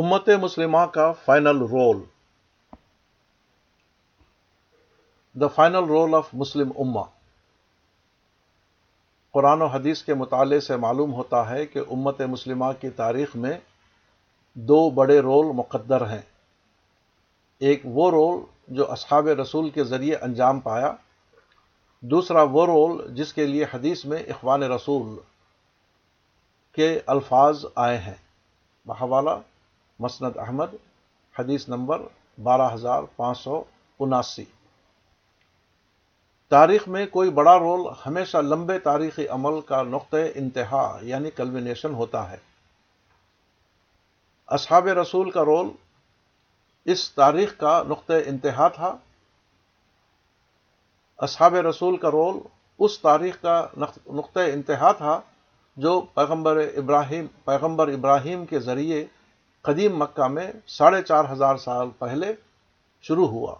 امت مسلمہ کا final role the final role of Muslim ummah قرآن و حدیث کے مطالعے سے معلوم ہوتا ہے کہ امت مسلمہ کی تاریخ میں دو بڑے رول مقدر ہیں ایک وہ رول جو اصحاب رسول کے ذریعے انجام پایا دوسرا وہ رول جس کے لیے حدیث میں اخوان رسول کے الفاظ آئے ہیں بحوالہ مسند احمد حدیث نمبر بارہ ہزار پانچ سو اناسی تاریخ میں کوئی بڑا رول ہمیشہ لمبے تاریخی عمل کا نقطۂ انتہا یعنی کلبینیشن ہوتا ہے اصحاب رسول کا رول اس تاریخ کا نقطۂ انتہا تھا اصحاب رسول کا رول اس تاریخ کا نقطۂ انتہا تھا جو پیغمبر ابراہیم پیغمبر ابراہیم کے ذریعے قدیم مکہ میں ساڑھے چار ہزار سال پہلے شروع ہوا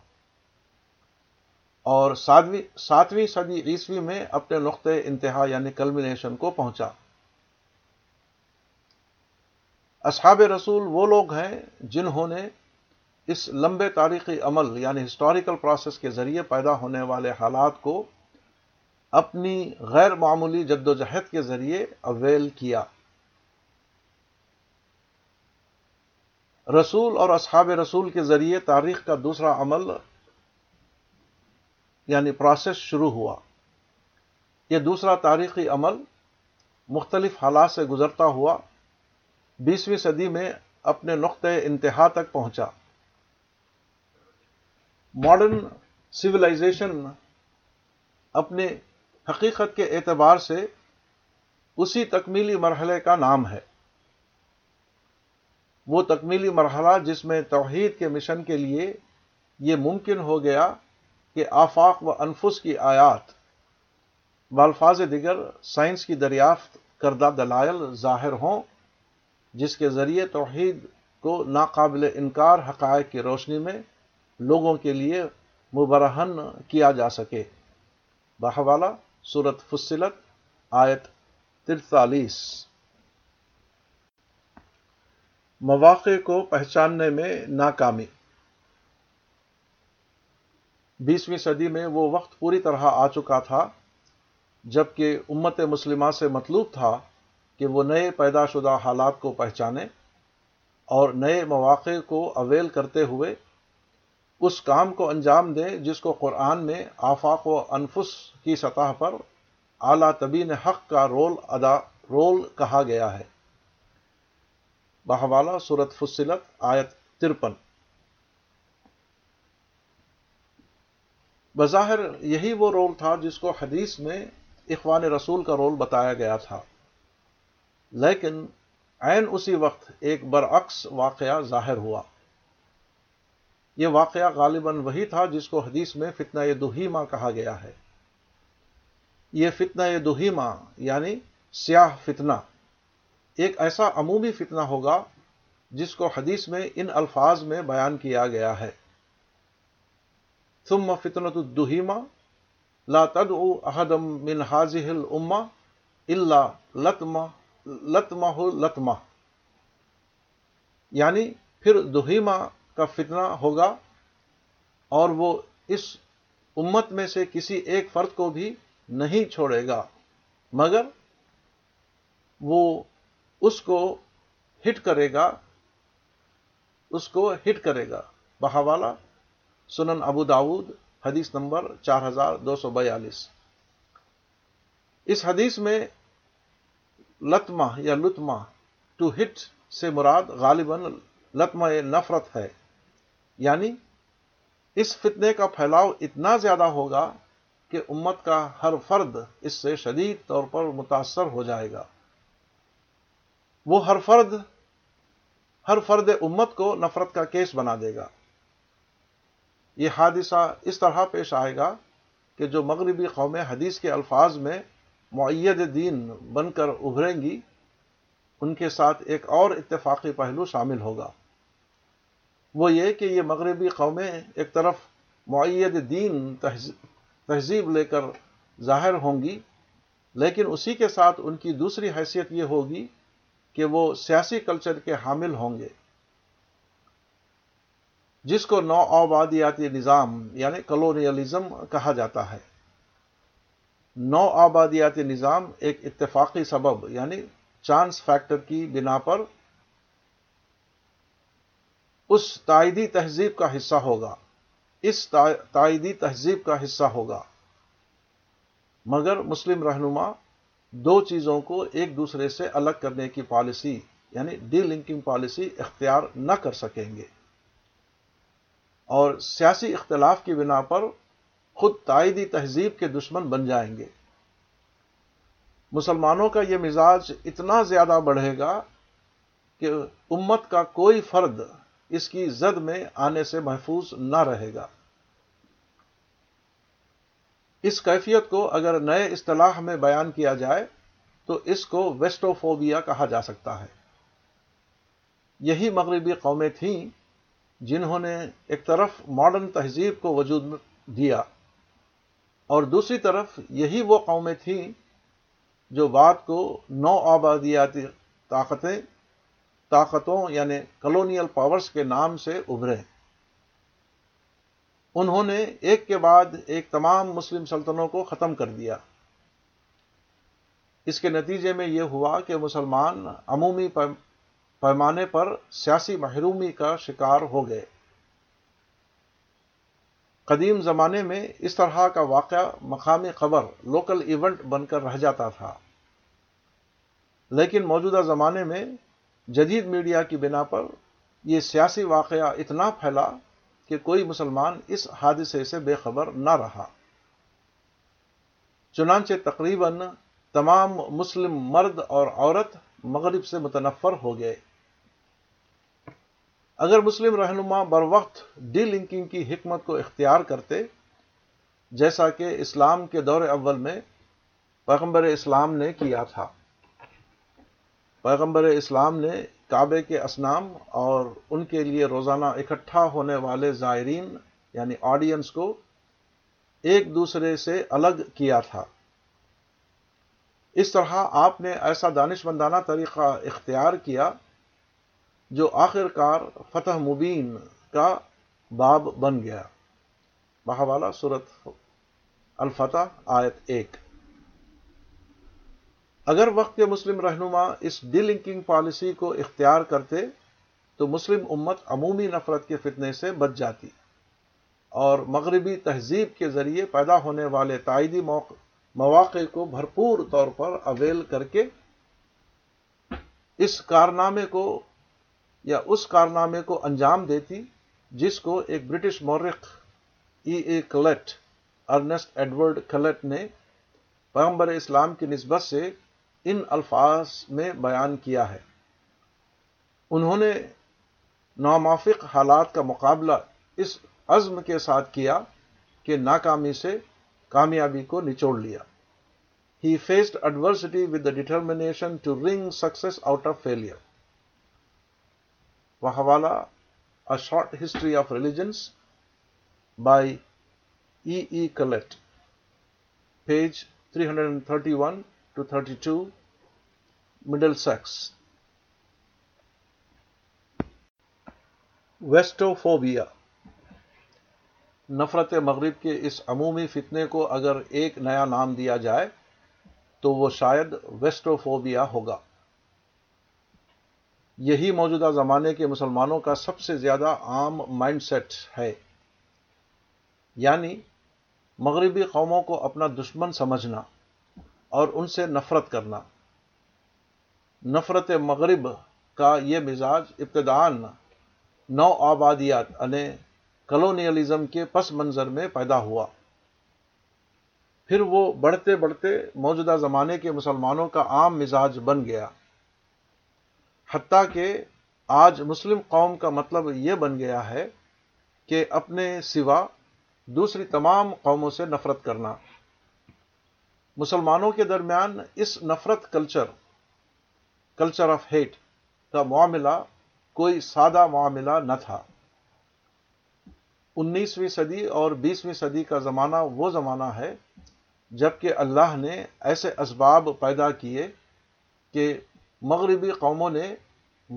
اور ساتویں ساتویں صدی عیسوی میں اپنے نقطۂ انتہا یعنی کلمنیشن کو پہنچا اصحاب رسول وہ لوگ ہیں جنہوں نے اس لمبے تاریخی عمل یعنی ہسٹوریکل پروسیس کے ذریعے پیدا ہونے والے حالات کو اپنی غیر معمولی جد و جہد کے ذریعے اویل کیا رسول اور اصحاب رسول کے ذریعے تاریخ کا دوسرا عمل یعنی پروسیس شروع ہوا یہ دوسرا تاریخی عمل مختلف حالات سے گزرتا ہوا بیسویں صدی میں اپنے نقطۂ انتہا تک پہنچا ماڈرن سویلائزیشن اپنے حقیقت کے اعتبار سے اسی تکمیلی مرحلے کا نام ہے وہ تکمیلی مرحلہ جس میں توحید کے مشن کے لیے یہ ممکن ہو گیا کہ آفاق و انفس کی آیات بالفاظ دیگر سائنس کی دریافت کردہ دلائل ظاہر ہوں جس کے ذریعے توحید کو ناقابل انکار حقائق کی روشنی میں لوگوں کے لیے مبرہن کیا جا سکے بہوالا صورت فصلت آیت ترتالیس مواقع کو پہچاننے میں ناکامی بیسویں صدی میں وہ وقت پوری طرح آ چکا تھا جبکہ امت مسلمہ سے مطلوب تھا کہ وہ نئے پیدا شدہ حالات کو پہچانے اور نئے مواقع کو اویل کرتے ہوئے اس کام کو انجام دیں جس کو قرآن میں آفاق و انفس کی سطح پر اعلیٰ طبی حق کا رول ادا رول کہا گیا ہے بحوالہ سورت فصلت آیت ترپن بظاہر یہی وہ رول تھا جس کو حدیث میں اخوان رسول کا رول بتایا گیا تھا لیکن عین اسی وقت ایک برعکس واقعہ ظاہر ہوا یہ واقعہ غالباً وہی تھا جس کو حدیث میں فتنہ یہ دہیما کہا گیا ہے یہ فتنہ دہی یعنی سیاہ فتنہ ایک ایسا عمومی فتنہ ہوگا جس کو حدیث میں ان الفاظ میں بیان کیا گیا ہے ثم لا من یعنی پھر دہیما کا فتنہ ہوگا اور وہ اس امت میں سے کسی ایک فرد کو بھی نہیں چھوڑے گا مگر وہ اس کو ہٹ کرے گا اس کو ہٹ کرے گا بہاوالا سنن ابو داود حدیث نمبر چار ہزار دو سو بیالیس اس حدیث میں لتما یا لطما ٹو ہٹ سے مراد غالباً لطمہ نفرت ہے یعنی اس فتنے کا پھیلاؤ اتنا زیادہ ہوگا کہ امت کا ہر فرد اس سے شدید طور پر متاثر ہو جائے گا وہ ہر فرد ہر فرد امت کو نفرت کا کیس بنا دے گا یہ حادثہ اس طرح پیش آئے گا کہ جو مغربی قومیں حدیث کے الفاظ میں معید دین بن کر ابھریں گی ان کے ساتھ ایک اور اتفاقی پہلو شامل ہوگا وہ یہ کہ یہ مغربی قومیں ایک طرف معید دین تہذیب لے کر ظاہر ہوں گی لیکن اسی کے ساتھ ان کی دوسری حیثیت یہ ہوگی کہ وہ سیاسی کلچر کے حامل ہوں گے جس کو نو آبادیاتی نظام یعنی کلونیلزم کہا جاتا ہے نو آبادیاتی نظام ایک اتفاقی سبب یعنی چانس فیکٹر کی بنا پر اس تائیدی تہذیب کا حصہ ہوگا اس تائیدی تہذیب کا حصہ ہوگا مگر مسلم رہنما دو چیزوں کو ایک دوسرے سے الگ کرنے کی پالیسی یعنی ڈی لنکنگ پالیسی اختیار نہ کر سکیں گے اور سیاسی اختلاف کی بنا پر خود تائیدی تہذیب کے دشمن بن جائیں گے مسلمانوں کا یہ مزاج اتنا زیادہ بڑھے گا کہ امت کا کوئی فرد اس کی زد میں آنے سے محفوظ نہ رہے گا اس کیفیت کو اگر نئے اصطلاح میں بیان کیا جائے تو اس کو ویسٹوفوبیا کہا جا سکتا ہے یہی مغربی قومیں تھیں جنہوں نے ایک طرف ماڈرن تہذیب کو وجود دیا اور دوسری طرف یہی وہ قومیں تھیں جو بات کو نو آبادیاتی طاقتیں طاقتوں یعنی کلونیل پاورز کے نام سے ابھرے انہوں نے ایک کے بعد ایک تمام مسلم سلطنتوں کو ختم کر دیا اس کے نتیجے میں یہ ہوا کہ مسلمان عمومی پیمانے پر سیاسی محرومی کا شکار ہو گئے قدیم زمانے میں اس طرح کا واقعہ مقامی خبر لوکل ایونٹ بن کر رہ جاتا تھا لیکن موجودہ زمانے میں جدید میڈیا کی بنا پر یہ سیاسی واقعہ اتنا پھیلا کہ کوئی مسلمان اس حادثے سے بے خبر نہ رہا چنانچہ تقریباً تمام مسلم مرد اور عورت مغرب سے متنفر ہو گئے اگر مسلم رہنما بر وقت ڈی لنکنگ کی حکمت کو اختیار کرتے جیسا کہ اسلام کے دور اول میں پیغمبر اسلام نے کیا تھا پیغمبر اسلام نے کعبے کے اسنام اور ان کے لیے روزانہ اکٹھا ہونے والے زائرین یعنی آڈینس کو ایک دوسرے سے الگ کیا تھا اس طرح آپ نے ایسا دانش مندانہ طریقہ اختیار کیا جو آخر کار فتح مبین کا باب بن گیا بہوالا صورت الفتح آیت ایک اگر وقت کے مسلم رہنما اس ڈی لنکنگ پالیسی کو اختیار کرتے تو مسلم امت عمومی نفرت کے فتنے سے بچ جاتی اور مغربی تہذیب کے ذریعے پیدا ہونے والے تائیدی مواقع کو بھرپور طور پر اویل کر کے اس کارنامے کو یا اس کارنامے کو انجام دیتی جس کو ایک برٹش مورخ E A Kellett Ernest Edward Kellett نے پیغمبر اسلام کی نسبت سے ان الفاظ میں بیان کیا ہے انہوں نے نامافق حالات کا مقابلہ اس عزم کے ساتھ کیا کہ ناکامی سے کامیابی کو نچوڑ لیا he faced adversity with the determination to wring success out of failure وہ حوالہ a short history of religions by E Kellett page 331 hundred and thirty one to 32 Middlesex. Westophobia نفرت مغرب کے اس عمومی فتنے کو اگر ایک نیا نام دیا جائے تو وہ شاید ویسٹوفوبیا ہوگا یہی موجودہ زمانے کے مسلمانوں کا سب سے زیادہ عام مائنڈ سیٹ ہے یعنی مغربی قوموں کو اپنا دشمن سمجھنا اور ان سے نفرت کرنا نفرت مغرب کا یہ مزاج ابتدا نو آبادیات یعنی کلونیلزم کے پس منظر میں پیدا ہوا پھر وہ بڑھتے بڑھتے موجودہ زمانے کے مسلمانوں کا عام مزاج بن گیا حتیٰ کہ آج مسلم قوم کا مطلب یہ بن گیا ہے کہ اپنے سوا دوسری تمام قوموں سے نفرت کرنا مسلمانوں کے درمیان اس نفرت کلچر کلچر آف ہیٹ کا معاملہ کوئی سادہ معاملہ نہ تھا انیسویں صدی اور بیسویں صدی کا زمانہ وہ زمانہ ہے جب کہ اللہ نے ایسے اسباب پیدا کیے کہ مغربی قوموں نے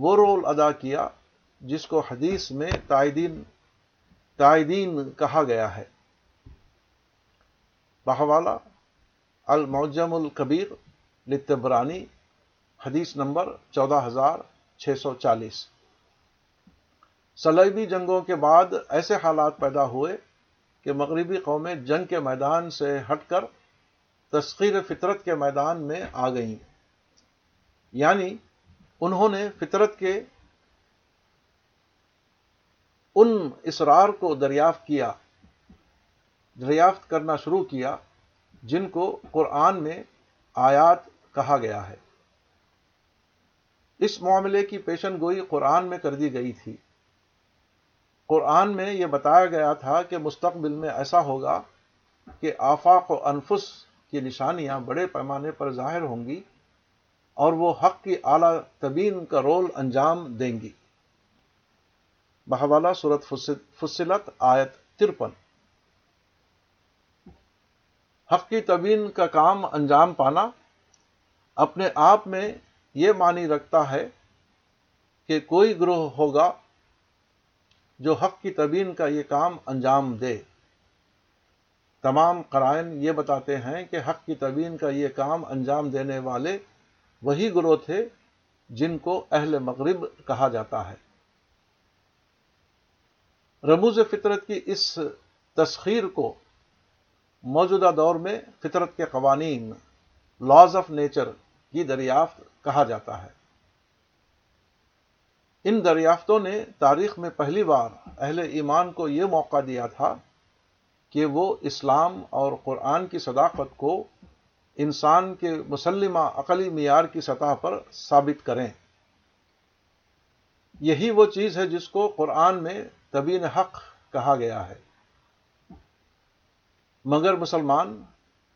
وہ رول ادا کیا جس کو حدیث میں تائدین تائدین کہا گیا ہے بہوالا المعجم القبیر لطبرانی حدیث نمبر چودہ ہزار چھ سو چالیس سلیبی جنگوں کے بعد ایسے حالات پیدا ہوئے کہ مغربی قومیں جنگ کے میدان سے ہٹ کر تسخیر فطرت کے میدان میں آ گئیں یعنی انہوں نے فطرت کے ان اسرار کو دریافت کیا دریافت کرنا شروع کیا جن کو قرآن میں آیات کہا گیا ہے اس معاملے کی پیشن گوئی قرآن میں کر دی گئی تھی قرآن میں یہ بتایا گیا تھا کہ مستقبل میں ایسا ہوگا کہ آفاق و انفس کی نشانیاں بڑے پیمانے پر ظاہر ہوں گی اور وہ حق کی اعلیٰ تبین کا رول انجام دیں گی بہوالا صورت فصلت آیت ترپن حق کی تبین کا کام انجام پانا اپنے آپ میں یہ معنی رکھتا ہے کہ کوئی گروہ ہوگا جو حق کی تبین کا یہ کام انجام دے تمام قرائن یہ بتاتے ہیں کہ حق کی تبین کا یہ کام انجام دینے والے وہی گروہ تھے جن کو اہل مغرب کہا جاتا ہے رموز فطرت کی اس تسخیر کو موجودہ دور میں فطرت کے قوانین لاز آف نیچر کی دریافت کہا جاتا ہے ان دریافتوں نے تاریخ میں پہلی بار اہل ایمان کو یہ موقع دیا تھا کہ وہ اسلام اور قرآن کی صداقت کو انسان کے مسلمہ عقلی معیار کی سطح پر ثابت کریں یہی وہ چیز ہے جس کو قرآن میں طبی حق کہا گیا ہے مگر مسلمان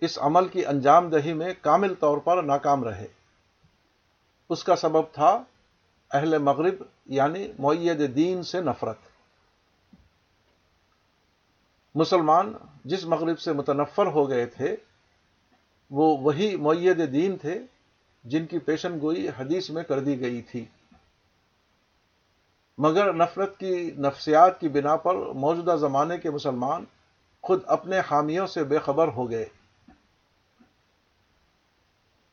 اس عمل کی انجام دہی میں کامل طور پر ناکام رہے اس کا سبب تھا اہل مغرب یعنی معید دین سے نفرت مسلمان جس مغرب سے متنفر ہو گئے تھے وہ وہی معید دین تھے جن کی پیشن گوئی حدیث میں کر دی گئی تھی مگر نفرت کی نفسیات کی بنا پر موجودہ زمانے کے مسلمان خود اپنے حامیوں سے بے خبر ہو گئے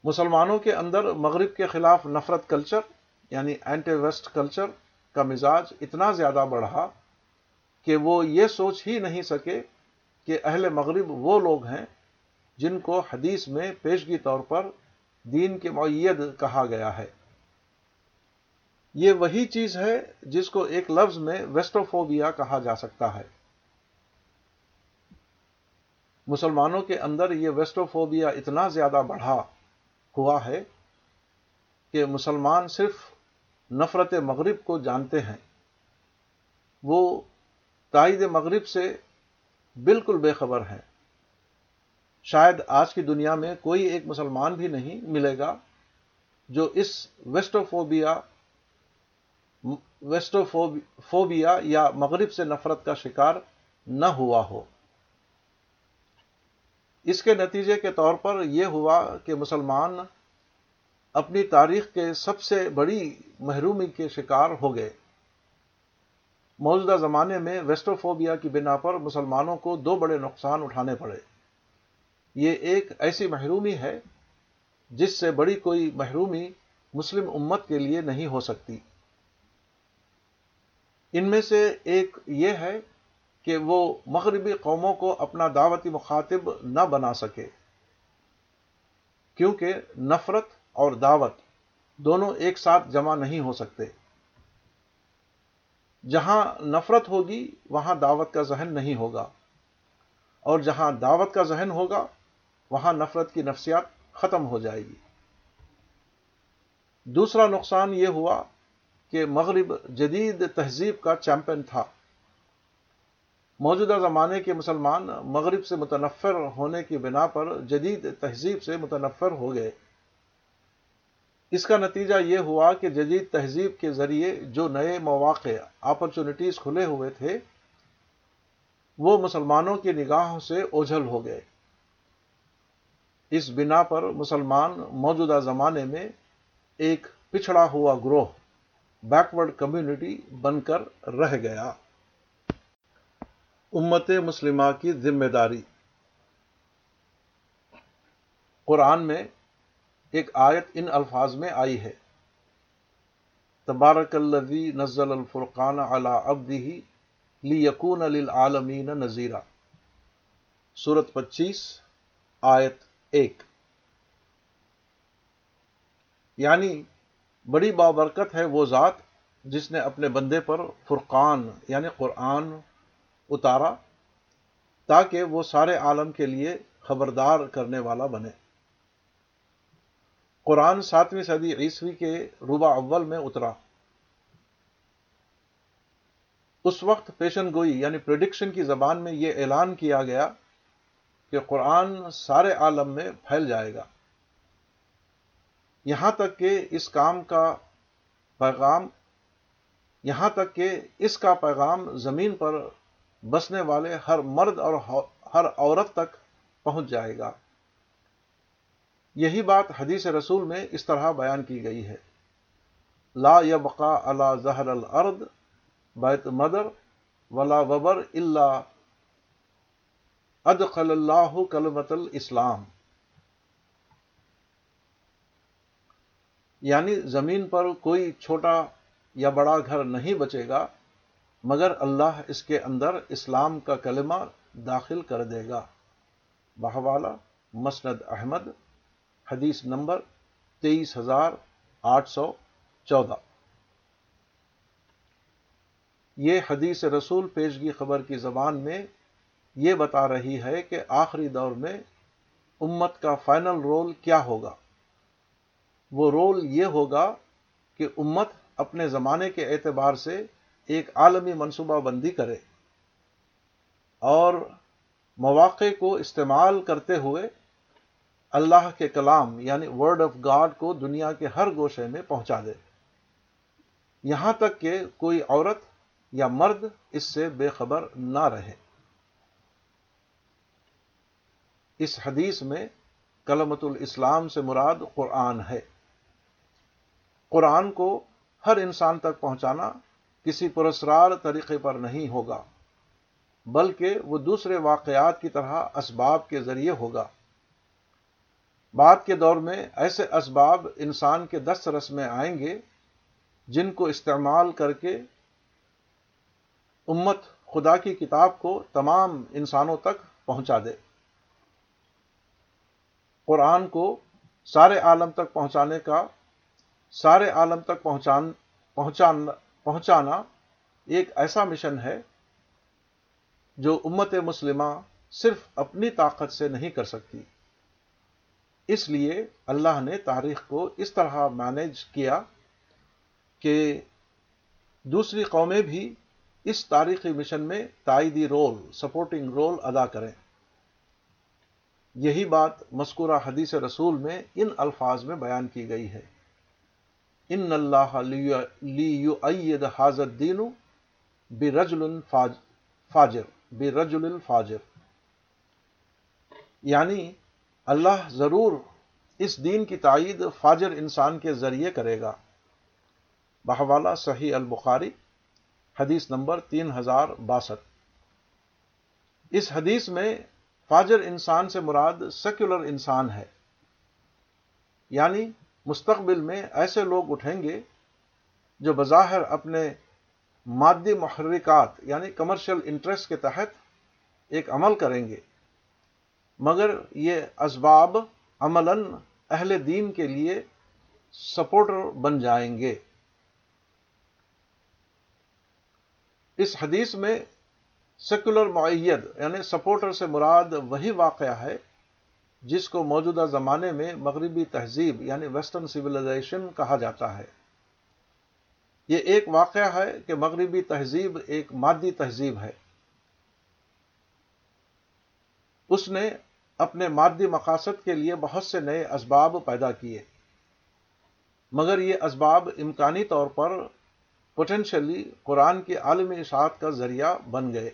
مسلمانوں کے اندر مغرب کے خلاف نفرت کلچر یعنی اینٹی ویسٹ کلچر کا مزاج اتنا زیادہ بڑھا کہ وہ یہ سوچ ہی نہیں سکے کہ اہل مغرب وہ لوگ ہیں جن کو حدیث میں پیشگی طور پر دین کے معیت کہا گیا ہے یہ وہی چیز ہے جس کو ایک لفظ میں ویسٹوفوبیا کہا جا سکتا ہے مسلمانوں کے اندر یہ ویسٹو فوبیا اتنا زیادہ بڑھا ہوا ہے کہ مسلمان صرف نفرت مغرب کو جانتے ہیں وہ تائید مغرب سے بالکل بے خبر ہیں شاید آج کی دنیا میں کوئی ایک مسلمان بھی نہیں ملے گا جو اس ویسٹو فوبیا ویسٹو فوبیا یا مغرب سے نفرت کا شکار نہ ہوا ہو اس کے نتیجے کے طور پر یہ ہوا کہ مسلمان اپنی تاریخ کے سب سے بڑی محرومی کے شکار ہو گئے موجودہ زمانے میں ویسٹوفوبیا کی بنا پر مسلمانوں کو دو بڑے نقصان اٹھانے پڑے یہ ایک ایسی محرومی ہے جس سے بڑی کوئی محرومی مسلم امت کے لیے نہیں ہو سکتی ان میں سے ایک یہ ہے کہ وہ مغربی قوموں کو اپنا دعوتی مخاطب نہ بنا سکے کیونکہ نفرت اور دعوت دونوں ایک ساتھ جمع نہیں ہو سکتے جہاں نفرت ہوگی وہاں دعوت کا ذہن نہیں ہوگا اور جہاں دعوت کا ذہن ہوگا وہاں نفرت کی نفسیات ختم ہو جائے گی دوسرا نقصان یہ ہوا کہ مغرب جدید تہذیب کا چیمپئن تھا موجودہ زمانے کے مسلمان مغرب سے متنفر ہونے کی بنا پر جدید تہذیب سے متنفر ہو گئے اس کا نتیجہ یہ ہوا کہ جدید تہذیب کے ذریعے جو نئے مواقع اپرچونٹیز کھلے ہوئے تھے وہ مسلمانوں کی نگاہوں سے اوجھل ہو گئے اس بنا پر مسلمان موجودہ زمانے میں ایک پچھڑا ہوا گروہ بیکورڈ کمیونٹی بن کر رہ گیا امت مسلمہ کی ذمہ داری قرآن میں ایک آیت ان الفاظ میں آئی ہے تبارک نزل الفرقان للعالمین نذیرہ سورت پچیس آیت ایک یعنی بڑی بابرکت ہے وہ ذات جس نے اپنے بندے پر فرقان یعنی قرآن اتارا تاکہ وہ سارے عالم کے لیے خبردار کرنے والا بنے قرآن ساتویں صدی عیسوی کے روبا اول میں اترا اس وقت پیشن گوئی یعنی پریڈکشن کی زبان میں یہ اعلان کیا گیا کہ قرآن سارے عالم میں پھیل جائے گا یہاں تک کہ اس کام کا پیغام یہاں تک کہ اس کا پیغام زمین پر بسنے والے ہر مرد اور ہر عورت تک پہنچ جائے گا یہی بات حدیث رسول میں اس طرح بیان کی گئی ہے لا یا بقا اللہ زہر الارض بیت مدر ولا وبر اللہ ادخل اللہ کلمت الاسلام یعنی زمین پر کوئی چھوٹا یا بڑا گھر نہیں بچے گا مگر اللہ اس کے اندر اسلام کا کلمہ داخل کر دے گا بہوالا مسند احمد حدیث نمبر تیئیس ہزار آٹھ سو چودہ یہ حدیث رسول پیشگی خبر کی زبان میں یہ بتا رہی ہے کہ آخری دور میں امت کا فائنل رول کیا ہوگا وہ رول یہ ہوگا کہ امت اپنے زمانے کے اعتبار سے ایک عالمی منصوبہ بندی کرے اور مواقع کو استعمال کرتے ہوئے اللہ کے کلام یعنی ورڈ آف گاڈ کو دنیا کے ہر گوشے میں پہنچا دے یہاں تک کہ کوئی عورت یا مرد اس سے بے خبر نہ رہے اس حدیث میں کلمت الاسلام سے مراد قرآن ہے قرآن کو ہر انسان تک پہنچانا کسی پرسرار طریقے پر نہیں ہوگا بلکہ وہ دوسرے واقعات کی طرح اسباب کے ذریعے ہوگا بعد کے دور میں ایسے اسباب انسان کے دس میں آئیں گے جن کو استعمال کر کے امت خدا کی کتاب کو تمام انسانوں تک پہنچا دے قرآن کو سارے عالم تک پہنچانے کا سارے عالم تک پہنچان پہنچانا پہنچانا ایک ایسا مشن ہے جو امت مسلمہ صرف اپنی طاقت سے نہیں کر سکتی اس لیے اللہ نے تاریخ کو اس طرح مینج کیا کہ دوسری قومیں بھی اس تاریخی مشن میں تائیدی رول سپورٹنگ رول ادا کریں یہی بات مذکورہ حدیث رسول میں ان الفاظ میں بیان کی گئی ہے ان اللہ حاضر دین بے رجل الفاجر یعنی اللہ ضرور اس دین کی تائید فاجر انسان کے ذریعے کرے گا بہوالا صحیح البخاری حدیث نمبر تین ہزار باسٹھ اس حدیث میں فاجر انسان سے مراد سیکولر انسان ہے یعنی مستقبل میں ایسے لوگ اٹھیں گے جو بظاہر اپنے مادی محرکات یعنی کمرشل انٹرسٹ کے تحت ایک عمل کریں گے مگر یہ اسباب عملاً اہل دین کے لیے سپورٹر بن جائیں گے اس حدیث میں سیکولر معیت یعنی سپورٹر سے مراد وہی واقعہ ہے جس کو موجودہ زمانے میں مغربی تہذیب یعنی ویسٹرن سویلائزیشن کہا جاتا ہے یہ ایک واقعہ ہے کہ مغربی تہذیب ایک مادی تہذیب ہے اس نے اپنے مادی مقاصد کے لیے بہت سے نئے اسباب پیدا کیے مگر یہ اسباب امکانی طور پر پوٹینشلی قرآن کی عالمی اشاعت کا ذریعہ بن گئے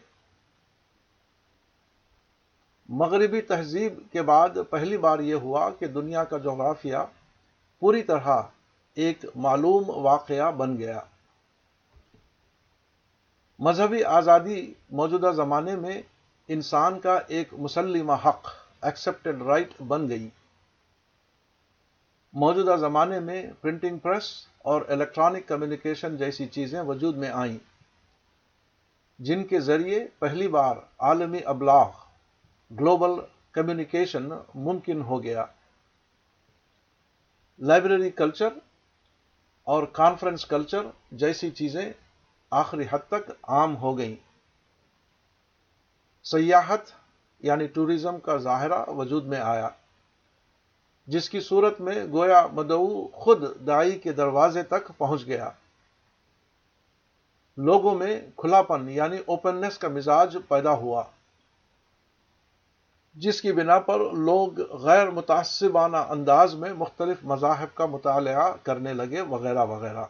مغربی تہذیب کے بعد پہلی بار یہ ہوا کہ دنیا کا جغرافیہ پوری طرح ایک معلوم واقعہ بن گیا مذہبی آزادی موجودہ زمانے میں انسان کا ایک مسلمہ حق ایکسپٹڈ رائٹ right بن گئی موجودہ زمانے میں پرنٹنگ پریس اور الیکٹرانک کمیونیکیشن جیسی چیزیں وجود میں آئیں جن کے ذریعے پہلی بار عالمی ابلاغ گلوبل کمیونیکیشن ممکن ہو گیا لائبریری کلچر اور کانفرنس کلچر جیسی چیزیں آخری حد تک عام ہو گئیں سیاحت یعنی ٹوریزم کا ظاہرہ وجود میں آیا جس کی صورت میں گویا مدعو خود دائی کے دروازے تک پہنچ گیا لوگوں میں کھلا پن یعنی اوپننیس کا مزاج پیدا ہوا جس کی بنا پر لوگ غیر متعصبانہ انداز میں مختلف مذاہب کا مطالعہ کرنے لگے وغیرہ وغیرہ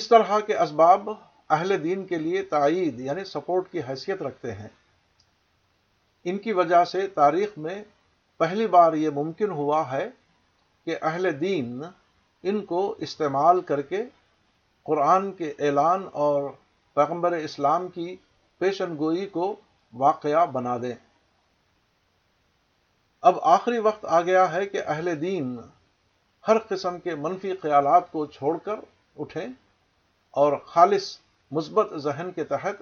اس طرح کے اسباب اہل دین کے لیے تائید یعنی سپورٹ کی حیثیت رکھتے ہیں ان کی وجہ سے تاریخ میں پہلی بار یہ ممکن ہوا ہے کہ اہل دین ان کو استعمال کر کے قرآن کے اعلان اور پیغمبر اسلام کی پیشن گوئی کو واقعہ بنا دیں اب آخری وقت آ گیا ہے کہ اہل دین ہر قسم کے منفی خیالات کو چھوڑ کر اٹھیں اور خالص مثبت ذہن کے تحت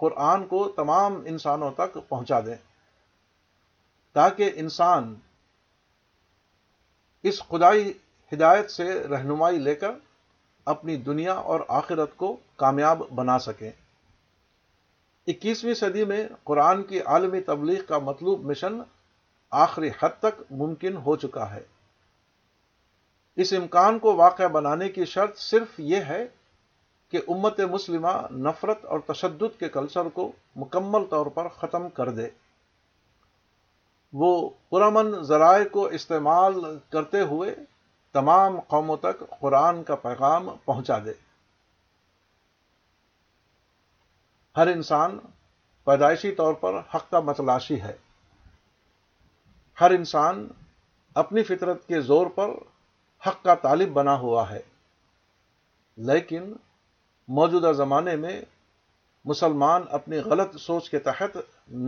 قرآن کو تمام انسانوں تک پہنچا دیں تاکہ انسان اس خدائی ہدایت سے رہنمائی لے کر اپنی دنیا اور آخرت کو کامیاب بنا سکیں اکیسویں صدی میں قرآن کی عالمی تبلیغ کا مطلوب مشن آخری حد تک ممکن ہو چکا ہے اس امکان کو واقع بنانے کی شرط صرف یہ ہے کہ امت مسلمہ نفرت اور تشدد کے کلچر کو مکمل طور پر ختم کر دے وہ پرامن ذرائع کو استعمال کرتے ہوئے تمام قوموں تک قرآن کا پیغام پہنچا دے ہر انسان پیدائشی طور پر حق کا متلاشی ہے ہر انسان اپنی فطرت کے زور پر حق کا طالب بنا ہوا ہے لیکن موجودہ زمانے میں مسلمان اپنی غلط سوچ کے تحت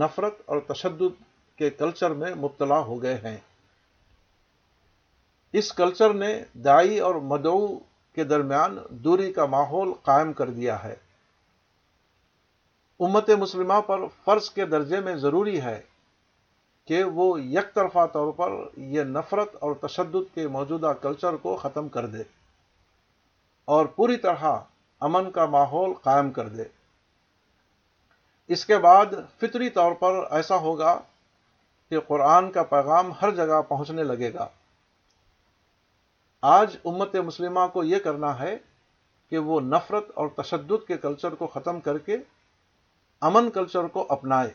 نفرت اور تشدد کے کلچر میں مبتلا ہو گئے ہیں اس کلچر نے دائی اور مدعو کے درمیان دوری کا ماحول قائم کر دیا ہے امت مسلمہ پر فرض کے درجے میں ضروری ہے کہ وہ یک طرفہ طور پر یہ نفرت اور تشدد کے موجودہ کلچر کو ختم کر دے اور پوری طرح امن کا ماحول قائم کر دے اس کے بعد فطری طور پر ایسا ہوگا کہ قرآن کا پیغام ہر جگہ پہنچنے لگے گا آج امت مسلمہ کو یہ کرنا ہے کہ وہ نفرت اور تشدد کے کلچر کو ختم کر کے امن کلچر کو اپنائے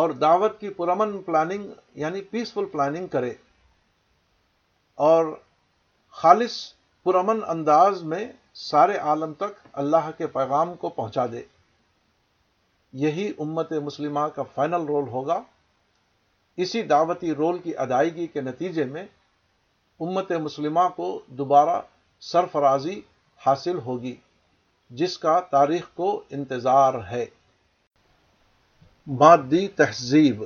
اور دعوت کی پرامن پلاننگ یعنی پیسفل پلاننگ کرے اور خالص پرامن انداز میں سارے عالم تک اللہ کے پیغام کو پہنچا دے یہی امت مسلمہ کا فائنل رول ہوگا اسی دعوتی رول کی ادائیگی کے نتیجے میں امت مسلمہ کو دوبارہ سرفرازی حاصل ہوگی جس کا تاریخ کو انتظار ہے مادی تہذیب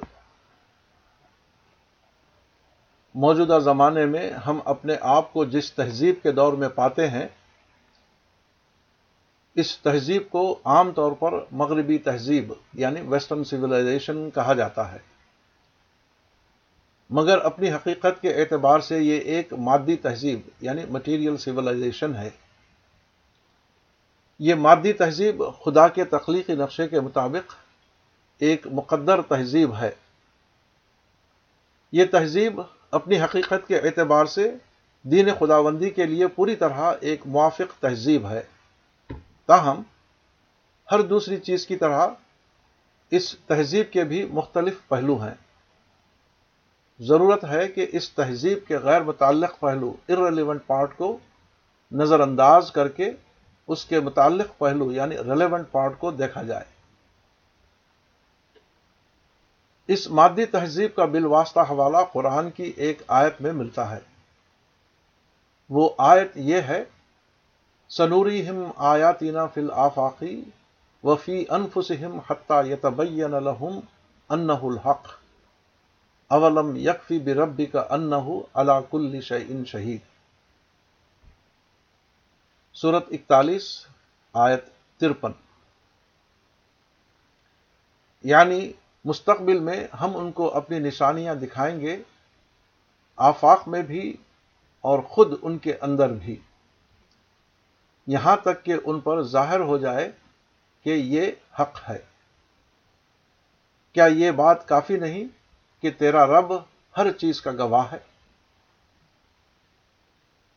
موجودہ زمانے میں ہم اپنے آپ کو جس تہذیب کے دور میں پاتے ہیں اس تہذیب کو عام طور پر مغربی تہذیب یعنی ویسٹرن سولیزیشن کہا جاتا ہے مگر اپنی حقیقت کے اعتبار سے یہ ایک مادی تہذیب یعنی مٹیریل سولیزیشن ہے یہ مادی تہذیب خدا کے تخلیقی نقشے کے مطابق ایک مقدر تہذیب ہے یہ تہذیب اپنی حقیقت کے اعتبار سے دین خداوندی کے لیے پوری طرح ایک موافق تہذیب ہے تاہم ہر دوسری چیز کی طرح اس تہذیب کے بھی مختلف پہلو ہیں ضرورت ہے کہ اس تہذیب کے غیر متعلق پہلو ارریلیونٹ پارٹ کو نظر انداز کر کے اس کے متعلق پہلو یعنی ریلیونٹ پارٹ کو دیکھا جائے اس مادی تہذیب کا بالواسطہ واسطہ حوالہ قرآن کی ایک آیت میں ملتا ہے وہ آیت یہ ہے سنوری ہم آیا فل آفاقی وفی انفسم الحق اولم یکفی بربی کا انہ انکل ان شہید صورت اکتالیس آیت ترپن یعنی مستقبل میں ہم ان کو اپنی نشانیاں دکھائیں گے آفاق میں بھی اور خود ان کے اندر بھی یہاں تک کہ ان پر ظاہر ہو جائے کہ یہ حق ہے کیا یہ بات کافی نہیں کہ تیرا رب ہر چیز کا گواہ ہے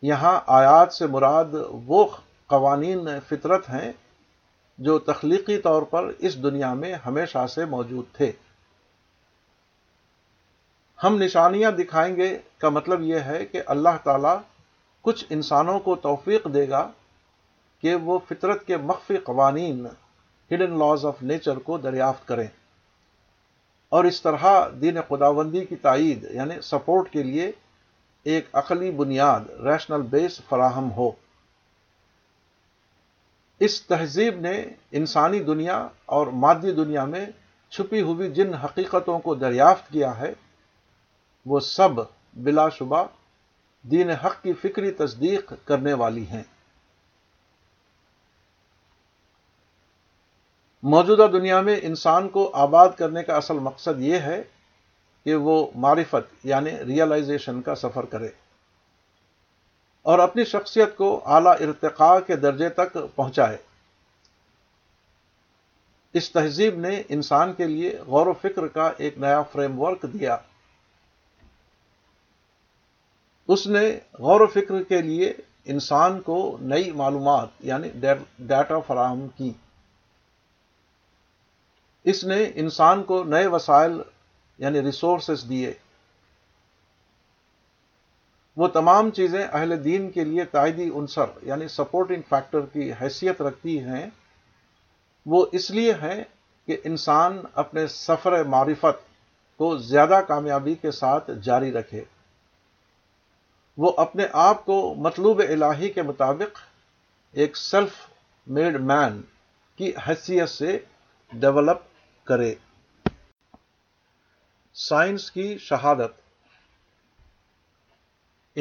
یہاں آیات سے مراد وہ قوانین فطرت ہیں جو تخلیقی طور پر اس دنیا میں ہمیشہ سے موجود تھے ہم نشانیاں دکھائیں گے کا مطلب یہ ہے کہ اللہ تعالیٰ کچھ انسانوں کو توفیق دے گا کہ وہ فطرت کے مخفی قوانین ہڈن لاز آف نیچر کو دریافت کریں اور اس طرح دین خداوندی کی تائید یعنی سپورٹ کے لیے ایک عقلی بنیاد ریشنل بیس فراہم ہو اس تہذیب نے انسانی دنیا اور مادی دنیا میں چھپی ہوئی جن حقیقتوں کو دریافت کیا ہے وہ سب بلا شبہ دین حق کی فکری تصدیق کرنے والی ہیں موجودہ دنیا میں انسان کو آباد کرنے کا اصل مقصد یہ ہے کہ وہ معرفت یعنی ریئلائزیشن کا سفر کرے اور اپنی شخصیت کو اعلی ارتقاء کے درجے تک پہنچائے اس تہذیب نے انسان کے لیے غور و فکر کا ایک نیا فریم ورک دیا اس نے غور و فکر کے لیے انسان کو نئی معلومات یعنی ڈیٹا فراہم کی اس نے انسان کو نئے وسائل یعنی ریسورسز دیے وہ تمام چیزیں اہل دین کے لیے قائدی عنصر یعنی سپورٹنگ فیکٹر کی حیثیت رکھتی ہیں وہ اس لیے ہے کہ انسان اپنے سفر معرفت کو زیادہ کامیابی کے ساتھ جاری رکھے وہ اپنے آپ کو مطلوب الہی کے مطابق ایک سیلف میڈ مین کی حیثیت سے ڈیولپ کرے سائنس کی شہادت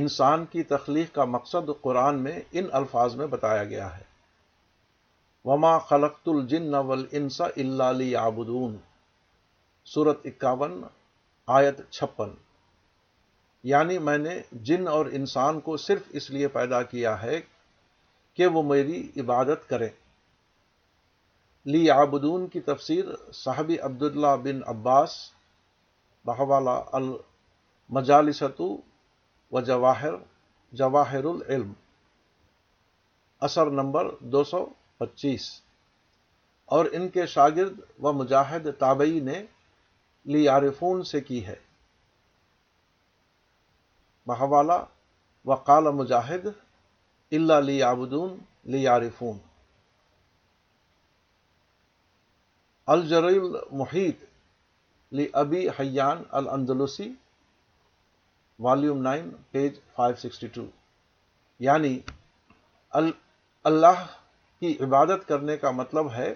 انسان کی تخلیق کا مقصد قرآن میں ان الفاظ میں بتایا گیا ہے وما خلقت الجنول انسا اللہ لی سورت اکاون آیت چھپن یعنی میں نے جن اور انسان کو صرف اس لیے پیدا کیا ہے کہ وہ میری عبادت کریں لی آبدون کی تفسیر صاحبی عبداللہ بن عباس بحوالہ المجالستو و جواہر جواہر العلم اثر نمبر دو سو پچیس اور ان کے شاگرد و مجاہد تابعی نے لی عارفون سے کی ہے کال مجاہد اللہ لی آبدون عارفون الجر محیط ابی حیان الاندلسی volume nine page five sixty two یعنی اللہ کی عبادت کرنے کا مطلب ہے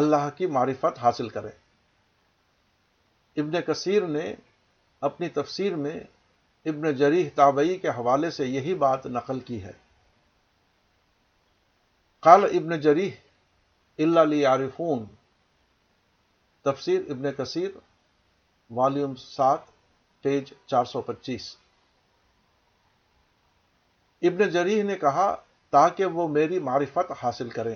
اللہ کی معرفت حاصل کرے ابن کثیر نے اپنی تفسیر میں ابن جریح تابعی کے حوالے سے یہی بات نقل کی ہے قال ابن جریح اللہ عارفون تفسیر ابن کثیر والیوم سات پیج چار سو پچیس ابن جریح نے کہا تاکہ وہ میری معرفت حاصل کریں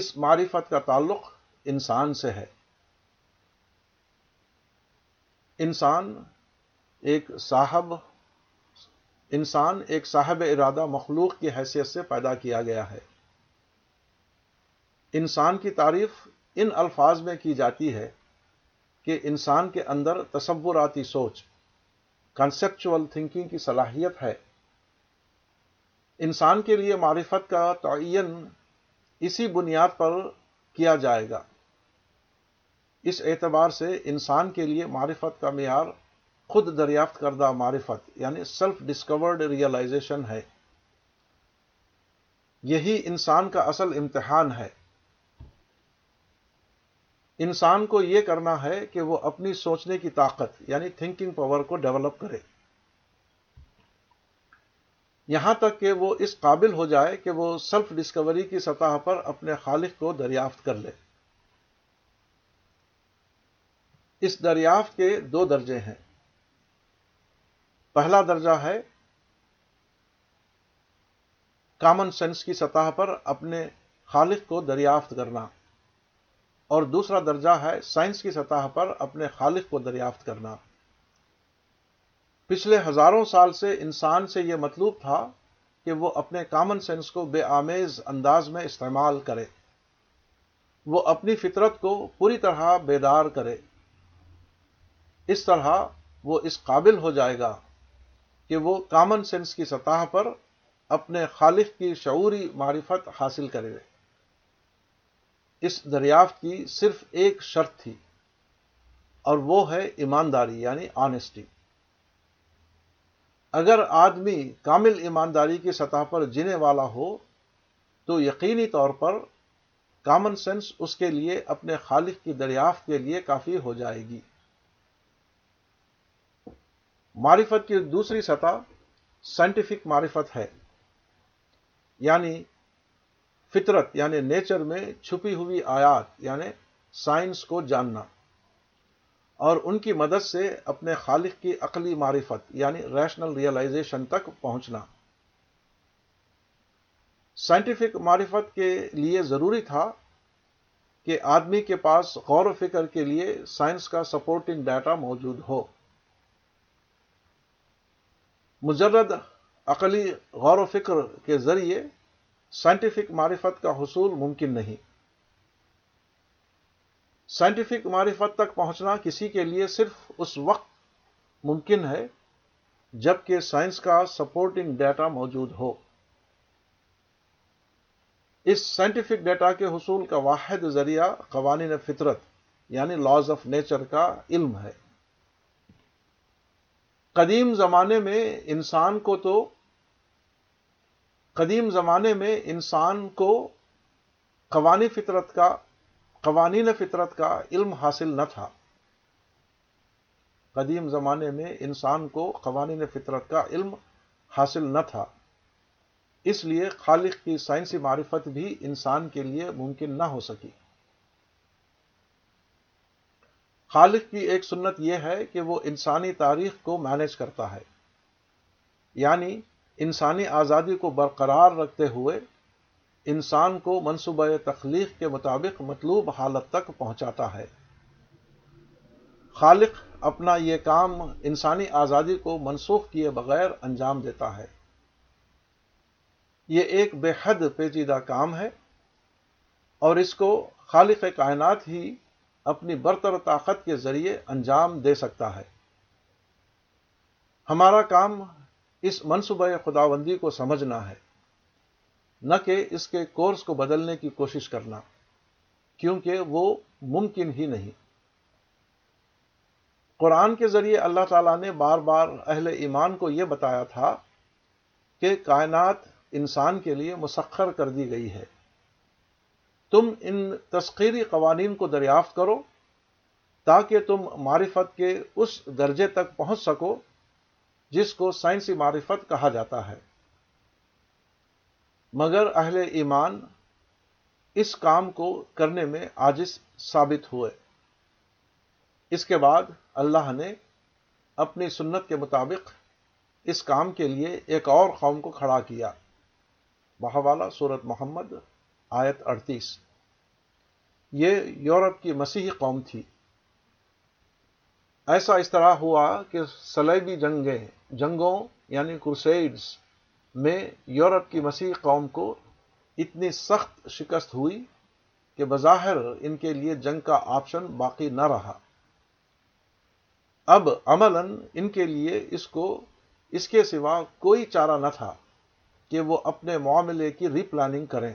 اس معرفت کا تعلق انسان سے ہے انسان ایک صاحب انسان ایک صاحب ارادہ مخلوق کی حیثیت سے پیدا کیا گیا ہے انسان کی تعریف ان الفاظ میں کی جاتی ہے کہ انسان کے اندر تصوراتی سوچ کنسیپچول تھنکنگ کی صلاحیت ہے انسان کے لیے معرفت کا تعین اسی بنیاد پر کیا جائے گا اس اعتبار سے انسان کے لیے معرفت کا معیار خود دریافت کردہ معرفت یعنی سیلف ڈسکورڈ ریئلائزیشن ہے یہی انسان کا اصل امتحان ہے انسان کو یہ کرنا ہے کہ وہ اپنی سوچنے کی طاقت یعنی تھنکنگ پاور کو ڈیولپ کرے یہاں تک کہ وہ اس قابل ہو جائے کہ وہ سیلف ڈسکوری کی سطح پر اپنے خالق کو دریافت کر لے اس دریافت کے دو درجے ہیں پہلا درجہ ہے کامن سینس کی سطح پر اپنے خالق کو دریافت کرنا اور دوسرا درجہ ہے سائنس کی سطح پر اپنے خالق کو دریافت کرنا پچھلے ہزاروں سال سے انسان سے یہ مطلوب تھا کہ وہ اپنے کامن سینس کو بے آمیز انداز میں استعمال کرے وہ اپنی فطرت کو پوری طرح بیدار کرے اس طرح وہ اس قابل ہو جائے گا کہ وہ کامن سینس کی سطح پر اپنے خالق کی شعوری معرفت حاصل کرے اس دریافت کی صرف ایک شرط تھی اور وہ ہے ایمانداری یعنی آنےسٹی اگر آدمی کامل ایمانداری کی سطح پر جینے والا ہو تو یقینی طور پر کامن سینس اس کے لیے اپنے خالق کی دریافت کے لیے کافی ہو جائے گی معرفت کی دوسری سطح سائنٹیفک معرفت ہے یعنی فطرت یعنی نیچر میں چھپی ہوئی آیات یعنی سائنس کو جاننا اور ان کی مدد سے اپنے خالق کی عقلی معرفت یعنی ریشنل ریئلائزیشن تک پہنچنا سائنٹیفک معرفت کے لیے ضروری تھا کہ آدمی کے پاس غور و فکر کے لیے سائنس کا سپورٹنگ ڈیٹا موجود ہو مجرد عقلی غور و فکر کے ذریعے سائنٹیفک معرفت کا حصول ممکن نہیں سائنٹیفک معرفت تک پہنچنا کسی کے لیے صرف اس وقت ممکن ہے جب کہ سائنس کا سپورٹنگ ڈیٹا موجود ہو اس سائنٹیفک ڈیٹا کے حصول کا واحد ذریعہ قوانین فطرت یعنی لاز آف نیچر کا علم ہے قدیم زمانے میں انسان کو تو قدیم زمانے میں انسان کو قوانی فطرت کا قوانین فطرت کا علم حاصل نہ تھا قدیم زمانے میں انسان کو قوانین فطرت کا علم حاصل نہ تھا اس لیے خالق کی سائنسی معرفت بھی انسان کے لیے ممکن نہ ہو سکی خالق کی ایک سنت یہ ہے کہ وہ انسانی تاریخ کو مینج کرتا ہے یعنی انسانی آزادی کو برقرار رکھتے ہوئے انسان کو منصوبہ تخلیق کے مطابق مطلوب حالت تک پہنچاتا ہے خالق اپنا یہ کام انسانی آزادی کو منسوخ کیے بغیر انجام دیتا ہے یہ ایک بے حد پیچیدہ کام ہے اور اس کو خالق کائنات ہی اپنی برتر طاقت کے ذریعے انجام دے سکتا ہے ہمارا کام اس منصوبہ خداوندی کو سمجھنا ہے نہ کہ اس کے کورس کو بدلنے کی کوشش کرنا کیونکہ وہ ممکن ہی نہیں قرآن کے ذریعے اللہ تعالیٰ نے بار بار اہل ایمان کو یہ بتایا تھا کہ کائنات انسان کے لیے مسخر کر دی گئی ہے تم ان تسخیری قوانین کو دریافت کرو تاکہ تم معرفت کے اس درجے تک پہنچ سکو جس کو سائنسی معرفت کہا جاتا ہے مگر اہل ایمان اس کام کو کرنے میں آجز ثابت ہوئے اس کے بعد اللہ نے اپنی سنت کے مطابق اس کام کے لیے ایک اور قوم کو کھڑا کیا بہوالا سورت محمد آیت اڑتیس یہ یورپ کی مسیحی قوم تھی ایسا اس طرح ہوا کہ سلیبی جنگیں جنگوں یعنی کرسیڈز میں یورپ کی مسیح قوم کو اتنی سخت شکست ہوئی کہ بظاہر ان کے لیے جنگ کا آپشن باقی نہ رہا اب عمل ان کے لیے اس کو اس کے سوا کوئی چارہ نہ تھا کہ وہ اپنے معاملے کی ری پلاننگ کریں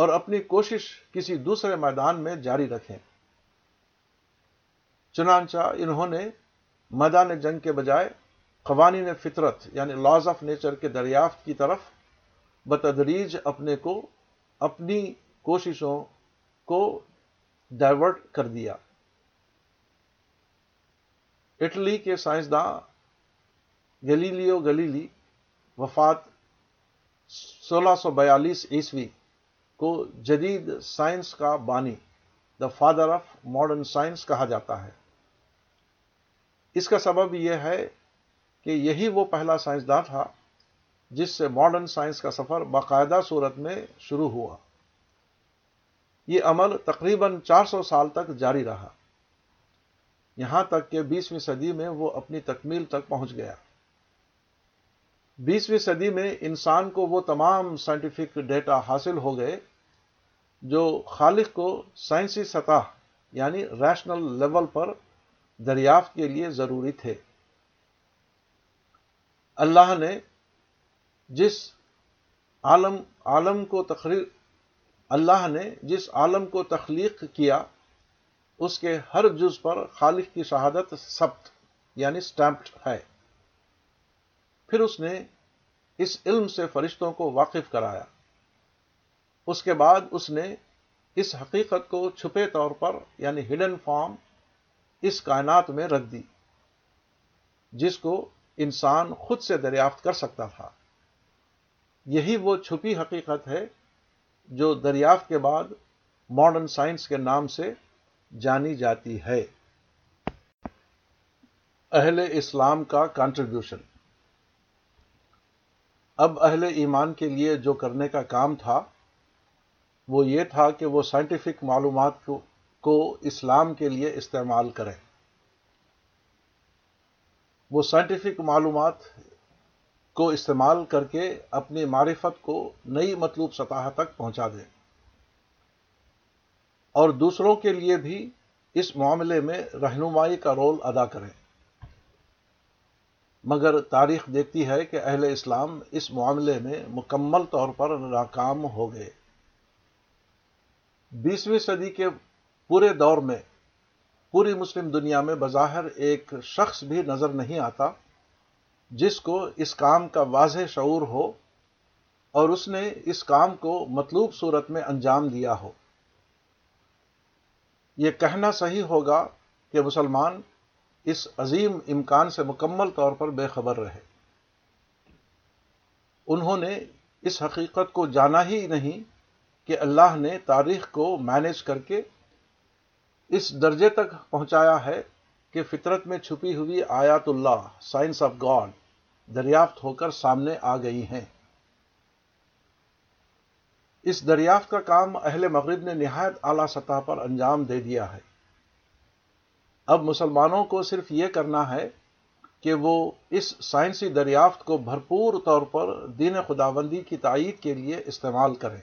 اور اپنی کوشش کسی دوسرے میدان میں جاری رکھیں چنانچہ انہوں نے میدان جنگ کے بجائے قوانین فطرت یعنی لاز آف نیچر کے دریافت کی طرف بتدریج اپنے کو اپنی کوششوں کو ڈائیورٹ کر دیا اٹلی کے سائنسداں گلیلیو گلیلی وفات سولہ سو بیالیس عیسوی کو جدید سائنس کا بانی the father of modern science کہا جاتا ہے اس کا سبب یہ ہے کہ یہی وہ پہلا سائنسداں تھا جس سے ماڈرن سائنس کا سفر باقاعدہ صورت میں شروع ہوا یہ عمل تقریباً چار سو سال تک جاری رہا یہاں تک کہ بیسویں صدی میں وہ اپنی تکمیل تک پہنچ گیا بیسویں صدی میں انسان کو وہ تمام سائنٹیفک ڈیٹا حاصل ہو گئے جو خالق کو سائنسی سطح یعنی ریشنل لیول پر دریافت کے لیے ضروری تھے اللہ نے جس عالم عالم کو تخلیق اللہ نے جس عالم کو تخلیق کیا اس کے ہر جز پر خالق کی شہادت سبت یعنی اسٹیمپڈ ہے پھر اس نے اس علم سے فرشتوں کو واقف کرایا اس کے بعد اس نے اس حقیقت کو چھپے طور پر یعنی ہڈن فارم اس کائنات میں رکھ دی جس کو انسان خود سے دریافت کر سکتا تھا یہی وہ چھپی حقیقت ہے جو دریافت کے بعد ماڈرن سائنس کے نام سے جانی جاتی ہے اہل اسلام کا کانٹریبیوشن اب اہل ایمان کے لیے جو کرنے کا کام تھا وہ یہ تھا کہ وہ سائنٹیفک معلومات کو کو اسلام کے لیے استعمال کریں وہ سائنٹیفک معلومات کو استعمال کر کے اپنی معرفت کو نئی مطلوب سطح تک پہنچا دیں اور دوسروں کے لیے بھی اس معاملے میں رہنمائی کا رول ادا کریں مگر تاریخ دیکھتی ہے کہ اہل اسلام اس معاملے میں مکمل طور پر ناکام ہو گئے بیسویں صدی کے پورے دور میں پوری مسلم دنیا میں بظاہر ایک شخص بھی نظر نہیں آتا جس کو اس کام کا واضح شعور ہو اور اس نے اس کام کو مطلوب صورت میں انجام دیا ہو یہ کہنا صحیح ہوگا کہ مسلمان اس عظیم امکان سے مکمل طور پر بے خبر رہے انہوں نے اس حقیقت کو جانا ہی نہیں کہ اللہ نے تاریخ کو مینج کر کے اس درجے تک پہنچایا ہے کہ فطرت میں چھپی ہوئی آیات اللہ سائنس آف گاڈ دریافت ہو کر سامنے آ گئی ہیں اس دریافت کا کام اہل مغرب نے نہایت اعلی سطح پر انجام دے دیا ہے اب مسلمانوں کو صرف یہ کرنا ہے کہ وہ اس سائنسی دریافت کو بھرپور طور پر دین خداوندی کی تائید کے لیے استعمال کریں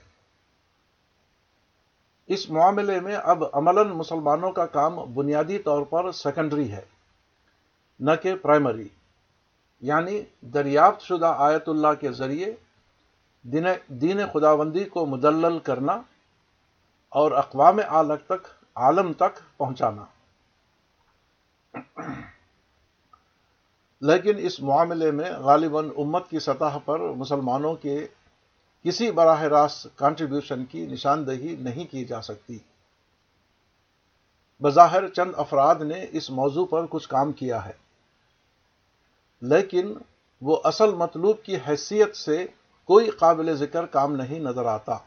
اس معاملے میں اب عمل مسلمانوں کا کام بنیادی طور پر سیکنڈری ہے نہ کہ پرائمری یعنی دریافت شدہ آیت اللہ کے ذریعے دین خدا بندی کو مدلل کرنا اور اقوام عالق تک عالم تک پہنچانا لیکن اس معاملے میں غالباً امت کی سطح پر مسلمانوں کے کسی براہ راست کانٹریبیوشن کی نشاندہی نہیں کی جا سکتی بظاہر چند افراد نے اس موضوع پر کچھ کام کیا ہے لیکن وہ اصل مطلوب کی حیثیت سے کوئی قابل ذکر کام نہیں نظر آتا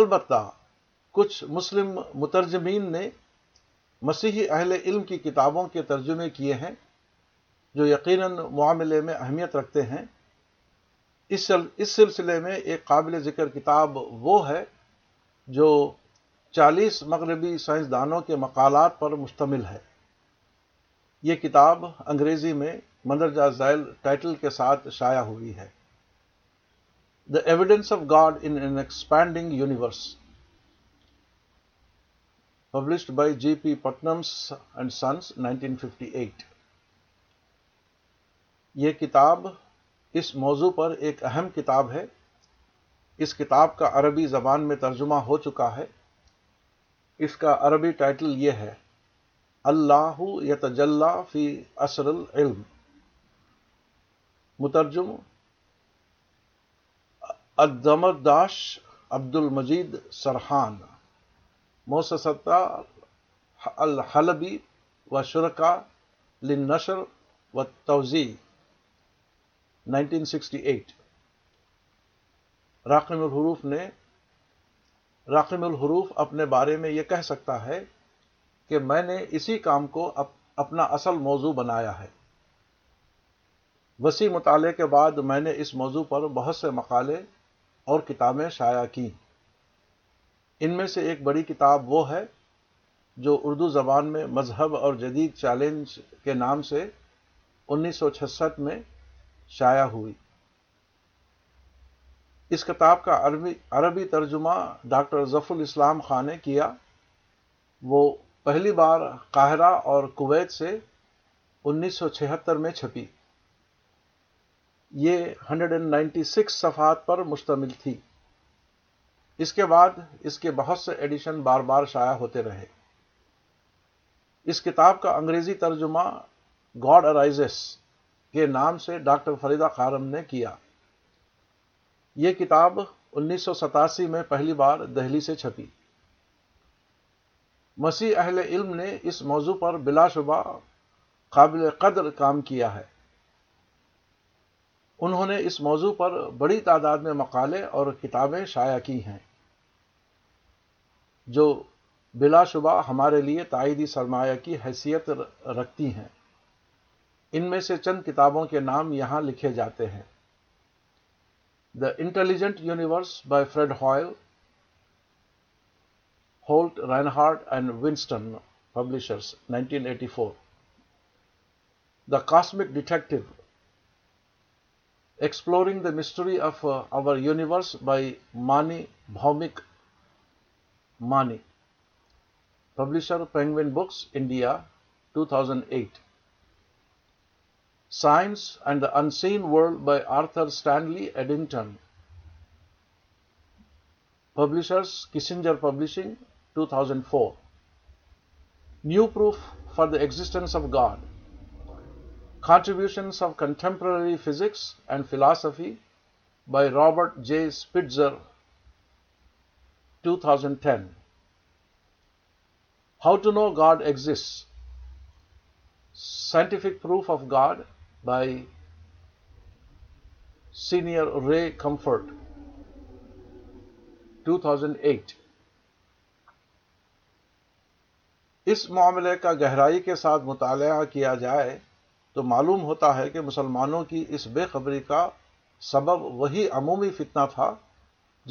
البتہ کچھ مسلم مترجمین نے مسیحی اہل علم کی کتابوں کے ترجمے کیے ہیں جو یقیناً معاملے میں اہمیت رکھتے ہیں اس سلسلے میں ایک قابل ذکر کتاب وہ ہے جو چالیس مغربی سائنسدانوں کے مقالات پر مشتمل ہے یہ کتاب انگریزی میں مندرجہ ذیل ٹائٹل کے ساتھ شائع ہوئی ہے the evidence of God in expanding universe published by G P Putnam's and Sons nineteen fifty eight یہ کتاب اس موضوع پر ایک اہم کتاب ہے اس کتاب کا عربی زبان میں ترجمہ ہو چکا ہے اس کا عربی ٹائٹل یہ ہے اللہ یتجلا فی اثر مترجم عدم داش عبد المجید سرحان موسستا الحلبی و شرکا لنشر و توضیع 1968 راقم الحروف نے راقم الحروف اپنے بارے میں یہ کہہ سکتا ہے کہ میں نے اسی کام کو اپنا اصل موضوع بنایا ہے وسیع مطالعے کے بعد میں نے اس موضوع پر بہت سے مقالے اور کتابیں شائع کیں ان میں سے ایک بڑی کتاب وہ ہے جو اردو زبان میں مذہب اور جدید چیلنج کے نام سے انیس سو چھسٹھ میں شائع ہوئی اس کتاب کا عربی عربی ترجمہ ڈاکٹر ظف الاسلام خان نے کیا وہ پہلی بار قاہرہ اور کویت سے انیس سو میں چھپی یہ ہنڈریڈ اینڈ نائنٹی سکس صفحات پر مشتمل تھی اس کے بعد اس کے بہت سے ایڈیشن بار بار شائع ہوتے رہے اس کتاب کا انگریزی ترجمہ گاڈ ارائزس کے نام سے ڈاکٹر فریدہ خارم نے کیا یہ کتاب انیس سو ستاسی میں پہلی بار دہلی سے چھپی مسیح اہل علم نے اس موضوع پر بلا شبہ قابل قدر کام کیا ہے انہوں نے اس موضوع پر بڑی تعداد میں مقالے اور کتابیں شائع کی ہیں جو بلا شبہ ہمارے لیے تائیدی سرمایہ کی حیثیت رکھتی ہیں ان میں سے چند کتابوں کے نام یہاں لکھے جاتے ہیں the intelligent universe by Fred Hoyle Holt Rinehart and Winston publishers nineteen eighty four the cosmic detective exploring the mystery of our universe by Mani Bhaumik Mani publisher Penguin Books India two thousand eight Science and the Unseen World by Arthur Stanley Eddington. Publishers, Kissinger Publishing, 2004. New Proof for the Existence of God. Contributions of Contemporary Physics and Philosophy by Robert J. Spitzer, 2010. How to Know God Exists. Scientific Proof of God by Senior Ray Comfort, 2008 اس معاملے کا گہرائی کے ساتھ مطالعہ کیا جائے تو معلوم ہوتا ہے کہ مسلمانوں کی اس بے خبری کا سبب وہی عمومی فتنہ تھا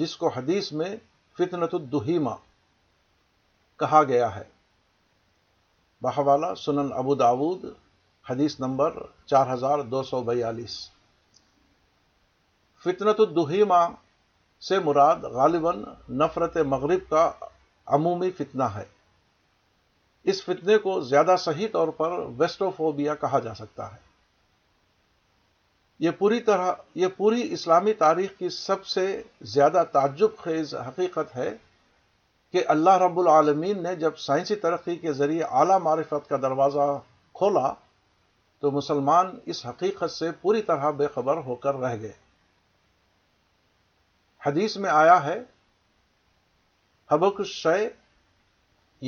جس کو حدیث میں فتنت الدہیما کہا گیا ہے بہوالا سنن ابو داود حدیث نمبر چار ہزار دو سو بیالیس فطرت الدہیما سے مراد غالباً نفرت مغرب کا عمومی فتنہ ہے اس فتنے کو زیادہ صحیح طور پر ویسٹوفوبیا کہا جا سکتا ہے یہ پوری طرح یہ پوری اسلامی تاریخ کی سب سے زیادہ تعجب خیز حقیقت ہے کہ اللہ رب العالمین نے جب سائنسی ترقی کے ذریعے اعلیٰ معرفت کا دروازہ کھولا تو مسلمان اس حقیقت سے پوری طرح بے خبر ہو کر رہ گئے حدیث میں آیا ہے حبک شے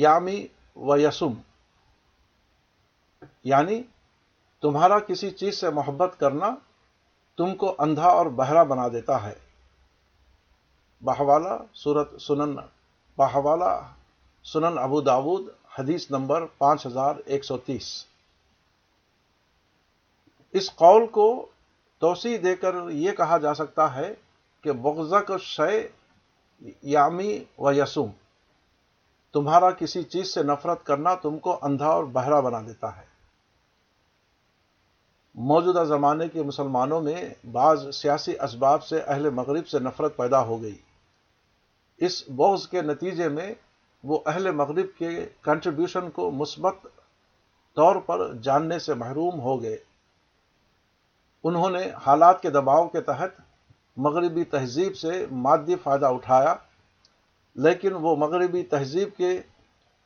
یامی و یسم یعنی تمہارا کسی چیز سے محبت کرنا تم کو اندھا اور بہرا بنا دیتا ہے بہوالا سورت سنن بہوالا سنن ابو داود حدیث نمبر پانچ ہزار ایک سو تیس اس قول کو توسیع دے کر یہ کہا جا سکتا ہے کہ بغزک کو یامی و یسوم تمہارا کسی چیز سے نفرت کرنا تم کو اندھا اور بہرا بنا دیتا ہے موجودہ زمانے کے مسلمانوں میں بعض سیاسی اسباب سے اہل مغرب سے نفرت پیدا ہو گئی اس بوز کے نتیجے میں وہ اہل مغرب کے کنٹریبیوشن کو مثبت طور پر جاننے سے محروم ہو گئے انہوں نے حالات کے دباؤ کے تحت مغربی تہذیب سے مادی فائدہ اٹھایا لیکن وہ مغربی تہذیب کے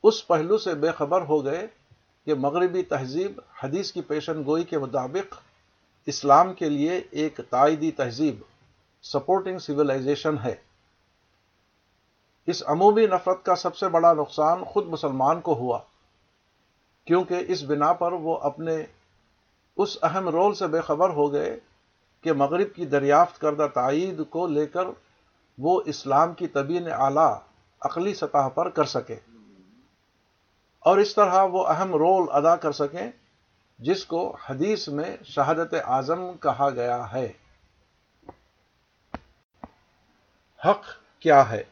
اس پہلو سے بے خبر ہو گئے کہ مغربی تہذیب حدیث کی پیشن گوئی کے مطابق اسلام کے لیے ایک تائیدی تہذیب سپورٹنگ سویلائزیشن ہے اس عمومی نفرت کا سب سے بڑا نقصان خود مسلمان کو ہوا کیونکہ اس بنا پر وہ اپنے اس اہم رول سے بے خبر ہو گئے کہ مغرب کی دریافت کردہ تائید کو لے کر وہ اسلام کی طبیع اعلیٰ عقلی سطح پر کر سکے اور اس طرح وہ اہم رول ادا کر سکیں جس کو حدیث میں شہادت اعظم کہا گیا ہے حق کیا ہے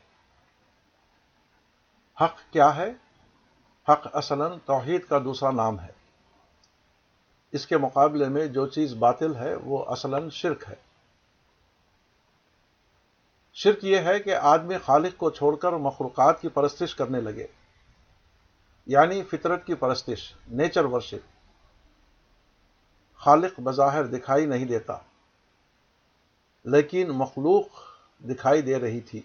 حق کیا ہے حق اصلاً توحید کا دوسرا نام ہے اس کے مقابلے میں جو چیز باطل ہے وہ اصلا شرک ہے شرک یہ ہے کہ آدمی خالق کو چھوڑ کر مخلوقات کی پرستش کرنے لگے یعنی فطرت کی پرستش نیچر ورشپ خالق بظاہر دکھائی نہیں دیتا لیکن مخلوق دکھائی دے رہی تھی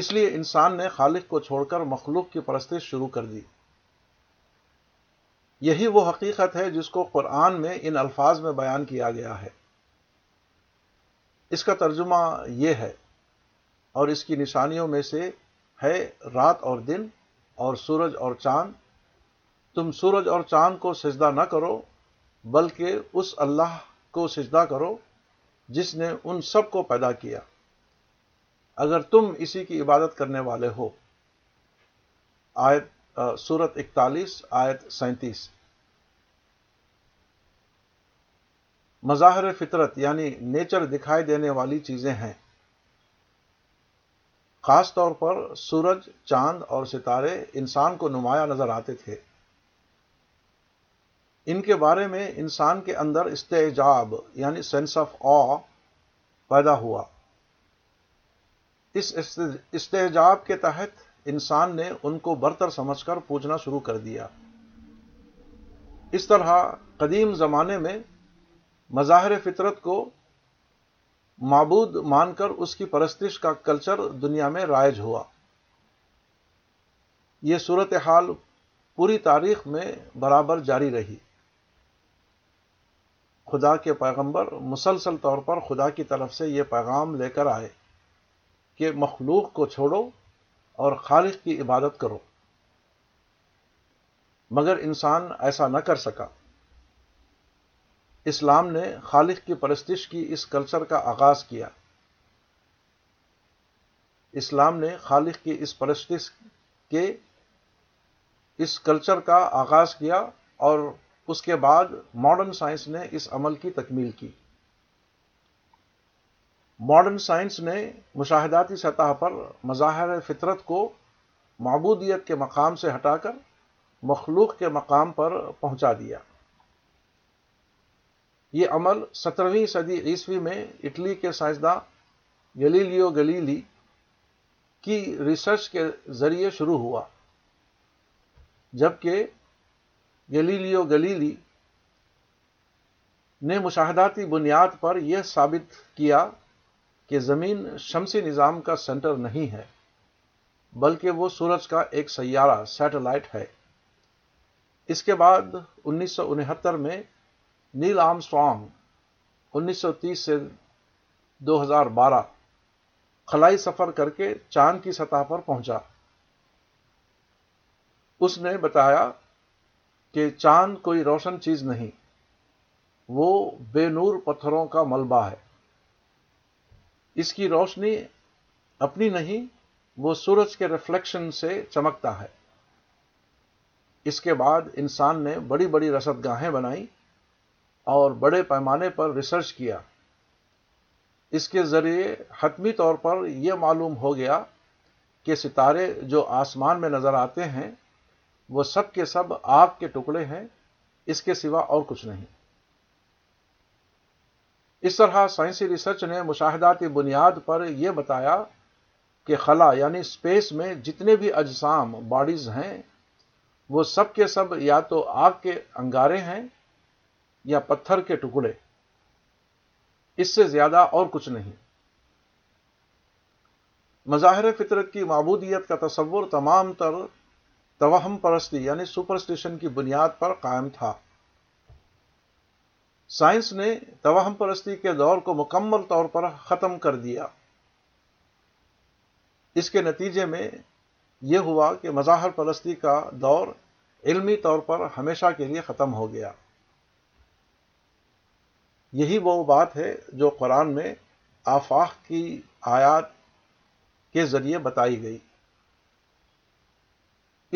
اس لیے انسان نے خالق کو چھوڑ کر مخلوق کی پرستش شروع کر دی یہی وہ حقیقت ہے جس کو قرآن میں ان الفاظ میں بیان کیا گیا ہے اس کا ترجمہ یہ ہے اور اس کی نشانیوں میں سے ہے رات اور دن اور سورج اور چاند تم سورج اور چاند کو سجدہ نہ کرو بلکہ اس اللہ کو سجدہ کرو جس نے ان سب کو پیدا کیا اگر تم اسی کی عبادت کرنے والے ہو آیت سورت اکتالیس آیت سینتیس مظاہر فطرت یعنی نیچر دکھائی دینے والی چیزیں ہیں خاص طور پر سورج چاند اور ستارے انسان کو نمایاں نظر آتے تھے ان کے بارے میں انسان کے اندر استعجاب یعنی سینس آف آ پیدا ہوا اس استحجاب کے تحت انسان نے ان کو برتر سمجھ کر پوچھنا شروع کر دیا اس طرح قدیم زمانے میں مظاہر فطرت کو معبود مان کر اس کی پرستش کا کلچر دنیا میں رائج ہوا یہ صورتحال پوری تاریخ میں برابر جاری رہی خدا کے پیغمبر مسلسل طور پر خدا کی طرف سے یہ پیغام لے کر آئے کہ مخلوق کو چھوڑو اور خالق کی عبادت کرو مگر انسان ایسا نہ کر سکا اسلام نے خالق کی پرستش کی اس کلچر کا آغاز کیا اسلام نے خالق کی اس پرستش کے اس کلچر کا آغاز کیا اور اس کے بعد ماڈرن سائنس نے اس عمل کی تکمیل کی ماڈرن سائنس نے مشاہداتی سطح پر مظاہر فطرت کو معبودیت کے مقام سے ہٹا کر مخلوق کے مقام پر پہنچا دیا یہ عمل سترویں صدی عیسوی میں اٹلی کے سائنسداں گلیلیو گلیلی کی ریسرچ کے ذریعے شروع ہوا جبکہ گلیلیو گلیلی نے مشاہداتی بنیاد پر یہ ثابت کیا کہ زمین شمسی نظام کا سینٹر نہیں ہے بلکہ وہ سورج کا ایک سیارہ سیٹلائٹ ہے اس کے بعد انیس سو انہتر میں نیل آم سوانگ انیس سو تیس سے دو ہزار بارہ خلائی سفر کر کے چاند کی سطح پر پہنچا اس نے بتایا کہ چاند کوئی روشن چیز نہیں وہ بے نور پتھروں کا ملبہ ہے اس کی روشنی اپنی نہیں وہ سورج کے ریفلیکشن سے چمکتا ہے اس کے بعد انسان نے بڑی بڑی رسد گاہیں بنائی اور بڑے پیمانے پر ریسرچ کیا اس کے ذریعے حتمی طور پر یہ معلوم ہو گیا کہ ستارے جو آسمان میں نظر آتے ہیں وہ سب کے سب آگ کے ٹکڑے ہیں اس کے سوا اور کچھ نہیں اس طرح سائنسی ریسرچ نے مشاہداتی بنیاد پر یہ بتایا کہ خلا یعنی اسپیس میں جتنے بھی اجسام باڈیز ہیں وہ سب کے سب یا تو آگ کے انگارے ہیں یا پتھر کے ٹکڑے اس سے زیادہ اور کچھ نہیں مظاہر فطرت کی معبودیت کا تصور تمام تر توہم پرستی یعنی سپرسٹیشن کی بنیاد پر قائم تھا سائنس نے توہم پرستی کے دور کو مکمل طور پر ختم کر دیا اس کے نتیجے میں یہ ہوا کہ مظاہر پرستی کا دور علمی طور پر ہمیشہ کے لیے ختم ہو گیا یہی وہ بات ہے جو قرآن میں آفاق کی آیات کے ذریعے بتائی گئی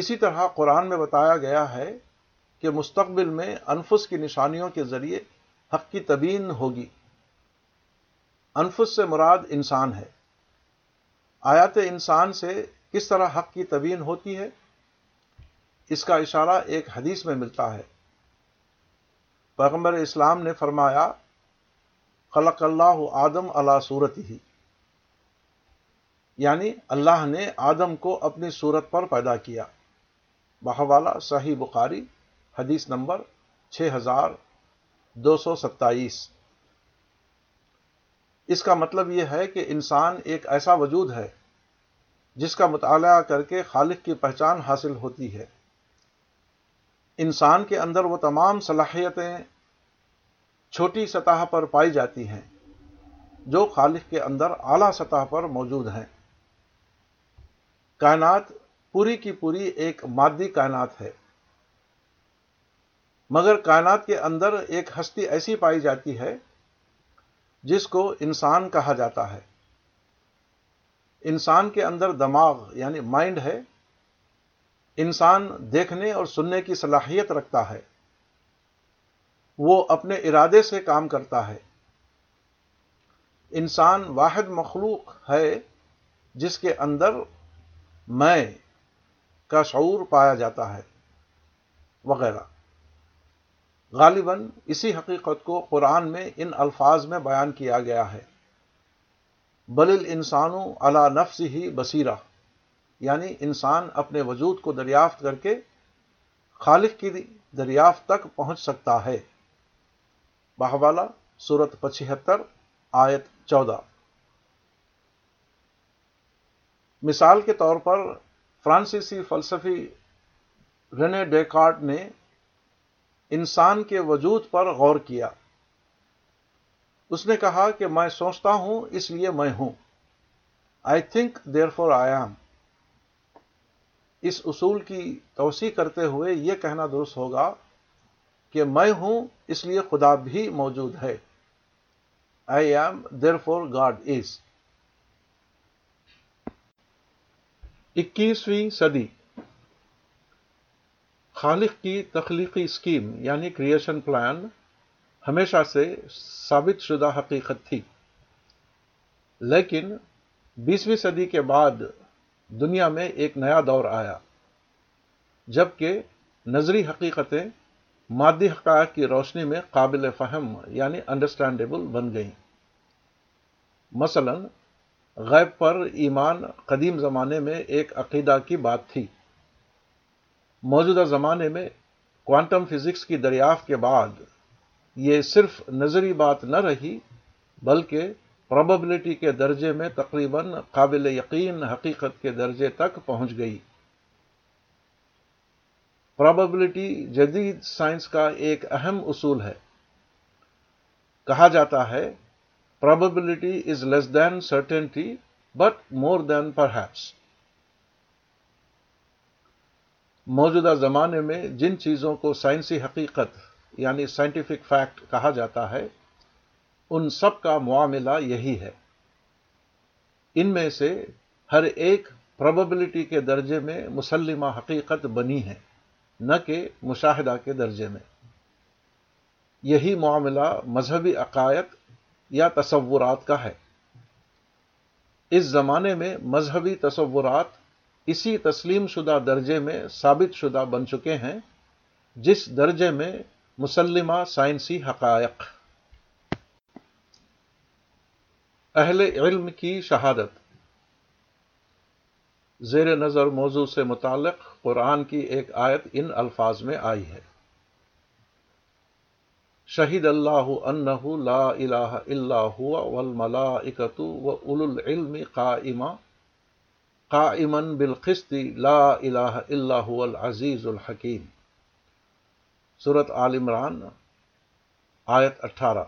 اسی طرح قرآن میں بتایا گیا ہے کہ مستقبل میں انفس کی نشانیوں کے ذریعے حق کی تبین ہوگی انفس سے مراد انسان ہے آیات انسان سے کس طرح حق کی تبین ہوتی ہے اس کا اشارہ ایک حدیث میں ملتا ہے پیغمبر اسلام نے فرمایا خلق اللہ آدم اللہ صورت ہی یعنی اللہ نے آدم کو اپنی صورت پر پیدا کیا بہوالا صحیح بخاری حدیث نمبر چھ ہزار دو سو ستائیس اس کا مطلب یہ ہے کہ انسان ایک ایسا وجود ہے جس کا مطالعہ کر کے خالق کی پہچان حاصل ہوتی ہے انسان کے اندر وہ تمام صلاحیتیں چھوٹی سطح پر پائی جاتی ہیں جو خالق کے اندر اعلیٰ سطح پر موجود ہیں کائنات پوری کی پوری ایک مادی کائنات ہے مگر کائنات کے اندر ایک ہستی ایسی پائی جاتی ہے جس کو انسان کہا جاتا ہے انسان کے اندر دماغ یعنی مائنڈ ہے انسان دیکھنے اور سننے کی صلاحیت رکھتا ہے وہ اپنے ارادے سے کام کرتا ہے انسان واحد مخلوق ہے جس کے اندر میں کا شعور پایا جاتا ہے وغیرہ غالباً اسی حقیقت کو قرآن میں ان الفاظ میں بیان کیا گیا ہے بل انسانوں علا نفس ہی بصیرہ یعنی انسان اپنے وجود کو دریافت کر کے خالق کی دریافت تک پہنچ سکتا ہے بہوالا صورت پچہتر آیت چودہ مثال کے طور پر فرانسیسی فلسفی ڈیکارٹ نے انسان کے وجود پر غور کیا اس نے کہا کہ میں سوچتا ہوں اس لیے میں ہوں I think therefore I am اس اصول کی توسیع کرتے ہوئے یہ کہنا درست ہوگا کہ میں ہوں اس لیے خدا بھی موجود ہے I am therefore God is اکیسویں صدی خالق کی تخلیقی اسکیم یعنی کریشن پلان ہمیشہ سے ثابت شدہ حقیقت تھی لیکن بیسویں صدی کے بعد دنیا میں ایک نیا دور آیا جبکہ نظری حقیقتیں مادی حقائق کی روشنی میں قابل فہم یعنی انڈرسٹینڈیبل بن گئیں مثلا غیب پر ایمان قدیم زمانے میں ایک عقیدہ کی بات تھی موجودہ زمانے میں کوانٹم فزکس کی دریافت کے بعد یہ صرف نظری بات نہ رہی بلکہ پراببلٹی کے درجے میں تقریباً قابل یقین حقیقت کے درجے تک پہنچ گئی پراببلٹی جدید سائنس کا ایک اہم اصول ہے کہا جاتا ہے probability is less than certainty but more than perhaps موجودہ زمانے میں جن چیزوں کو سائنسی حقیقت یعنی سائنٹیفک فیکٹ کہا جاتا ہے ان سب کا معاملہ یہی ہے ان میں سے ہر ایک پروبلٹی کے درجے میں مسلمہ حقیقت بنی ہے نہ کہ مشاہدہ کے درجے میں یہی معاملہ مذہبی عقائد یا تصورات کا ہے اس زمانے میں مذہبی تصورات اسی تسلیم شدہ درجے میں ثابت شدہ بن چکے ہیں جس درجے میں مسلمہ سائنسی حقائق اہل علم کی شہادت زیر نظر موضوع سے متعلق قرآن کی ایک آیت ان الفاظ میں آئی ہے شہید اللہ انہ لا الہ الا ہوا اکتو و اول العلم قائمہ ہا لا بالخستی لا هو العزیز الحکیم صورت عال عمران آیت اٹھارہ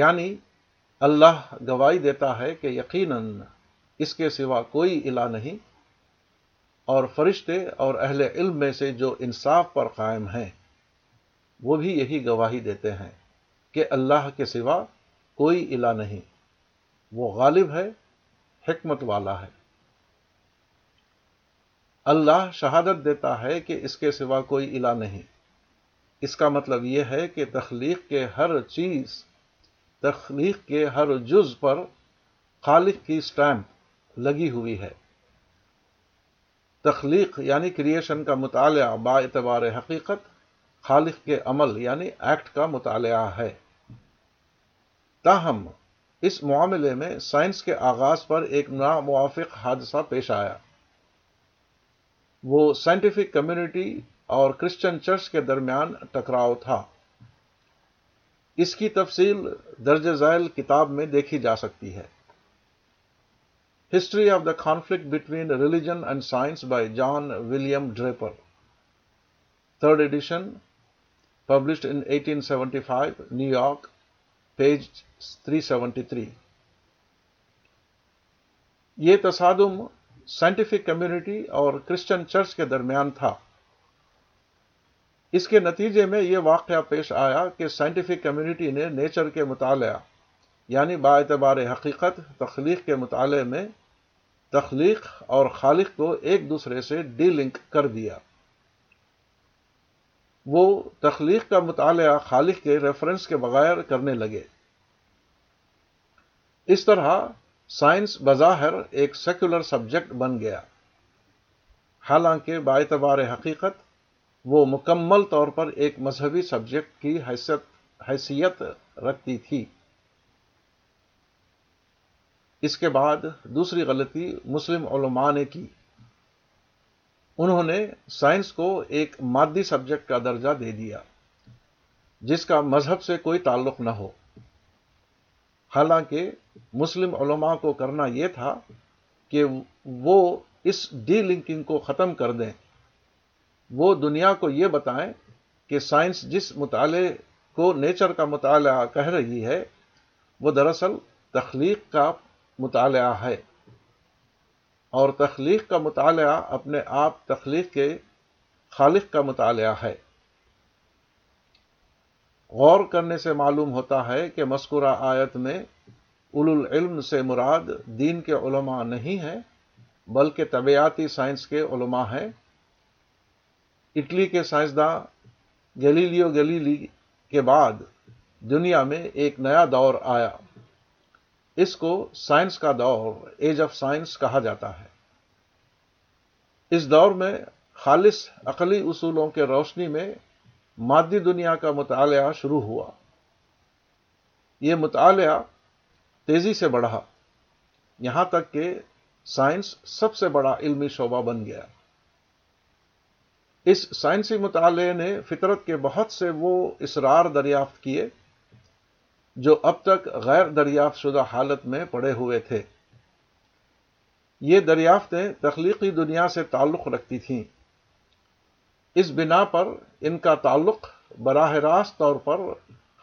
یعنی اللہ گواہی دیتا ہے کہ یقیناً اس کے سوا کوئی الہ نہیں اور فرشتے اور اہل علم میں سے جو انصاف پر قائم ہیں وہ بھی یہی گواہی دیتے ہیں کہ اللہ کے سوا کوئی الہ نہیں وہ غالب ہے حکمت والا ہے اللہ شہادت دیتا ہے کہ اس کے سوا کوئی الہ نہیں اس کا مطلب یہ ہے کہ تخلیق کے ہر چیز تخلیق کے ہر جز پر خالق کی سٹیمپ لگی ہوئی ہے تخلیق یعنی کریشن کا مطالعہ با اعتبار حقیقت خالق کے عمل یعنی ایکٹ کا مطالعہ ہے تاہم اس معاملے میں سائنس کے آغاز پر ایک ناموافق حادثہ پیش آیا وہ سائنٹیفک کمیونٹی اور کرسچن چرچ کے درمیان ٹکراؤ تھا اس کی تفصیل درج ذیل کتاب میں دیکھی جا سکتی ہے history of the conflict between religion and science by John William Draper third edition published in 1875 New York page 373 یہ تصادم سائنٹیفک کمیونٹی اور کرسچن چرچ کے درمیان تھا اس کے نتیجے میں یہ واقعہ پیش آیا کہ سائنٹیفک کمیونٹی نے نیچر کے مطالعہ یعنی باعتبار حقیقت تخلیق کے مطالعے میں تخلیق اور خالق کو ایک دوسرے سے ڈی لنک کر دیا وہ تخلیق کا مطالعہ خالق کے ریفرنس کے بغیر کرنے لگے اس طرح سائنس بظاہر ایک سیکولر سبجیکٹ بن گیا حالانکہ باعتبار حقیقت وہ مکمل طور پر ایک مذہبی سبجیکٹ کی حیثیت حیثیت رکھتی تھی اس کے بعد دوسری غلطی مسلم علماء نے کی انہوں نے سائنس کو ایک مادی سبجیکٹ کا درجہ دے دیا جس کا مذہب سے کوئی تعلق نہ ہو حالانکہ مسلم علماء کو کرنا یہ تھا کہ وہ اس ڈی لنکنگ کو ختم کر دیں وہ دنیا کو یہ بتائیں کہ سائنس جس مطالعے کو نیچر کا مطالعہ کہہ رہی ہے وہ دراصل تخلیق کا مطالعہ ہے اور تخلیق کا مطالعہ اپنے آپ تخلیق کے خالق کا مطالعہ ہے غور کرنے سے معلوم ہوتا ہے کہ مذکورہ آیت میں اول العلم سے مراد دین کے علماء نہیں ہیں بلکہ طبعیاتی سائنس کے علماء ہیں اٹلی کے سائنسداں گلیلیو گلیلی کے بعد دنیا میں ایک نیا دور آیا اس کو سائنس کا دور ایج آف سائنس کہا جاتا ہے اس دور میں خالص عقلی اصولوں کے روشنی میں مادی دنیا کا مطالعہ شروع ہوا یہ مطالعہ تیزی سے بڑھا یہاں تک کہ سائنس سب سے بڑا علمی شعبہ بن گیا اس سائنسی مطالعے نے فطرت کے بہت سے وہ اسرار دریافت کیے جو اب تک غیر دریافت شدہ حالت میں پڑے ہوئے تھے یہ دریافتیں تخلیقی دنیا سے تعلق رکھتی تھیں اس بنا پر ان کا تعلق براہ راست طور پر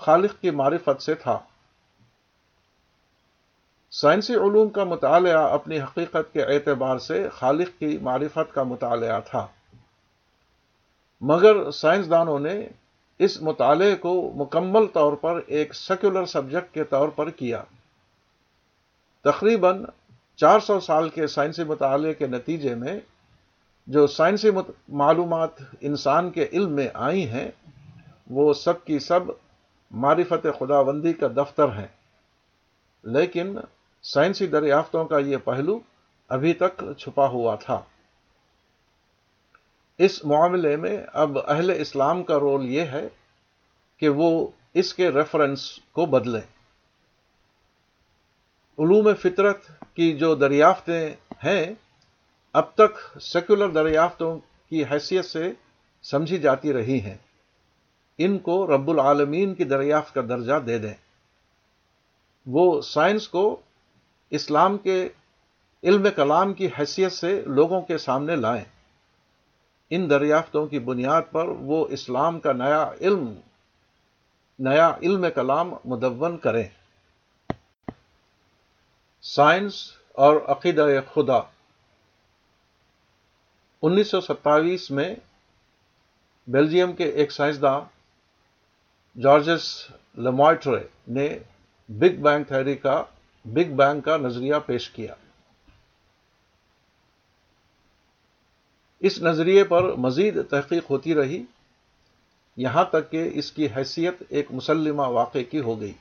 خالق کی معرفت سے تھا سائنسی علوم کا مطالعہ اپنی حقیقت کے اعتبار سے خالق کی معرفت کا مطالعہ تھا مگر سائنسدانوں نے اس مطالعے کو مکمل طور پر ایک سیکولر سبجیکٹ کے طور پر کیا تقریباً چار سو سال کے سائنسی مطالعے کے نتیجے میں جو سائنسی معلومات انسان کے علم میں آئی ہیں وہ سب کی سب معرفت خداوندی کا دفتر ہیں لیکن سائنسی دریافتوں کا یہ پہلو ابھی تک چھپا ہوا تھا اس معاملے میں اب اہل اسلام کا رول یہ ہے کہ وہ اس کے ریفرنس کو بدلیں علوم فطرت کی جو دریافتیں ہیں اب تک سیکولر دریافتوں کی حیثیت سے سمجھی جاتی رہی ہیں ان کو رب العالمین کی دریافت کا درجہ دے دیں وہ سائنس کو اسلام کے علم کلام کی حیثیت سے لوگوں کے سامنے لائیں ان دریافتوں کی بنیاد پر وہ اسلام کا نیا علم نیا علم کلام مدون کریں سائنس اور عقیدہ خدا 1927 میں بیلجیم کے ایک سائنسداں جارجس لمائٹرے نے بگ بینگ تھیوری کا بگ بینگ کا نظریہ پیش کیا اس نظریے پر مزید تحقیق ہوتی رہی یہاں تک کہ اس کی حیثیت ایک مسلمہ واقع کی ہو گئی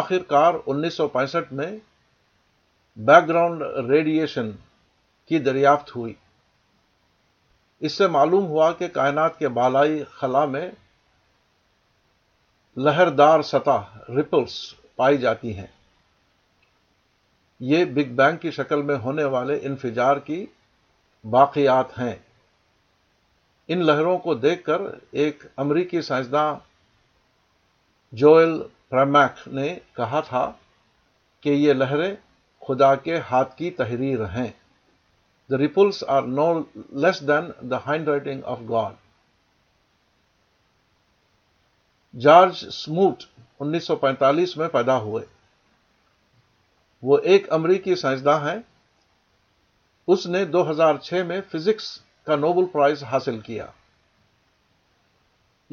آخر کار انیس سو پینسٹھ میں بیک گراؤنڈ ریڈیشن کی دریافت ہوئی اس سے معلوم ہوا کہ کائنات کے بالائی خلا میں لہردار سطح رپلس پائی جاتی ہیں یہ بگ بینگ کی شکل میں ہونے والے انفجار کی باقیات ہیں ان لہروں کو دیکھ کر ایک امریکی سائنسداں جوئل پرمیک نے کہا تھا کہ یہ لہریں خدا کے ہاتھ کی تحریر ہیں the ripples are no less than the handwriting of God. George Smoot انیس سو پینتالیس میں پیدا ہوئے وہ ایک امریکی سائنسداں ہیں اس نے دو ہزار چھ میں فزکس کا نوبل پرائز حاصل کیا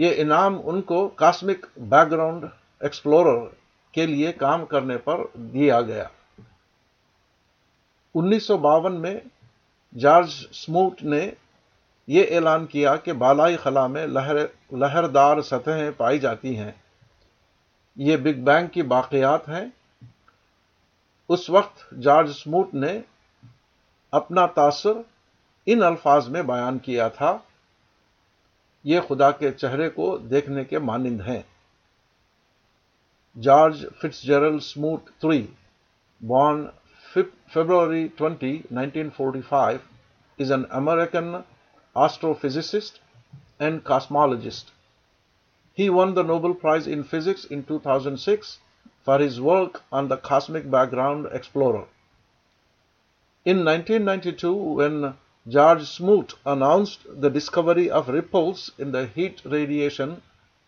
یہ انعام ان کو کاسمک بیک گراؤنڈ ایکسپلورر کے لیے کام کرنے پر دیا گیا انیس سو باون میں جارج سموٹ نے یہ اعلان کیا کہ بالائی خلا میں لہر لہردار سطحیں پائی جاتی ہیں یہ بگ بینگ کی باقیات ہیں اس وقت جارج سموٹ نے اپنا تاثر ان الفاظ میں بیان کیا تھا یہ خدا کے چہرے کو دیکھنے کے مانند ہیں George Fitzgerald Smoot three 1898 February twenty nineteen forty five is an American astrophysicist and cosmologist he won the Nobel prize in physics in two thousand six for his work on the cosmic background explorer enhanced the discovery of ripples radiation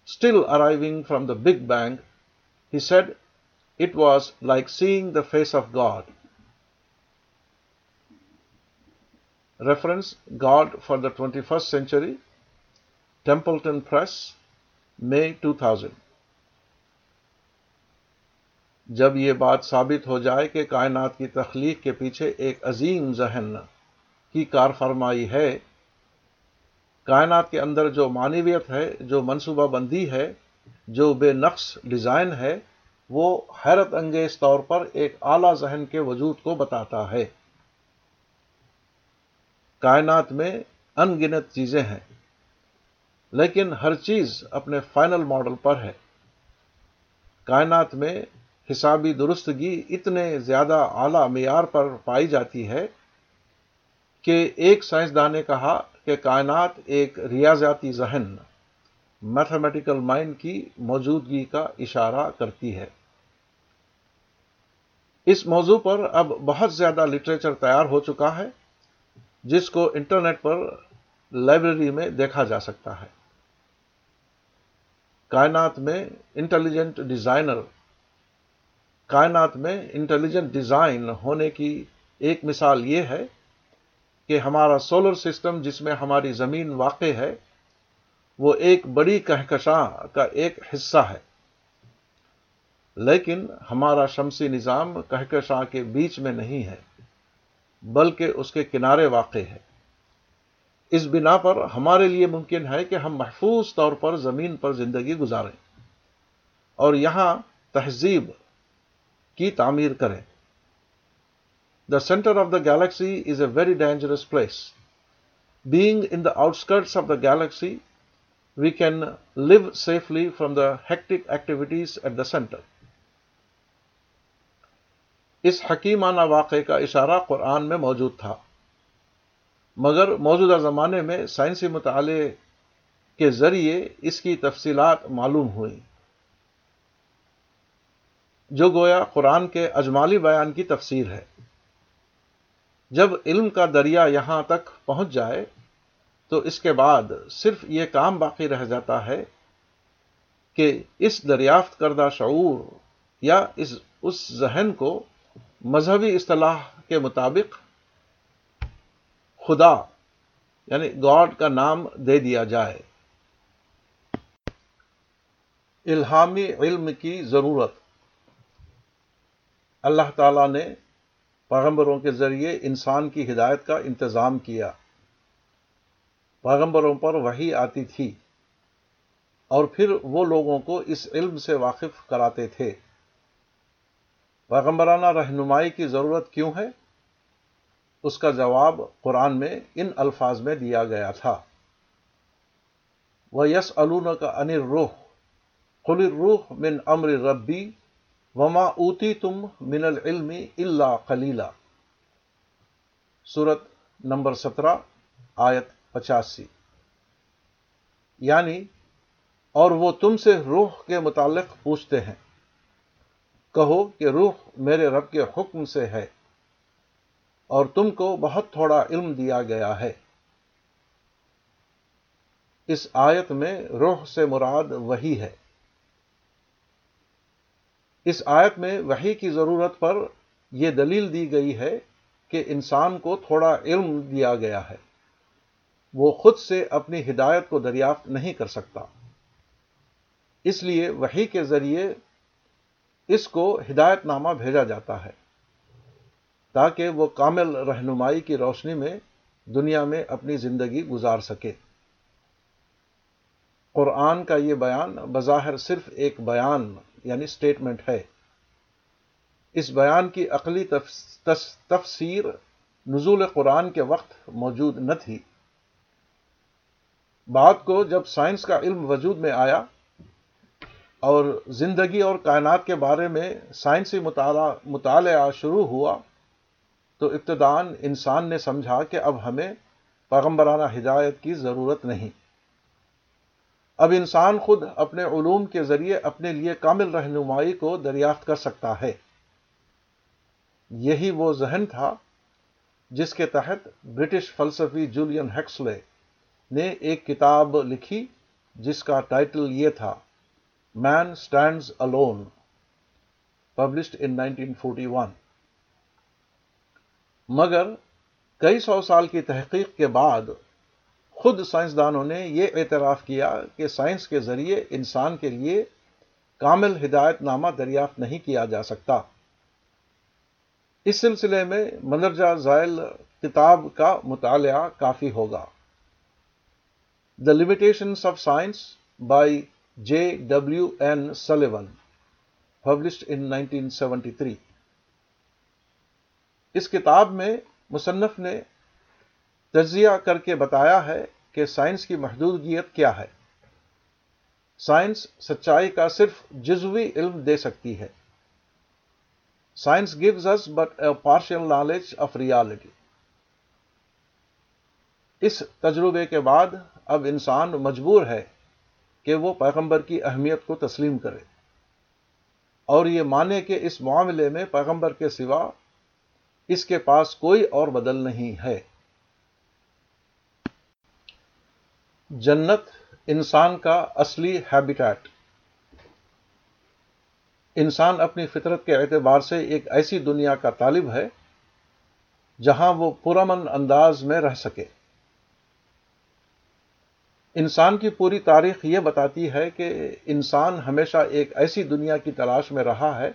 still arrive from the bang he face of God reference God for the twenty first century Templeton Press May two thousand جب یہ بات ثابت ہو جائے کہ کائنات کی تخلیق کے پیچھے ایک عظیم ذہن کی کار فرمائی ہے کائنات کے اندر جو معنیویت ہے جو منصوبہ بندی ہے جو بے نقص ڈیزائن ہے وہ حیرت انگیز طور پر ایک اعلیٰ ذہن کے وجود کو بتاتا ہے کائنات میں ان گنت چیزیں ہیں لیکن ہر چیز اپنے فائنل ماڈل پر ہے کائنات میں حسابی درستگی اتنے زیادہ اعلی معیار پر پائی جاتی ہے کہ ایک سائنسدان نے کہا کہ کائنات ایک ریاضیاتی ذہن میتھمیٹیکل مائنڈ کی موجودگی کا اشارہ کرتی ہے اس موضوع پر اب بہت زیادہ لٹریچر تیار ہو چکا ہے جس کو انٹرنیٹ پر لائبریری میں دیکھا جا سکتا ہے کائنات میں انٹیلیجنٹ ڈیزائنر کائنات میں انٹیلیجنٹ ڈیزائن ہونے کی ایک مثال یہ ہے کہ ہمارا سولر سسٹم جس میں ہماری زمین واقع ہے وہ ایک بڑی کہکشاں کا ایک حصہ ہے لیکن ہمارا شمسی نظام کہکشاں کے بیچ میں نہیں ہے بلکہ اس کے کنارے واقع ہے اس بنا پر ہمارے لیے ممکن ہے کہ ہم محفوظ طور پر زمین پر زندگی گزاریں اور یہاں تہذیب کی تعمیر کریں the centre of the galaxy is a very dangerous place being in the outskirts of the galaxy we can live safely from the hectic activities at the centre اس حکیمانہ واقعے کا اشارہ قرآن میں موجود تھا مگر موجودہ زمانے میں سائنسی مطالعے کے ذریعے اس کی تفصیلات معلوم ہوئیں جو گویا قرآن کے اجمالی بیان کی تفسیر ہے جب علم کا دریا یہاں تک پہنچ جائے تو اس کے بعد صرف یہ کام باقی رہ جاتا ہے کہ اس دریافت کردہ شعور یا اس اس ذہن کو مذہبی اصطلاح کے مطابق خدا یعنی گاڈ کا نام دے دیا جائے الہامی علم کی ضرورت اللہ تعالی نے پیغمبروں کے ذریعے انسان کی ہدایت کا انتظام کیا پیغمبروں پر وہی آتی تھی اور پھر وہ لوگوں کو اس علم سے واقف کراتے تھے پیغمبرانہ رہنمائی کی ضرورت کیوں ہے اس کا جواب قرآن میں ان الفاظ میں دیا گیا تھا وہ یس الون کا انر روح خل روح من امر ربی وما اوتی تم من العلم اللہ خلیلہ صورت نمبر سترہ آیت پچاسی یعنی اور وہ تم سے روح کے متعلق پوچھتے ہیں کہو کہ روح میرے رب کے حکم سے ہے اور تم کو بہت تھوڑا علم دیا گیا ہے اس آیت میں روح سے مراد وہی ہے اس آیت میں وہی کی ضرورت پر یہ دلیل دی گئی ہے کہ انسان کو تھوڑا علم دیا گیا ہے وہ خود سے اپنی ہدایت کو دریافت نہیں کر سکتا اس لیے وہی کے ذریعے اس کو ہدایت نامہ بھیجا جاتا ہے تاکہ وہ کامل رہنمائی کی روشنی میں دنیا میں اپنی زندگی گزار سکے قرآن کا یہ بیان بظاہر صرف ایک بیان یعنی اسٹیٹمنٹ ہے اس بیان کی عقلی تفسیر نزول قرآن کے وقت موجود نہ تھی بات کو جب سائنس کا علم وجود میں آیا اور زندگی اور کائنات کے بارے میں سائنسی مطالعہ مطالعہ شروع ہوا تو ابتدان انسان نے سمجھا کہ اب ہمیں پیغمبرانہ ہدایت کی ضرورت نہیں اب انسان خود اپنے علوم کے ذریعے اپنے لیے کامل رہنمائی کو دریافت کر سکتا ہے یہی وہ ذہن تھا جس کے تحت برٹش فلسفی جولین ہیکسلے نے ایک کتاب لکھی جس کا ٹائٹل یہ تھا man stands alone published in nineteen forty one مگر کئی سو سال کی تحقیق کے بعد خود سائنسدانوں نے یہ اعتراف کیا کہ سائنس کے ذریعے انسان کے لیے کامل ہدایت نامہ دریافت نہیں کیا جا سکتا اس سلسلے میں مندرجہ ذائل کتاب کا مطالعہ کافی ہوگا the limitations of science by J W N Sullivan published in 1973. اس کتاب میں مصنف نے تجزیہ کر کے بتایا ہے کہ سائنس کی محدودگیت کیا ہے سائنس سچائی کا صرف جزوی علم دے سکتی ہے science gives us but a partial knowledge of reality اس تجربے کے بعد اب انسان مجبور ہے کہ وہ پیغمبر کی اہمیت کو تسلیم کرے اور یہ مانے کہ اس معاملے میں پیغمبر کے سوا اس کے پاس کوئی اور بدل نہیں ہے جنت انسان کا اصلی ہیبیٹیٹ انسان اپنی فطرت کے اعتبار سے ایک ایسی دنیا کا طالب ہے جہاں وہ پرامن انداز میں رہ سکے انسان کی پوری تاریخ یہ بتاتی ہے کہ انسان ہمیشہ ایک ایسی دنیا کی تلاش میں رہا ہے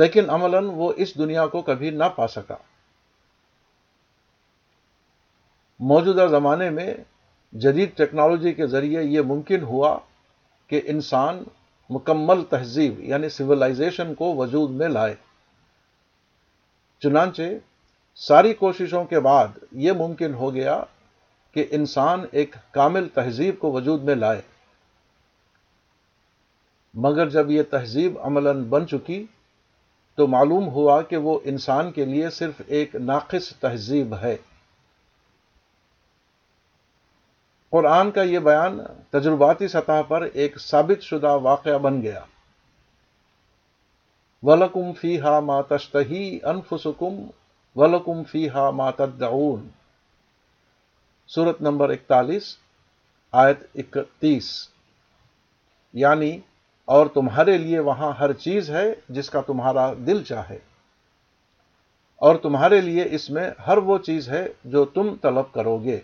لیکن عملاً وہ اس دنیا کو کبھی نہ پا سکا موجودہ زمانے میں جدید ٹیکنالوجی کے ذریعے یہ ممکن ہوا کہ انسان مکمل تہذیب یعنی سولہشن کو وجود میں لائے چنانچہ ساری کوششوں کے بعد یہ ممکن ہو گیا کہ انسان ایک کامل تہذیب کو وجود میں لائے مگر جب یہ تہذیب عمل بن چکی تو معلوم ہوا کہ وہ انسان کے لیے صرف ایک ناقص تہذیب ہے قرآن کا یہ بیان تجرباتی سطح پر ایک ثابت شدہ واقعہ بن گیا ولکم فی ہا ماتشتہی انفسکم ولکم فی ہا ماتدعون صورت نمبر اکتالیس آیت اکتیس یعنی اور تمہارے لیے وہاں ہر چیز ہے جس کا تمہارا دل چاہے اور تمہارے لیے اس میں ہر وہ چیز ہے جو تم طلب کرو گے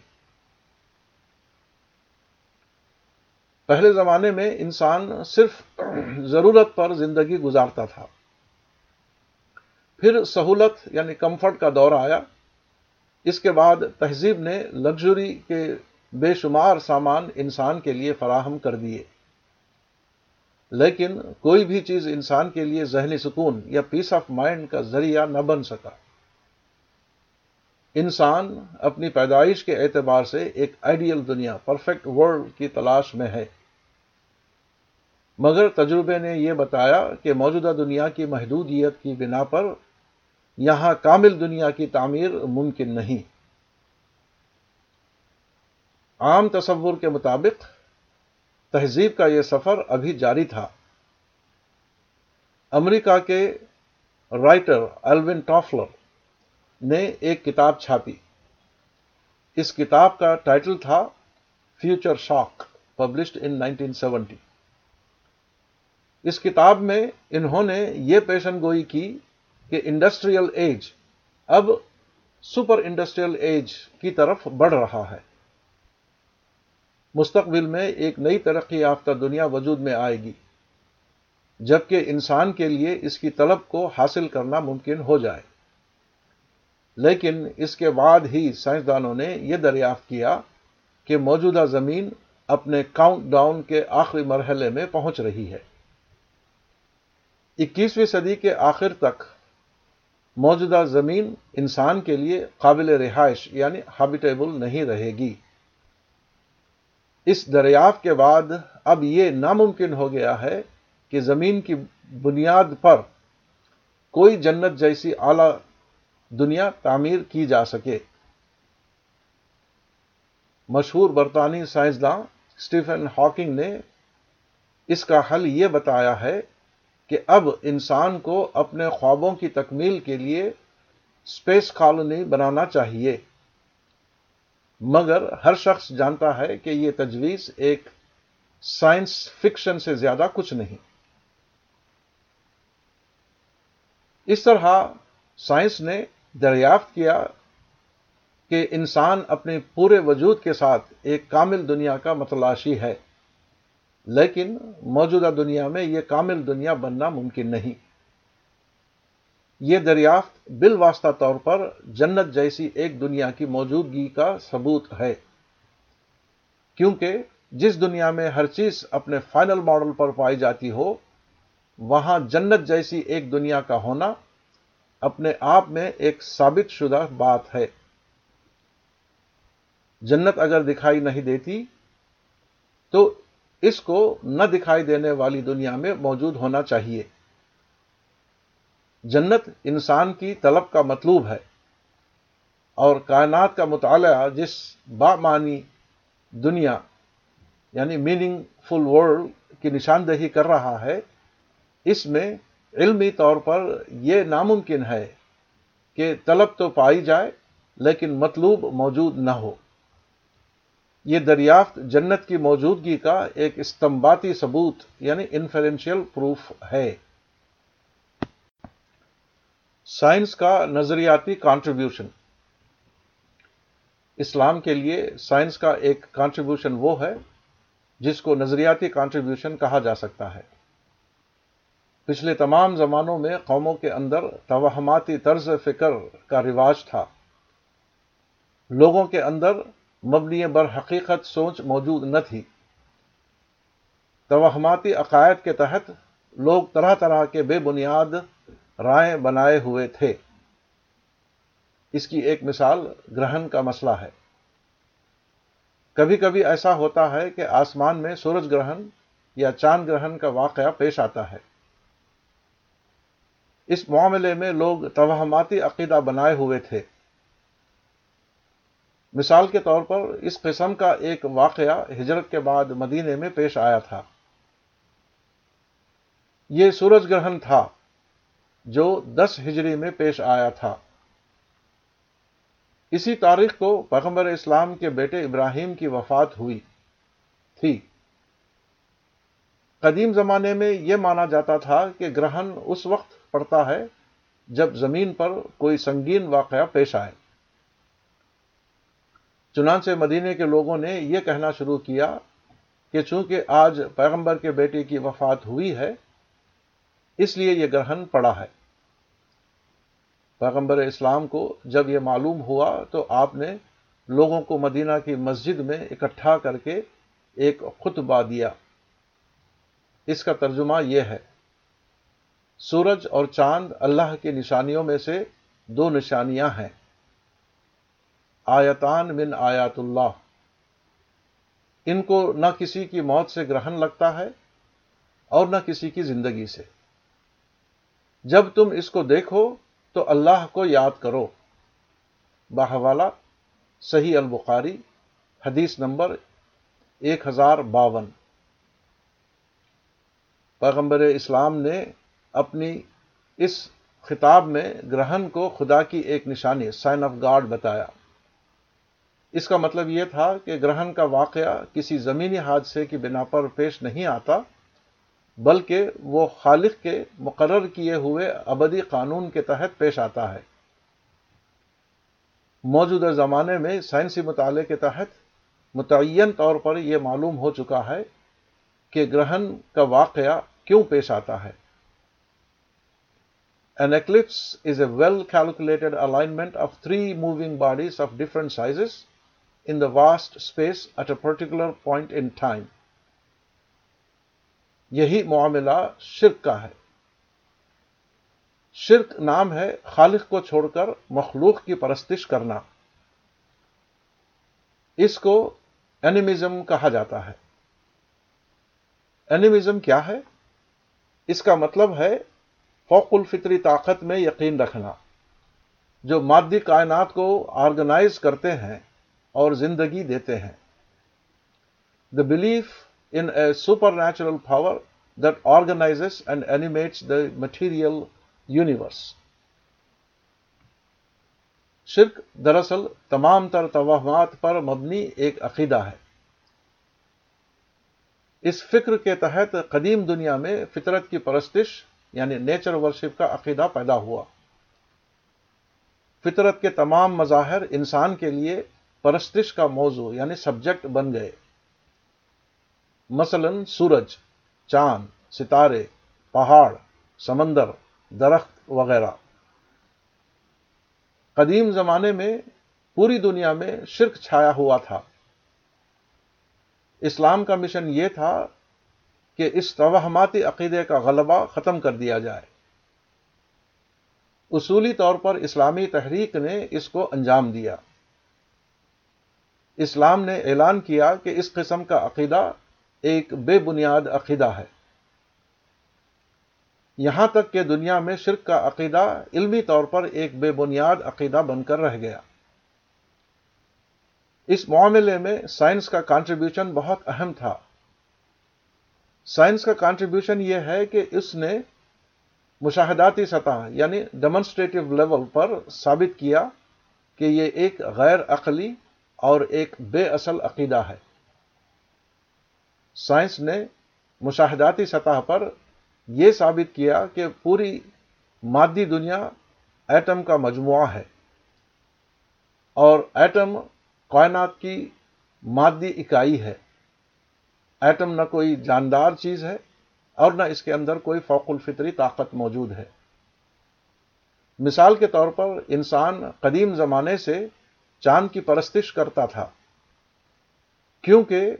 پہلے زمانے میں انسان صرف ضرورت پر زندگی گزارتا تھا پھر سہولت یعنی کمفرٹ کا دور آیا اس کے بعد تہذیب نے لگژری کے بے شمار سامان انسان کے لیے فراہم کر دیے لیکن کوئی بھی چیز انسان کے لیے ذہنی سکون یا پیس آف مائنڈ کا ذریعہ نہ بن سکا انسان اپنی پیدائش کے اعتبار سے ایک آئیڈیل دنیا پرفیکٹ ورلڈ کی تلاش میں ہے مگر تجربے نے یہ بتایا کہ موجودہ دنیا کی محدودیت کی بنا پر یہاں کامل دنیا کی تعمیر ممکن نہیں عام تصور کے مطابق تہذیب کا یہ سفر ابھی جاری تھا امریکہ کے رائٹر الوین ٹافلر نے ایک کتاب چھاپی اس کتاب کا ٹائٹل تھا future shock published in nineteen seventy اس کتاب میں انہوں نے یہ پیشن گوئی کی کہ انڈسٹریل ایج اب سپر انڈسٹریل ایج کی طرف بڑھ رہا ہے مستقبل میں ایک نئی ترقی یافتہ دنیا وجود میں آئے گی جبکہ انسان کے لیے اس کی طلب کو حاصل کرنا ممکن ہو جائے لیکن اس کے بعد ہی سائنسدانوں نے یہ دریافت کیا کہ موجودہ زمین اپنے کاؤنٹ ڈاؤن کے آخری مرحلے میں پہنچ رہی ہے اکیسویں صدی کے آخر تک موجودہ زمین انسان کے لیے قابل رہائش یعنی ہیبیٹیبل نہیں رہے گی اس دریافت کے بعد اب یہ ناممکن ہو گیا ہے کہ زمین کی بنیاد پر کوئی جنت جیسی اعلی دنیا تعمیر کی جا سکے مشہور برطانوی سائنسداں اسٹیفن ہاکنگ نے اس کا حل یہ بتایا ہے کہ اب انسان کو اپنے خوابوں کی تکمیل کے لیے اسپیس کالونی بنانا چاہیے مگر ہر شخص جانتا ہے کہ یہ تجویز ایک سائنس فکشن سے زیادہ کچھ نہیں اس طرح سائنس نے دریافت کیا کہ انسان اپنے پورے وجود کے ساتھ ایک کامل دنیا کا متلاشی ہے لیکن موجودہ دنیا میں یہ کامل دنیا بننا ممکن نہیں یہ دریافت بالواسطہ واسطہ طور پر جنت جیسی ایک دنیا کی موجودگی کا ثبوت ہے کیونکہ جس دنیا میں ہر چیز اپنے فائنل ماڈل پر پائی جاتی ہو وہاں جنت جیسی ایک دنیا کا ہونا اپنے آپ میں ایک ثابت شدہ بات ہے جنت اگر دکھائی نہیں دیتی تو اس کو نہ دکھائی دینے والی دنیا میں موجود ہونا چاہیے جنت انسان کی طلب کا مطلوب ہے اور کائنات کا مطالعہ جس معنی دنیا یعنی میننگ فل ورلڈ کی نشاندہی کر رہا ہے اس میں علمی طور پر یہ ناممکن ہے کہ طلب تو پائی جائے لیکن مطلوب موجود نہ ہو یہ دریافت جنت کی موجودگی کا ایک استمباتی ثبوت یعنی انفرینشیل پروف ہے سائنس کا نظریاتی کانٹریبیوشن اسلام کے لیے سائنس کا ایک کانٹریبیوشن وہ ہے جس کو نظریاتی کانٹریبیوشن کہا جا سکتا ہے پچھلے تمام زمانوں میں قوموں کے اندر توہماتی طرز فکر کا رواج تھا لوگوں کے اندر مبنی بر حقیقت سوچ موجود نہ تھی توہماتی عقائد کے تحت لوگ طرح طرح کے بے بنیاد رائے بنائے ہوئے تھے اس کی ایک مثال گرہن کا مسئلہ ہے کبھی کبھی ایسا ہوتا ہے کہ آسمان میں سورج گرہن یا چاند گرہن کا واقعہ پیش آتا ہے اس معاملے میں لوگ توہماتی عقیدہ بنائے ہوئے تھے مثال کے طور پر اس قسم کا ایک واقعہ ہجرت کے بعد مدینے میں پیش آیا تھا یہ سورج گرہن تھا جو دس ہجری میں پیش آیا تھا اسی تاریخ کو پیغمبر اسلام کے بیٹے ابراہیم کی وفات ہوئی تھی قدیم زمانے میں یہ مانا جاتا تھا کہ گرہن اس وقت پڑتا ہے جب زمین پر کوئی سنگین واقعہ پیش آئے چنانچہ مدینے کے لوگوں نے یہ کہنا شروع کیا کہ چونکہ آج پیغمبر کے بیٹے کی وفات ہوئی ہے اس لیے یہ گرہن پڑا ہے پیغمبر اسلام کو جب یہ معلوم ہوا تو آپ نے لوگوں کو مدینہ کی مسجد میں اکٹھا کر کے ایک خطبہ دیا اس کا ترجمہ یہ ہے سورج اور چاند اللہ کی نشانیوں میں سے دو نشانیاں ہیں آیتان من آیات اللہ ان کو نہ کسی کی موت سے گرہن لگتا ہے اور نہ کسی کی زندگی سے جب تم اس کو دیکھو تو اللہ کو یاد کرو باہوالہ صحیح البخاری حدیث نمبر ایک ہزار باون پیغمبر اسلام نے اپنی اس خطاب میں گرہن کو خدا کی ایک نشانی سائن آف گاڈ بتایا اس کا مطلب یہ تھا کہ گرہن کا واقعہ کسی زمینی حادثے کی بنا پر پیش نہیں آتا بلکہ وہ خالق کے مقرر کیے ہوئے ابدی قانون کے تحت پیش آتا ہے موجودہ زمانے میں سائنسی مطالعے کے تحت متعین طور پر یہ معلوم ہو چکا ہے کہ گرہن کا واقعہ کیوں پیش آتا ہے an eclipse is a well calculated alignment of three moving bodies of different sizes in the vast space at a particular point in time یہی معاملہ شرک کا ہے شرک نام ہے خالق کو چھوڑ کر مخلوق کی پرستش کرنا اس کو اینیمزم کہا جاتا ہے اینیمزم کیا ہے اس کا مطلب ہے فوق الفطری طاقت میں یقین رکھنا جو مادی کائنات کو آرگنائز کرتے ہیں اور زندگی دیتے ہیں the belief in a super natural power that and animates the material universe شرک دراصل تمام تر توہمات پر مبنی ایک عقیدہ ہے اس فکر کے تحت قدیم دنیا میں فطرت کی پرستش یعنی نیچر ورشپ کا عقیدہ پیدا ہوا فطرت کے تمام مظاہر انسان کے لیے پرستش کا موضوع یعنی سبجیکٹ بن گئے مثلا سورج چاند ستارے پہاڑ سمندر درخت وغیرہ قدیم زمانے میں پوری دنیا میں شرک چھایا ہوا تھا اسلام کا مشن یہ تھا کہ اس توہماتی عقیدے کا غلبہ ختم کر دیا جائے اصولی طور پر اسلامی تحریک نے اس کو انجام دیا اسلام نے اعلان کیا کہ اس قسم کا عقیدہ ایک بے بنیاد عقیدہ ہے یہاں تک کہ دنیا میں شرک کا عقیدہ علمی طور پر ایک بے بنیاد عقیدہ بن کر رہ گیا اس معاملے میں سائنس کا کانٹریبیوشن بہت اہم تھا سائنس کا کانٹریبیوشن یہ ہے کہ اس نے مشاہداتی سطح یعنی ڈیمونسٹریٹو لیول پر ثابت کیا کہ یہ ایک غیر عقلی اور ایک بے اصل عقیدہ ہے سائنس نے مشاہداتی سطح پر یہ ثابت کیا کہ پوری مادی دنیا ایٹم کا مجموعہ ہے اور ایٹم کائنات کی مادی اکائی ہے ایٹم نہ کوئی جاندار چیز ہے اور نہ اس کے اندر کوئی فوق الفطری طاقت موجود ہے مثال کے طور پر انسان قدیم زمانے سے چاند کی پرستش کرتا تھا کیونکہ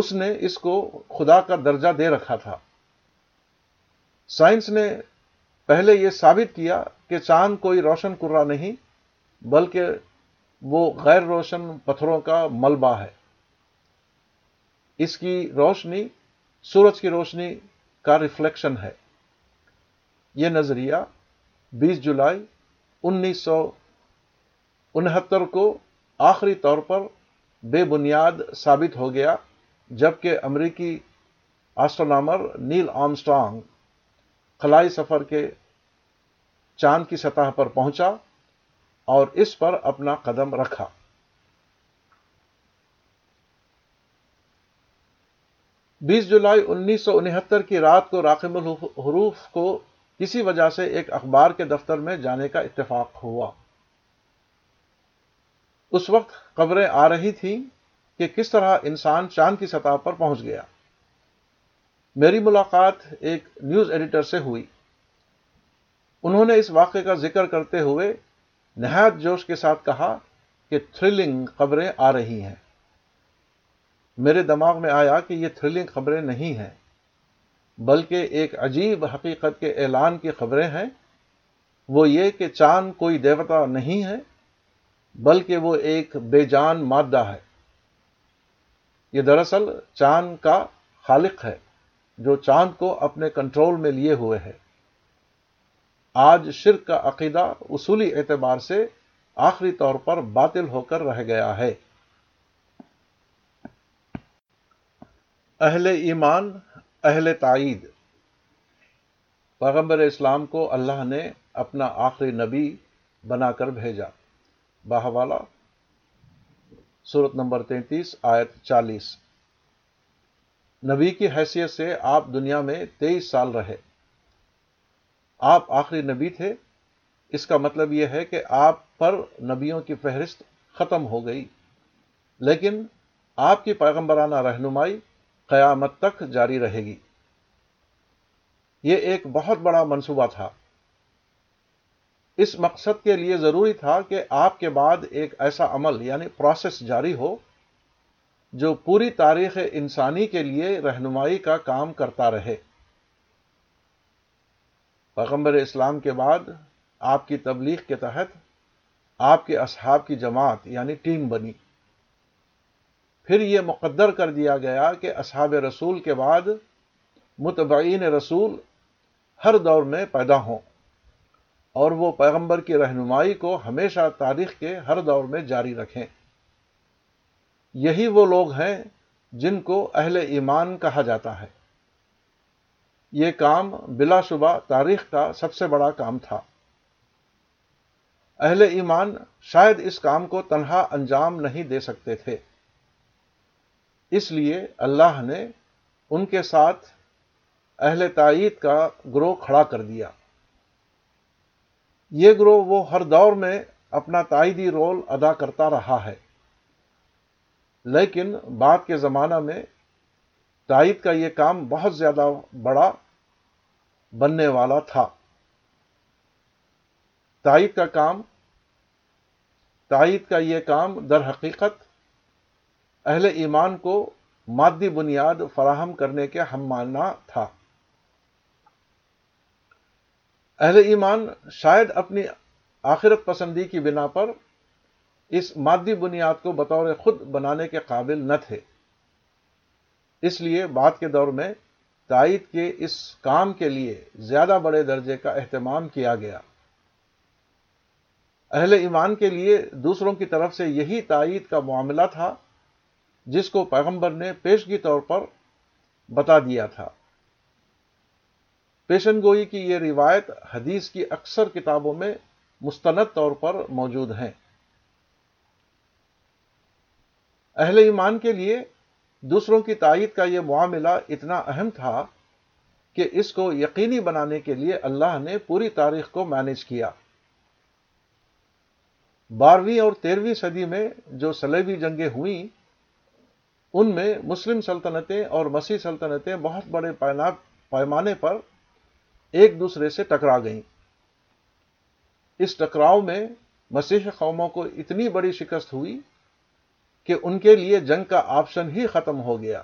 اس نے اس کو خدا کا درجہ دے رکھا تھا سائنس نے پہلے یہ ثابت کیا کہ چاند کوئی روشن کرا نہیں بلکہ وہ غیر روشن پتھروں کا ملبہ ہے اس کی روشنی سورج کی روشنی کا ریفلیکشن ہے یہ نظریہ بیس جولائی انیس سو انہتر کو آخری طور پر بے بنیاد ثابت ہو گیا جبکہ امریکی آسٹرونامر نیل آمسٹرانگ خلائی سفر کے چاند کی سطح پر پہنچا اور اس پر اپنا قدم رکھا بیس جولائی انیس سو انہتر کی رات کو راقم الحروف کو کسی وجہ سے ایک اخبار کے دفتر میں جانے کا اتفاق ہوا اس وقت خبریں آ رہی تھیں کہ کس طرح انسان چاند کی سطح پر پہنچ گیا میری ملاقات ایک نیوز ایڈیٹر سے ہوئی انہوں نے اس واقعے کا ذکر کرتے ہوئے نہایت جوش کے ساتھ کہا کہ تھرلنگ خبریں آ رہی ہیں میرے دماغ میں آیا کہ یہ تھرلنگ خبریں نہیں ہیں بلکہ ایک عجیب حقیقت کے اعلان کی خبریں ہیں وہ یہ کہ چاند کوئی دیوتا نہیں ہے بلکہ وہ ایک بے جان مادہ ہے یہ دراصل چاند کا خالق ہے جو چاند کو اپنے کنٹرول میں لیے ہوئے ہے آج شرک کا عقیدہ اصولی اعتبار سے آخری طور پر باطل ہو کر رہ گیا ہے اہل ایمان اہل تائید پیغمبر اسلام کو اللہ نے اپنا آخری نبی بنا کر بھیجا باہوالا صورت نمبر تینتیس آیت چالیس نبی کی حیثیت سے آپ دنیا میں تیئیس سال رہے آپ آخری نبی تھے اس کا مطلب یہ ہے کہ آپ پر نبیوں کی فہرست ختم ہو گئی لیکن آپ کی پیغمبرانہ رہنمائی قیامت تک جاری رہے گی یہ ایک بہت بڑا منصوبہ تھا اس مقصد کے لیے ضروری تھا کہ آپ کے بعد ایک ایسا عمل یعنی پروسیس جاری ہو جو پوری تاریخ انسانی کے لیے رہنمائی کا کام کرتا رہے پیغمبر اسلام کے بعد آپ کی تبلیغ کے تحت آپ کے اصحاب کی جماعت یعنی ٹیم بنی پھر یہ مقدر کر دیا گیا کہ اصحاب رسول کے بعد متبعین رسول ہر دور میں پیدا ہوں اور وہ پیغمبر کی رہنمائی کو ہمیشہ تاریخ کے ہر دور میں جاری رکھیں یہی وہ لوگ ہیں جن کو اہل ایمان کہا جاتا ہے یہ کام بلا شبہ تاریخ کا سب سے بڑا کام تھا اہل ایمان شاید اس کام کو تنہا انجام نہیں دے سکتے تھے اس لیے اللہ نے ان کے ساتھ اہل تائید کا گروہ کھڑا کر دیا یہ گروہ وہ ہر دور میں اپنا تائیدی رول ادا کرتا رہا ہے لیکن بعد کے زمانہ میں تائید کا یہ کام بہت زیادہ بڑا بننے والا تھا تائید کا کام تائید کا یہ کام در حقیقت اہل ایمان کو مادی بنیاد فراہم کرنے کے ہم ماننا تھا اہل ایمان شاید اپنی آخرت پسندی کی بنا پر اس مادی بنیاد کو بطور خود بنانے کے قابل نہ تھے اس لیے بعد کے دور میں تائید کے اس کام کے لیے زیادہ بڑے درجے کا اہتمام کیا گیا اہل ایمان کے لیے دوسروں کی طرف سے یہی تائید کا معاملہ تھا جس کو پیغمبر نے پیشگی طور پر بتا دیا تھا پیشن گوئی کی یہ روایت حدیث کی اکثر کتابوں میں مستند طور پر موجود ہیں اہل ایمان کے لیے دوسروں کی تائید کا یہ معاملہ اتنا اہم تھا کہ اس کو یقینی بنانے کے لیے اللہ نے پوری تاریخ کو مینج کیا بارہویں اور تیرہویں صدی میں جو سلیبی جنگیں ہوئیں ان میں مسلم سلطنتیں اور مسیح سلطنتیں بہت بڑے پیمانے پر ایک دوسرے سے ٹکرا گئیں اس ٹکراؤ میں مسیح قوموں کو اتنی بڑی شکست ہوئی کہ ان کے لیے جنگ کا آپشن ہی ختم ہو گیا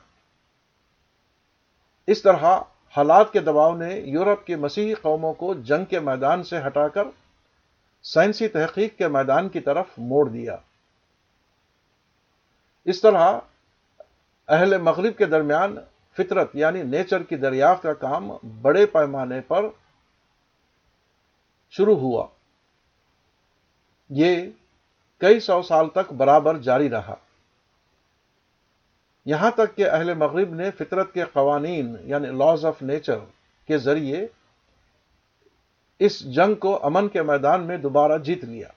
اس طرح حالات کے دباؤ نے یورپ کے مسیحی قوموں کو جنگ کے میدان سے ہٹا کر سائنسی تحقیق کے میدان کی طرف موڑ دیا اس طرح اہل مغرب کے درمیان فطرت یعنی نیچر کی دریافت کا کام بڑے پیمانے پر شروع ہوا یہ کئی سو سال تک برابر جاری رہا یہاں تک کہ اہل مغرب نے فطرت کے قوانین یعنی لاز آف نیچر کے ذریعے اس جنگ کو امن کے میدان میں دوبارہ جیت لیا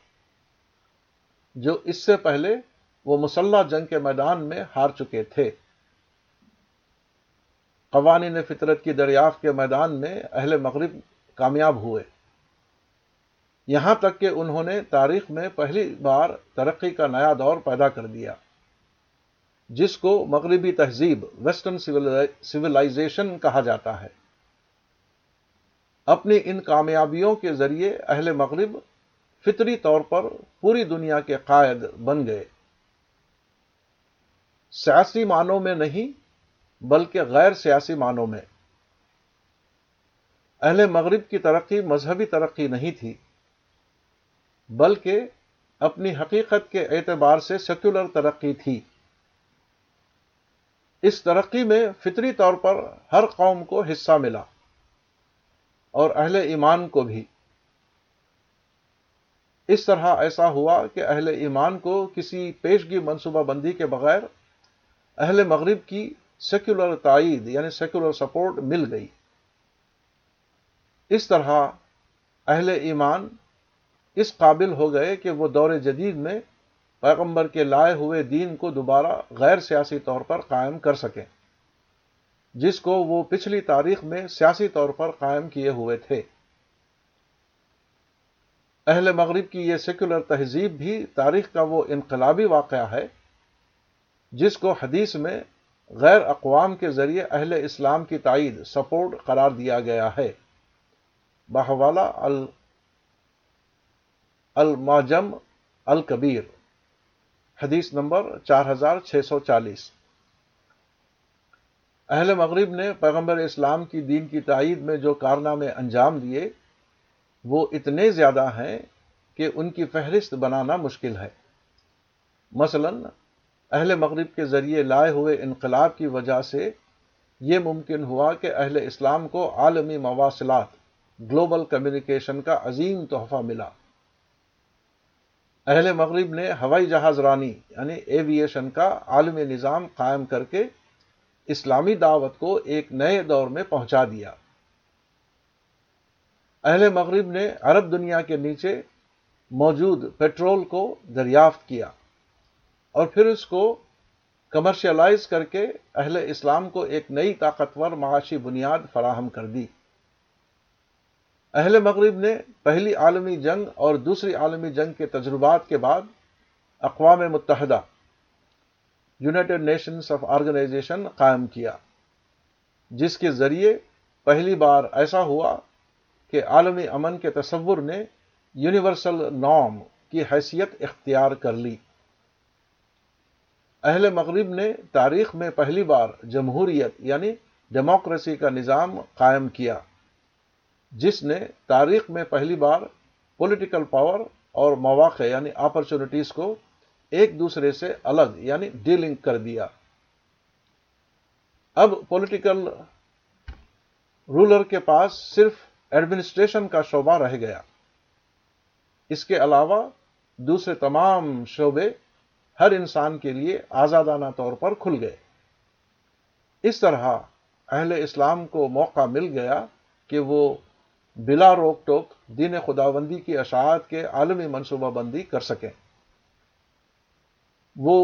جو اس سے پہلے وہ مسلح جنگ کے میدان میں ہار چکے تھے قوانین فطرت کی دریافت کے میدان میں اہل مغرب کامیاب ہوئے یہاں تک کہ انہوں نے تاریخ میں پہلی بار ترقی کا نیا دور پیدا کر دیا جس کو مغربی تہذیب ویسٹرن سویلائزیشن کہا جاتا ہے اپنی ان کامیابیوں کے ذریعے اہل مغرب فطری طور پر پوری دنیا کے قائد بن گئے سیاسی معنوں میں نہیں بلکہ غیر سیاسی معنوں میں اہل مغرب کی ترقی مذہبی ترقی نہیں تھی بلکہ اپنی حقیقت کے اعتبار سے سیکولر ترقی تھی اس ترقی میں فطری طور پر ہر قوم کو حصہ ملا اور اہل ایمان کو بھی اس طرح ایسا ہوا کہ اہل ایمان کو کسی پیشگی منصوبہ بندی کے بغیر اہل مغرب کی سیکولر تائید یعنی سیکولر سپورٹ مل گئی اس طرح اہل ایمان اس قابل ہو گئے کہ وہ دور جدید میں پیغمبر کے لائے ہوئے دین کو دوبارہ غیر سیاسی طور پر قائم کر سکیں جس کو وہ پچھلی تاریخ میں سیاسی طور پر قائم کیے ہوئے تھے اہل مغرب کی یہ سیکولر تہذیب بھی تاریخ کا وہ انقلابی واقعہ ہے جس کو حدیث میں غیر اقوام کے ذریعے اہل اسلام کی تائید سپورٹ قرار دیا گیا ہے الماجم الکبیر حدیث نمبر چار ہزار چھ سو چالیس اہل مغرب نے پیغمبر اسلام کی دین کی تائید میں جو کارنامے انجام دیے وہ اتنے زیادہ ہیں کہ ان کی فہرست بنانا مشکل ہے مثلا اہل مغرب کے ذریعے لائے ہوئے انقلاب کی وجہ سے یہ ممکن ہوا کہ اہل اسلام کو عالمی مواصلات گلوبل کمیونیکیشن کا عظیم تحفہ ملا اہل مغرب نے ہوائی جہاز رانی یعنی ایویشن کا عالمی نظام قائم کر کے اسلامی دعوت کو ایک نئے دور میں پہنچا دیا اہل مغرب نے عرب دنیا کے نیچے موجود پیٹرول کو دریافت کیا اور پھر اس کو کمرشلائز کر کے اہل اسلام کو ایک نئی طاقتور معاشی بنیاد فراہم کر دی اہل مغرب نے پہلی عالمی جنگ اور دوسری عالمی جنگ کے تجربات کے بعد اقوام متحدہ یونائٹڈ نیشنز آف آرگنائزیشن قائم کیا جس کے ذریعے پہلی بار ایسا ہوا کہ عالمی امن کے تصور نے یونیورسل نام کی حیثیت اختیار کر لی اہل مغرب نے تاریخ میں پہلی بار جمہوریت یعنی ڈیموکریسی کا نظام قائم کیا جس نے تاریخ میں پہلی بار پولیٹیکل پاور اور مواقع یعنی اپرچونیٹیز کو ایک دوسرے سے الگ یعنی ڈیلنک کر دیا اب پولیٹیکل رولر کے پاس صرف ایڈمنسٹریشن کا شعبہ رہ گیا اس کے علاوہ دوسرے تمام شعبے ہر انسان کے لیے آزادانہ طور پر کھل گئے اس طرح اہل اسلام کو موقع مل گیا کہ وہ بلا روک ٹوک دین خداوندی کی اشاعت کے عالمی منصوبہ بندی کر سکیں وہ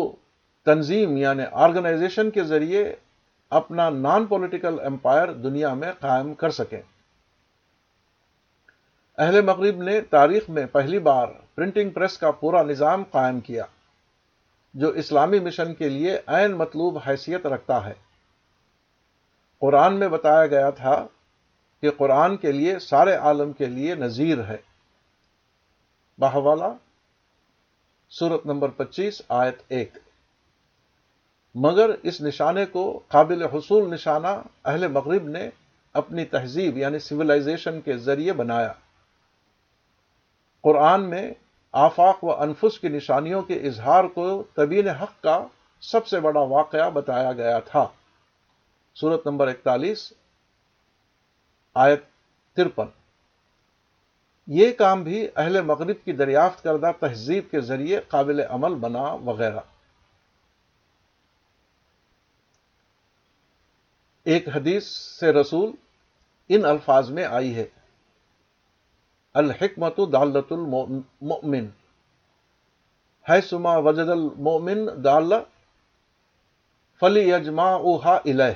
تنظیم یعنی آرگنائزیشن کے ذریعے اپنا نان پولیٹیکل امپائر دنیا میں قائم کر سکیں اہل مغرب نے تاریخ میں پہلی بار پرنٹنگ پریس کا پورا نظام قائم کیا جو اسلامی مشن کے لیے عین مطلوب حیثیت رکھتا ہے قرآن میں بتایا گیا تھا کہ قرآن کے لیے سارے عالم کے لیے نذیر ہے باہوالا صورت نمبر پچیس آیت ایک مگر اس نشانے کو قابل حصول نشانہ اہل مغرب نے اپنی تہذیب یعنی سویلائزیشن کے ذریعے بنایا قرآن میں آفاق و انفس کی نشانیوں کے اظہار کو طبیل حق کا سب سے بڑا واقعہ بتایا گیا تھا صورت نمبر اکتالیس آیت ترپن یہ کام بھی اہل مغرب کی دریافت کردہ تہذیب کے ذریعے قابل عمل بنا وغیرہ ایک حدیث سے رسول ان الفاظ میں آئی ہے الحکمت دالت المن ہے سما وجد المؤمن دال فلی یجما اوہا الہ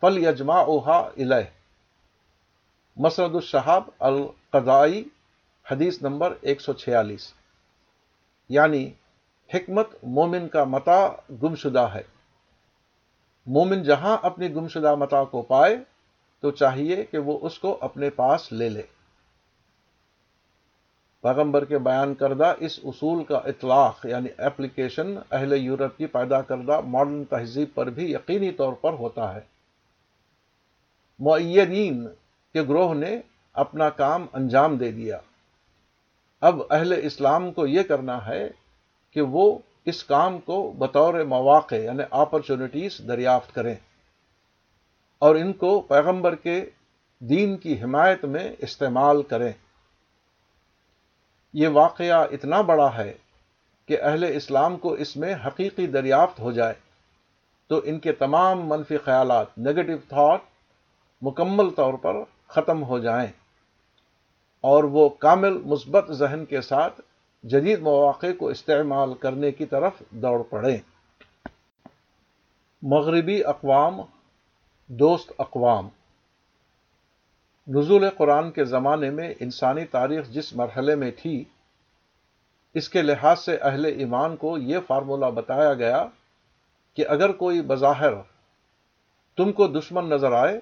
فل یجما اوہا الہ مسرد الشہاب القضائی حدیث نمبر ایک سو چھیالیس یعنی حکمت مومن کا متا گم شدہ ہے مومن جہاں اپنی گمشدہ متا کو پائے تو چاہیے کہ وہ اس کو اپنے پاس لے لے پیغمبر کے بیان کردہ اس اصول کا اطلاق یعنی اپلیکیشن اہل یورپ کی پیدا کردہ ماڈرن تہذیب پر بھی یقینی طور پر ہوتا ہے معدین کے گروہ نے اپنا کام انجام دے دیا اب اہل اسلام کو یہ کرنا ہے کہ وہ اس کام کو بطور مواقع یعنی اپرچونیٹیز دریافت کریں اور ان کو پیغمبر کے دین کی حمایت میں استعمال کریں یہ واقعہ اتنا بڑا ہے کہ اہل اسلام کو اس میں حقیقی دریافت ہو جائے تو ان کے تمام منفی خیالات نگیٹو تھاٹ مکمل طور پر ختم ہو جائیں اور وہ کامل مثبت ذہن کے ساتھ جدید مواقع کو استعمال کرنے کی طرف دوڑ پڑیں مغربی اقوام دوست اقوام نزول قرآن کے زمانے میں انسانی تاریخ جس مرحلے میں تھی اس کے لحاظ سے اہل ایمان کو یہ فارمولہ بتایا گیا کہ اگر کوئی بظاہر تم کو دشمن نظر آئے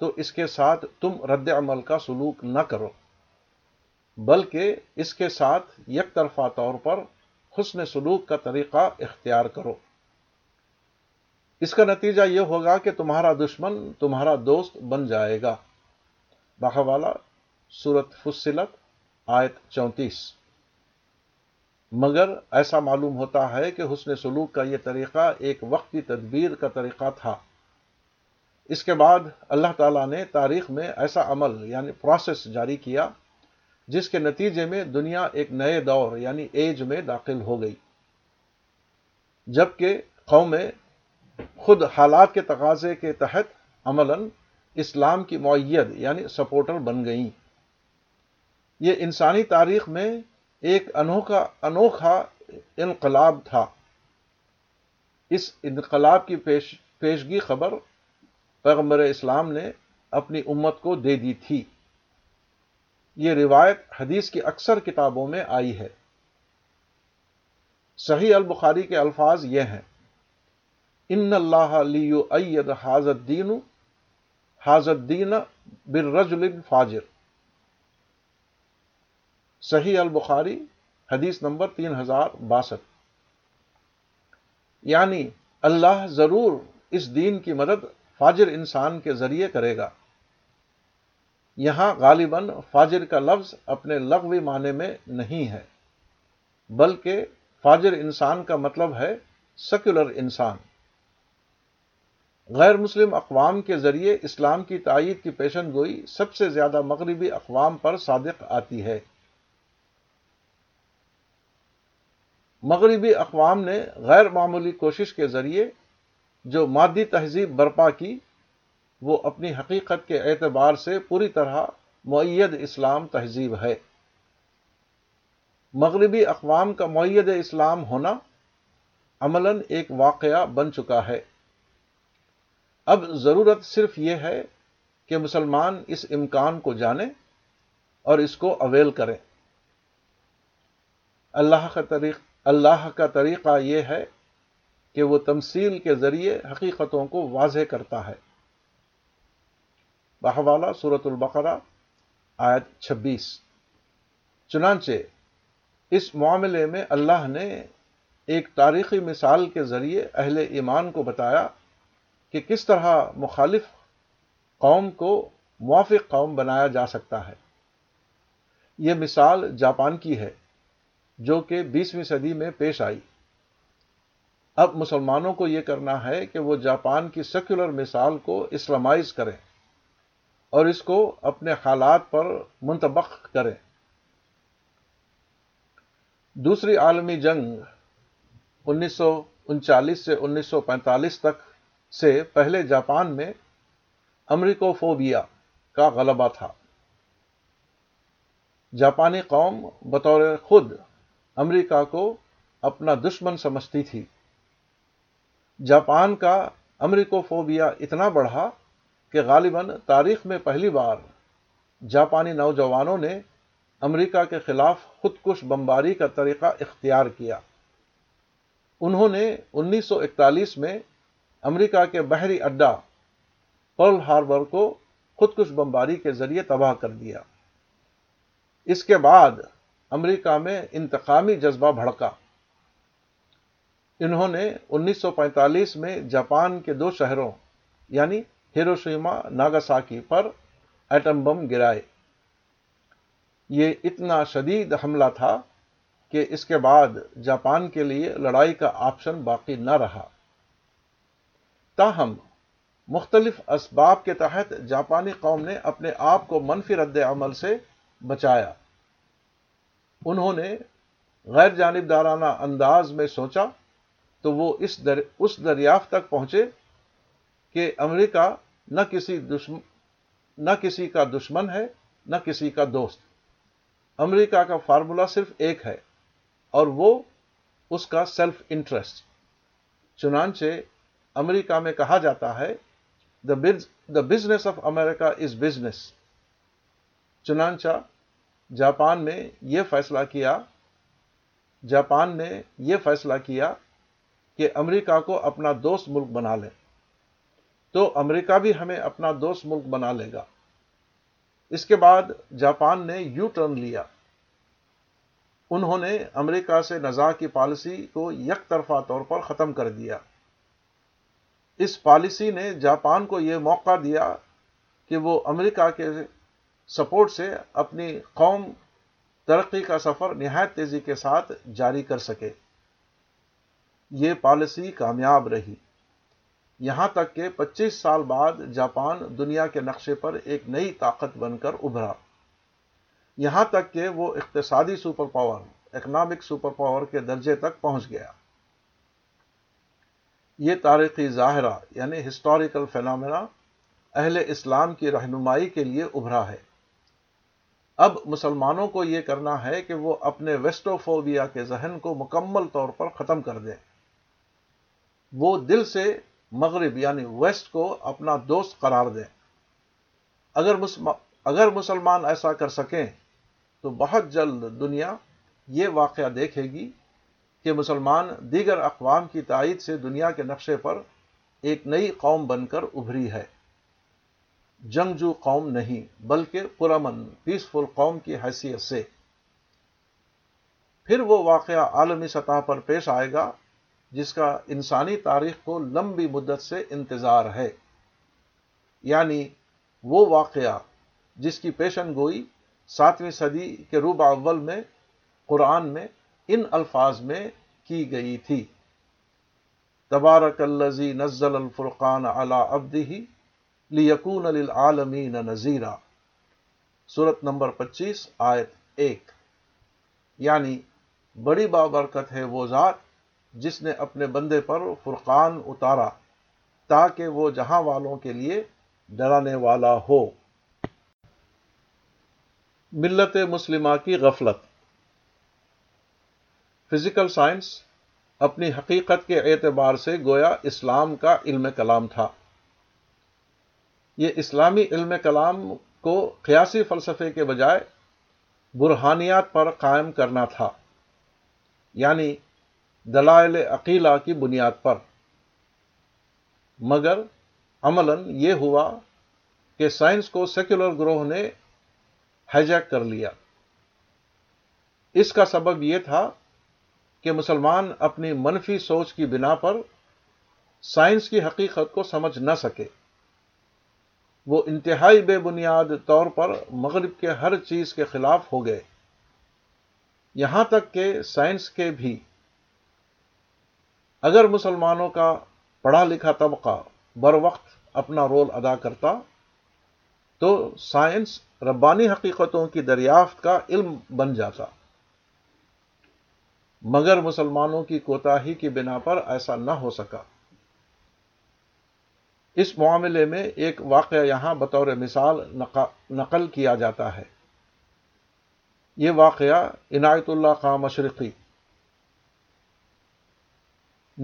تو اس کے ساتھ تم رد عمل کا سلوک نہ کرو بلکہ اس کے ساتھ یک طرفہ طور پر حسن سلوک کا طریقہ اختیار کرو اس کا نتیجہ یہ ہوگا کہ تمہارا دشمن تمہارا دوست بن جائے گا فصلت آیت چونتیس مگر ایسا معلوم ہوتا ہے کہ حسن سلوک کا یہ طریقہ ایک وقت کی تدبیر کا طریقہ تھا اس کے بعد اللہ تعالیٰ نے تاریخ میں ایسا عمل یعنی پروسیس جاری کیا جس کے نتیجے میں دنیا ایک نئے دور یعنی ایج میں داخل ہو گئی جبکہ قومیں خود حالات کے تقاضے کے تحت عمل اسلام کی معیت یعنی سپورٹر بن گئیں یہ انسانی تاریخ میں ایک انوکھا انوکھا انقلاب تھا اس انقلاب کی پیش پیشگی خبر پیغمبر اسلام نے اپنی امت کو دے دی تھی یہ روایت حدیث کی اکثر کتابوں میں آئی ہے صحیح البخاری کے الفاظ یہ ہیں ان اللہ اید حاضر دین ہاضین برج الب فاجر صحیح البخاری حدیث نمبر تین ہزار باسٹھ یعنی اللہ ضرور اس دین کی مدد فاجر انسان کے ذریعے کرے گا یہاں غالباً فاجر کا لفظ اپنے لغوی معنی میں نہیں ہے بلکہ فاجر انسان کا مطلب ہے سیکولر انسان غیر مسلم اقوام کے ذریعے اسلام کی تائید کی پیشن گوئی سب سے زیادہ مغربی اقوام پر صادق آتی ہے مغربی اقوام نے غیر معمولی کوشش کے ذریعے جو مادی تہذیب برپا کی وہ اپنی حقیقت کے اعتبار سے پوری طرح معید اسلام تہذیب ہے مغربی اقوام کا معید اسلام ہونا عملاً ایک واقعہ بن چکا ہے اب ضرورت صرف یہ ہے کہ مسلمان اس امکان کو جانیں اور اس کو اویل کریں اللہ کا اللہ کا طریقہ یہ ہے کہ وہ تمثیل کے ذریعے حقیقتوں کو واضح کرتا ہے بحوالہ صورت البقرا آیت چھبیس چنانچہ اس معاملے میں اللہ نے ایک تاریخی مثال کے ذریعے اہل ایمان کو بتایا کہ کس طرح مخالف قوم کو موافق قوم بنایا جا سکتا ہے یہ مثال جاپان کی ہے جو کہ بیسویں صدی میں پیش آئی اب مسلمانوں کو یہ کرنا ہے کہ وہ جاپان کی سیکولر مثال کو اسلامائز کریں اور اس کو اپنے حالات پر منتبق کریں دوسری عالمی جنگ انیس سو انچالیس سے انیس سو پینتالیس تک سے پہلے جاپان میں امریکوفوبیا کا غلبہ تھا جاپانی قوم بطور خود امریکہ کو اپنا دشمن سمجھتی تھی جاپان کا امریکوفوبیا اتنا بڑھا کہ غالباً تاریخ میں پہلی بار جاپانی نوجوانوں نے امریکہ کے خلاف خود کش بمباری کا طریقہ اختیار کیا انہوں نے انیس سو اکتالیس میں امریکہ کے بحری اڈا پرل ہاربر کو خودکش بمباری کے ذریعے تباہ کر دیا اس کے بعد امریکہ میں انتقامی جذبہ بھڑکا انہوں نے انیس سو پینتالیس میں جاپان کے دو شہروں یعنی ہیروشیما ناگاساکی پر ایٹم بم گرائے یہ اتنا شدید حملہ تھا کہ اس کے بعد جاپان کے لیے لڑائی کا آپشن باقی نہ رہا تاہم مختلف اسباب کے تحت جاپانی قوم نے اپنے آپ کو منفی رد عمل سے بچایا انہوں نے غیر جانبدارانہ انداز میں سوچا تو وہ اس اس در دریافت تک پہنچے کہ امریکہ نہ کسی کا دشمن ہے نہ کسی کا دوست امریکہ کا فارمولہ صرف ایک ہے اور وہ اس کا سیلف انٹرسٹ چنانچہ امریکہ میں کہا جاتا ہے the business of America is business چنانچہ جاپان نے یہ فیصلہ کیا جاپان نے یہ فیصلہ کیا کہ امریکہ کو اپنا دوست ملک بنا لیں تو امریکہ بھی ہمیں اپنا دوست ملک بنا لے گا اس کے بعد جاپان نے یو ٹرن لیا انہوں نے امریکہ سے نزا کی پالیسی کو یک طرفہ طور پر ختم کر دیا اس پالیسی نے جاپان کو یہ موقع دیا کہ وہ امریکہ کے سپورٹ سے اپنی قوم ترقی کا سفر نہایت تیزی کے ساتھ جاری کر سکے یہ پالیسی کامیاب رہی یہاں تک کہ پچیس سال بعد جاپان دنیا کے نقشے پر ایک نئی طاقت بن کر ابھرا یہاں تک کہ وہ اقتصادی super power economic super power کے درجے تک پہنچ گیا یہ تاریخی ظاہرہ یعنی ہسٹوریکل فینامنا اہل اسلام کی رہنمائی کے لیے ابھرا ہے اب مسلمانوں کو یہ کرنا ہے کہ وہ اپنے ویسٹو فوبیا کے ذہن کو مکمل طور پر ختم کر دیں وہ دل سے مغرب یعنی ویسٹ کو اپنا دوست قرار دیں اگر مسلمان ایسا کر سکیں تو بہت جلد دنیا یہ واقعہ دیکھے گی کہ مسلمان دیگر اقوام کی تائید سے دنیا کے نقشے پر ایک نئی قوم بن کر ابھری ہے جنگجو قوم نہیں بلکہ پرامن پیسفل قوم کی حیثیت سے پھر وہ واقعہ عالمی سطح پر پیش آئے گا جس کا انسانی تاریخ کو لمبی مدت سے انتظار ہے یعنی وہ واقعہ جس کی پیشن گوئی ساتویں صدی کے اول میں قرآن میں ان الفاظ میں کی گئی تھی تبارک الزی نزل الفرقان ابدی لیکون للعالمین نذیرہ صورت نمبر پچیس آیت ایک یعنی بڑی بابرکت ہے وہ ذات جس نے اپنے بندے پر فرقان اتارا تاکہ وہ جہاں والوں کے لیے ڈرانے والا ہو ملت مسلمہ کی غفلت فزیکل سائنس اپنی حقیقت کے اعتبار سے گویا اسلام کا علم کلام تھا یہ اسلامی علم کلام کو قیاسی فلسفے کے بجائے برہانیات پر قائم کرنا تھا یعنی دلائل عقیلہ کی بنیاد پر مگر عملاً یہ ہوا کہ سائنس کو سیکولر گروہ نے ہیجیک کر لیا اس کا سبب یہ تھا کہ مسلمان اپنی منفی سوچ کی بنا پر سائنس کی حقیقت کو سمجھ نہ سکے وہ انتہائی بے بنیاد طور پر مغرب کے ہر چیز کے خلاف ہو گئے یہاں تک کہ سائنس کے بھی اگر مسلمانوں کا پڑھا لکھا طبقہ بر وقت اپنا رول ادا کرتا تو سائنس ربانی حقیقتوں کی دریافت کا علم بن جاتا مگر مسلمانوں کی کوتاہی کی بنا پر ایسا نہ ہو سکا اس معاملے میں ایک واقعہ یہاں بطور مثال نقل کیا جاتا ہے یہ واقعہ عنایت اللہ خاں مشرقی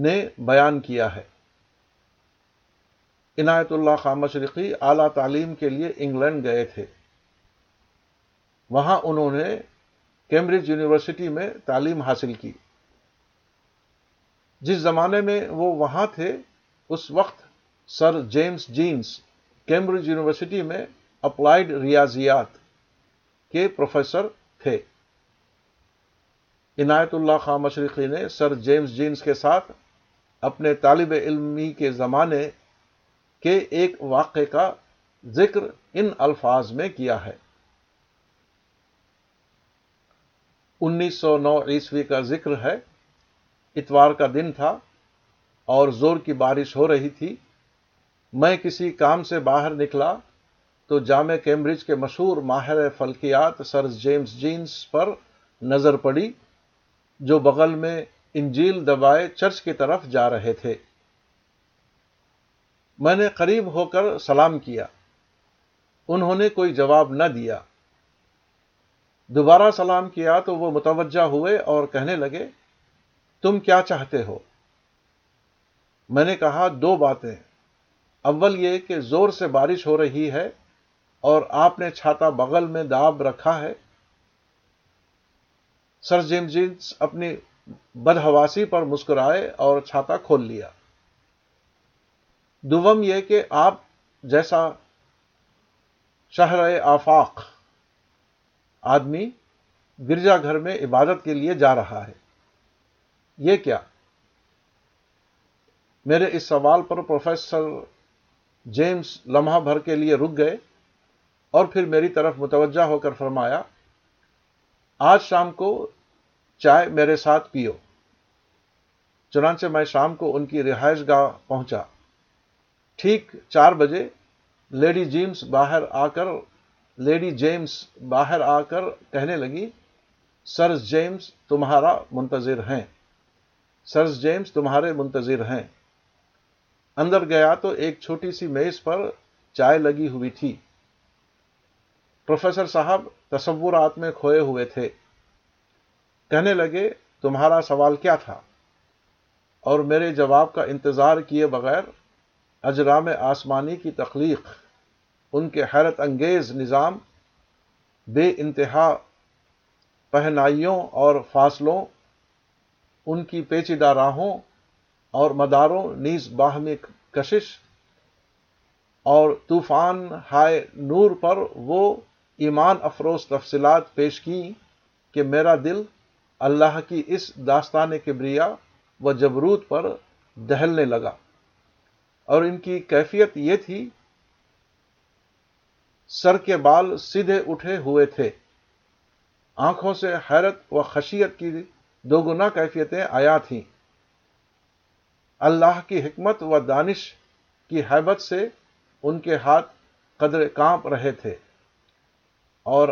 نے بیان کیا ہے عنایت اللہ خاں مشرقی اعلی تعلیم کے لیے انگلینڈ گئے تھے وہاں انہوں نے کیمبرج یونیورسٹی میں تعلیم حاصل کی جس زمانے میں وہ وہاں تھے اس وقت sir James Jeans Cambridge university میں اپلائیڈ ریاضیات کے پروفیسر تھے عنایت اللہ خان مشرقی نے سر جیمس جینس کے ساتھ اپنے طالب علمی کے زمانے کے ایک واقعے کا ذکر ان الفاظ میں کیا ہے انیس سو نو عیسوی کا ذکر ہے اتوار کا دن تھا اور زور کی بارش ہو رہی تھی میں کسی کام سے باہر نکلا تو جامع کیمبرج کے مشہور ماہر فلکیات سر جیمز جینس پر نظر پڑی جو بغل میں انجیل دبائے چرچ کی طرف جا رہے تھے میں نے قریب ہو کر سلام کیا انہوں نے کوئی جواب نہ دیا دوبارہ سلام کیا تو وہ متوجہ ہوئے اور کہنے لگے تم کیا چاہتے ہو میں نے کہا دو باتیں اول یہ کہ زور سے بارش ہو رہی ہے اور آپ نے چھاتا بغل میں داب رکھا ہے سر جینس اپنی بدہواسی پر مسکرائے اور چھاتا کھول لیا دوم یہ کہ آپ جیسا شہر آفاق آدمی گرجا گھر میں عبادت کے لیے جا رہا ہے یہ کیا میرے اس سوال پر پروفیسر جیمز لمحہ بھر کے لیے رک گئے اور پھر میری طرف متوجہ ہو کر فرمایا آج شام کو چائے میرے ساتھ پیو چنانچہ میں شام کو ان کی رہائش گاہ پہنچا ٹھیک چار بجے لیڈی جیمز باہر آ کر لیڈی جیمز باہر آ کر کہنے لگی سر جیمز تمہارا منتظر ہیں سر جیمز تمہارے منتظر ہیں اندر گیا تو ایک چھوٹی سی میز پر چائے لگی ہوئی تھی پروفیسر صاحب تصورات میں کھوئے ہوئے تھے کہنے لگے تمہارا سوال کیا تھا اور میرے جواب کا انتظار کیے بغیر اجرام آسمانی کی تخلیق ان کے حیرت انگیز نظام بے انتہا پہنائیوں اور فاصلوں ان کی پیچیدہ راہوں اور مداروں نیز باہمی کشش اور طوفان ہائے نور پر وہ ایمان افروز تفصیلات پیش کی کہ میرا دل اللہ کی اس داستان کے بریا و جبروت پر دہلنے لگا اور ان کی کیفیت یہ تھی سر کے بال سیدھے اٹھے ہوئے تھے آنکھوں سے حیرت و خشیت کی دو گنا کیفیتیں آیا تھیں اللہ کی حکمت و دانش کی حیبت سے ان کے ہاتھ قدر کانپ رہے تھے اور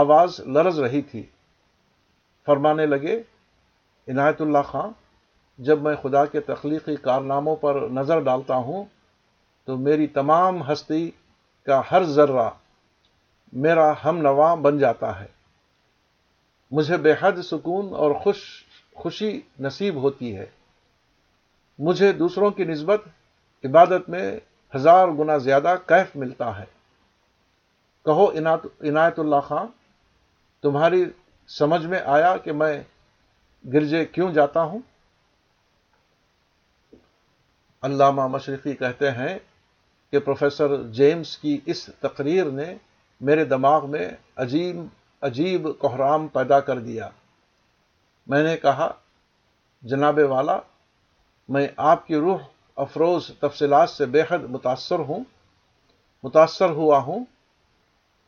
آواز لرز رہی تھی فرمانے لگے عنایت اللہ خان جب میں خدا کے تخلیقی کارناموں پر نظر ڈالتا ہوں تو میری تمام ہستی کا ہر ذرہ میرا ہم نوا بن جاتا ہے مجھے بے حد سکون اور خوش خوشی نصیب ہوتی ہے مجھے دوسروں کی نسبت عبادت میں ہزار گنا زیادہ کیف ملتا ہے کہو عنایت اللہ خان تمہاری سمجھ میں آیا کہ میں گرجے کیوں جاتا ہوں علامہ مشرقی کہتے ہیں کہ پروفیسر جیمز کی اس تقریر نے میرے دماغ میں عجیب عجیب کوحرام پیدا کر دیا میں نے کہا جناب والا میں آپ کی روح افروز تفصیلات سے بے حد متاثر ہوں متاثر ہوا ہوں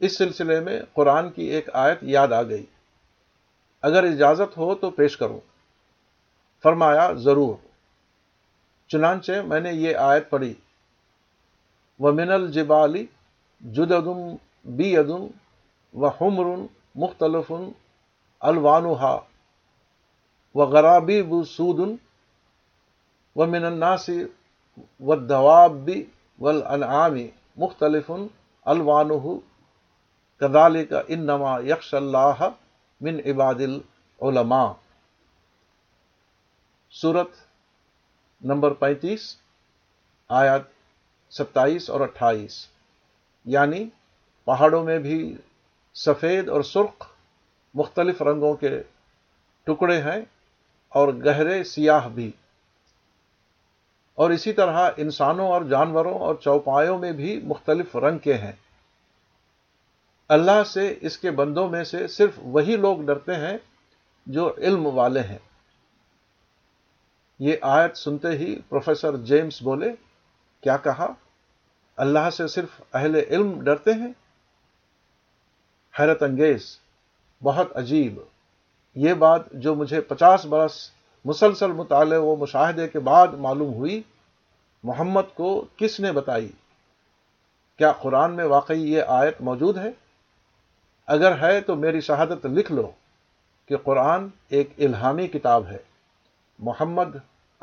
اس سلسلے میں قرآن کی ایک آیت یاد آ گئی اگر اجازت ہو تو پیش کروں فرمایا ضرور چنانچہ میں نے یہ آیت پڑھی و من الجبلی جدمب و حمر مختلفوانح و غرابی وسعود و من الناصر ودواب و العامی مختلف الوانح کدال انما یکش اللہ من عباد العلماء صورت نمبر پینتیس آیات ستائیس اور اٹھائیس یعنی پہاڑوں میں بھی سفید اور سرخ مختلف رنگوں کے ٹکڑے ہیں اور گہرے سیاہ بھی اور اسی طرح انسانوں اور جانوروں اور چوپایوں میں بھی مختلف رنگ کے ہیں اللہ سے اس کے بندوں میں سے صرف وہی لوگ ڈرتے ہیں جو علم والے ہیں یہ آیت سنتے ہی پروفیسر جیمز بولے کیا کہا اللہ سے صرف اہل علم ڈرتے ہیں حیرت انگیز بہت عجیب یہ بات جو مجھے پچاس برس مسلسل مطالعے و مشاہدے کے بعد معلوم ہوئی محمد کو کس نے بتائی کیا قرآن میں واقعی یہ آیت موجود ہے اگر ہے تو میری شہادت لکھ لو کہ قرآن ایک الہامی کتاب ہے محمد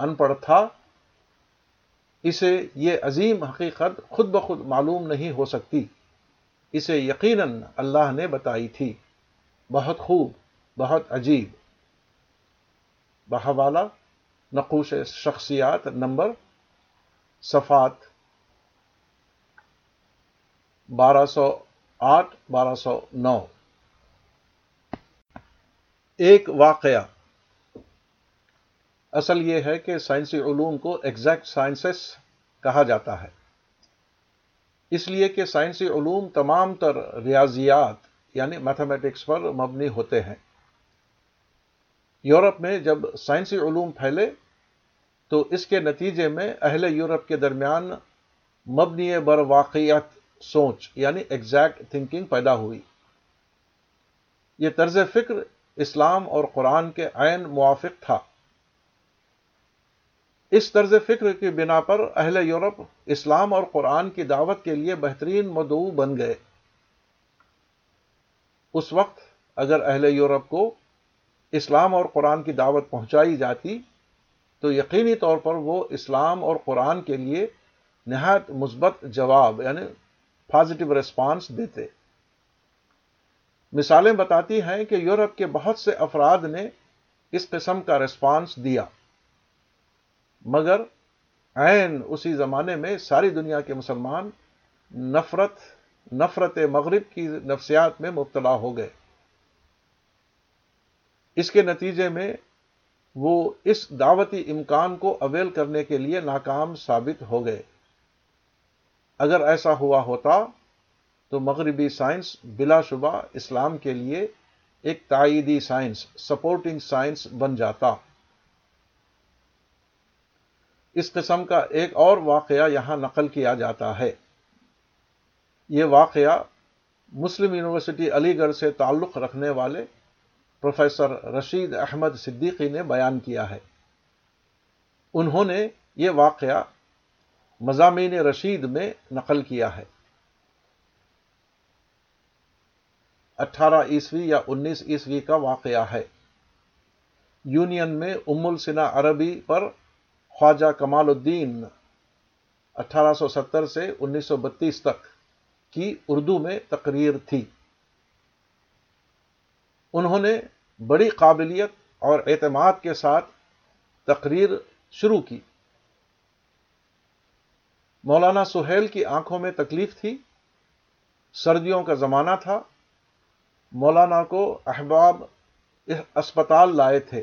ان پڑھ تھا اسے یہ عظیم حقیقت خود بخود معلوم نہیں ہو سکتی اسے یقیناً اللہ نے بتائی تھی بہت خوب بہت عجیب بہوالا نقوش شخصیات نمبر صفات بارہ سو آٹھ بارہ سو نو ایک واقعہ اصل یہ ہے کہ سائنسی علوم کو ایگزیکٹ سائنسز کہا جاتا ہے اس لیے کہ سائنسی علوم تمام تر ریاضیات یعنی میتھمیٹکس پر مبنی ہوتے ہیں یورپ میں جب سائنسی علوم پھیلے تو اس کے نتیجے میں اہل یورپ کے درمیان مبنی بر واقعیت سوچ یعنی ایگزیکٹ تھنکنگ پیدا ہوئی یہ طرز فکر اسلام اور قرآن کے عین موافق تھا اس طرز فکر کی بنا پر اہل یورپ اسلام اور قرآن کی دعوت کے لیے بہترین مدعو بن گئے اس وقت اگر اہل یورپ کو اسلام اور قرآن کی دعوت پہنچائی جاتی تو یقینی طور پر وہ اسلام اور قرآن کے لیے نہایت مثبت جواب یعنی پازیٹو ریسپانس دیتے مثالیں بتاتی ہیں کہ یورپ کے بہت سے افراد نے اس قسم کا ریسپانس دیا مگر عین اسی زمانے میں ساری دنیا کے مسلمان نفرت نفرت مغرب کی نفسیات میں مبتلا ہو گئے اس کے نتیجے میں وہ اس دعوتی امکان کو اویل کرنے کے لیے ناکام ثابت ہو گئے اگر ایسا ہوا ہوتا تو مغربی سائنس بلا شبہ اسلام کے لیے ایک تائیدی سائنس سپورٹنگ سائنس بن جاتا اس قسم کا ایک اور واقعہ یہاں نقل کیا جاتا ہے یہ واقعہ مسلم یونیورسٹی علی گڑھ سے تعلق رکھنے والے پروفیسر رشید احمد صدیقی نے بیان کیا ہے انہوں نے یہ واقعہ مضامین رشید میں نقل کیا ہے اٹھارہ عیسوی یا انیس عیسوی کا واقعہ ہے یونین میں ام السنا عربی پر خواجہ کمال الدین اٹھارہ سو ستر سے انیس سو بتیس تک کی اردو میں تقریر تھی انہوں نے بڑی قابلیت اور اعتماد کے ساتھ تقریر شروع کی مولانا سہیل کی آنکھوں میں تکلیف تھی سردیوں کا زمانہ تھا مولانا کو احباب اسپتال لائے تھے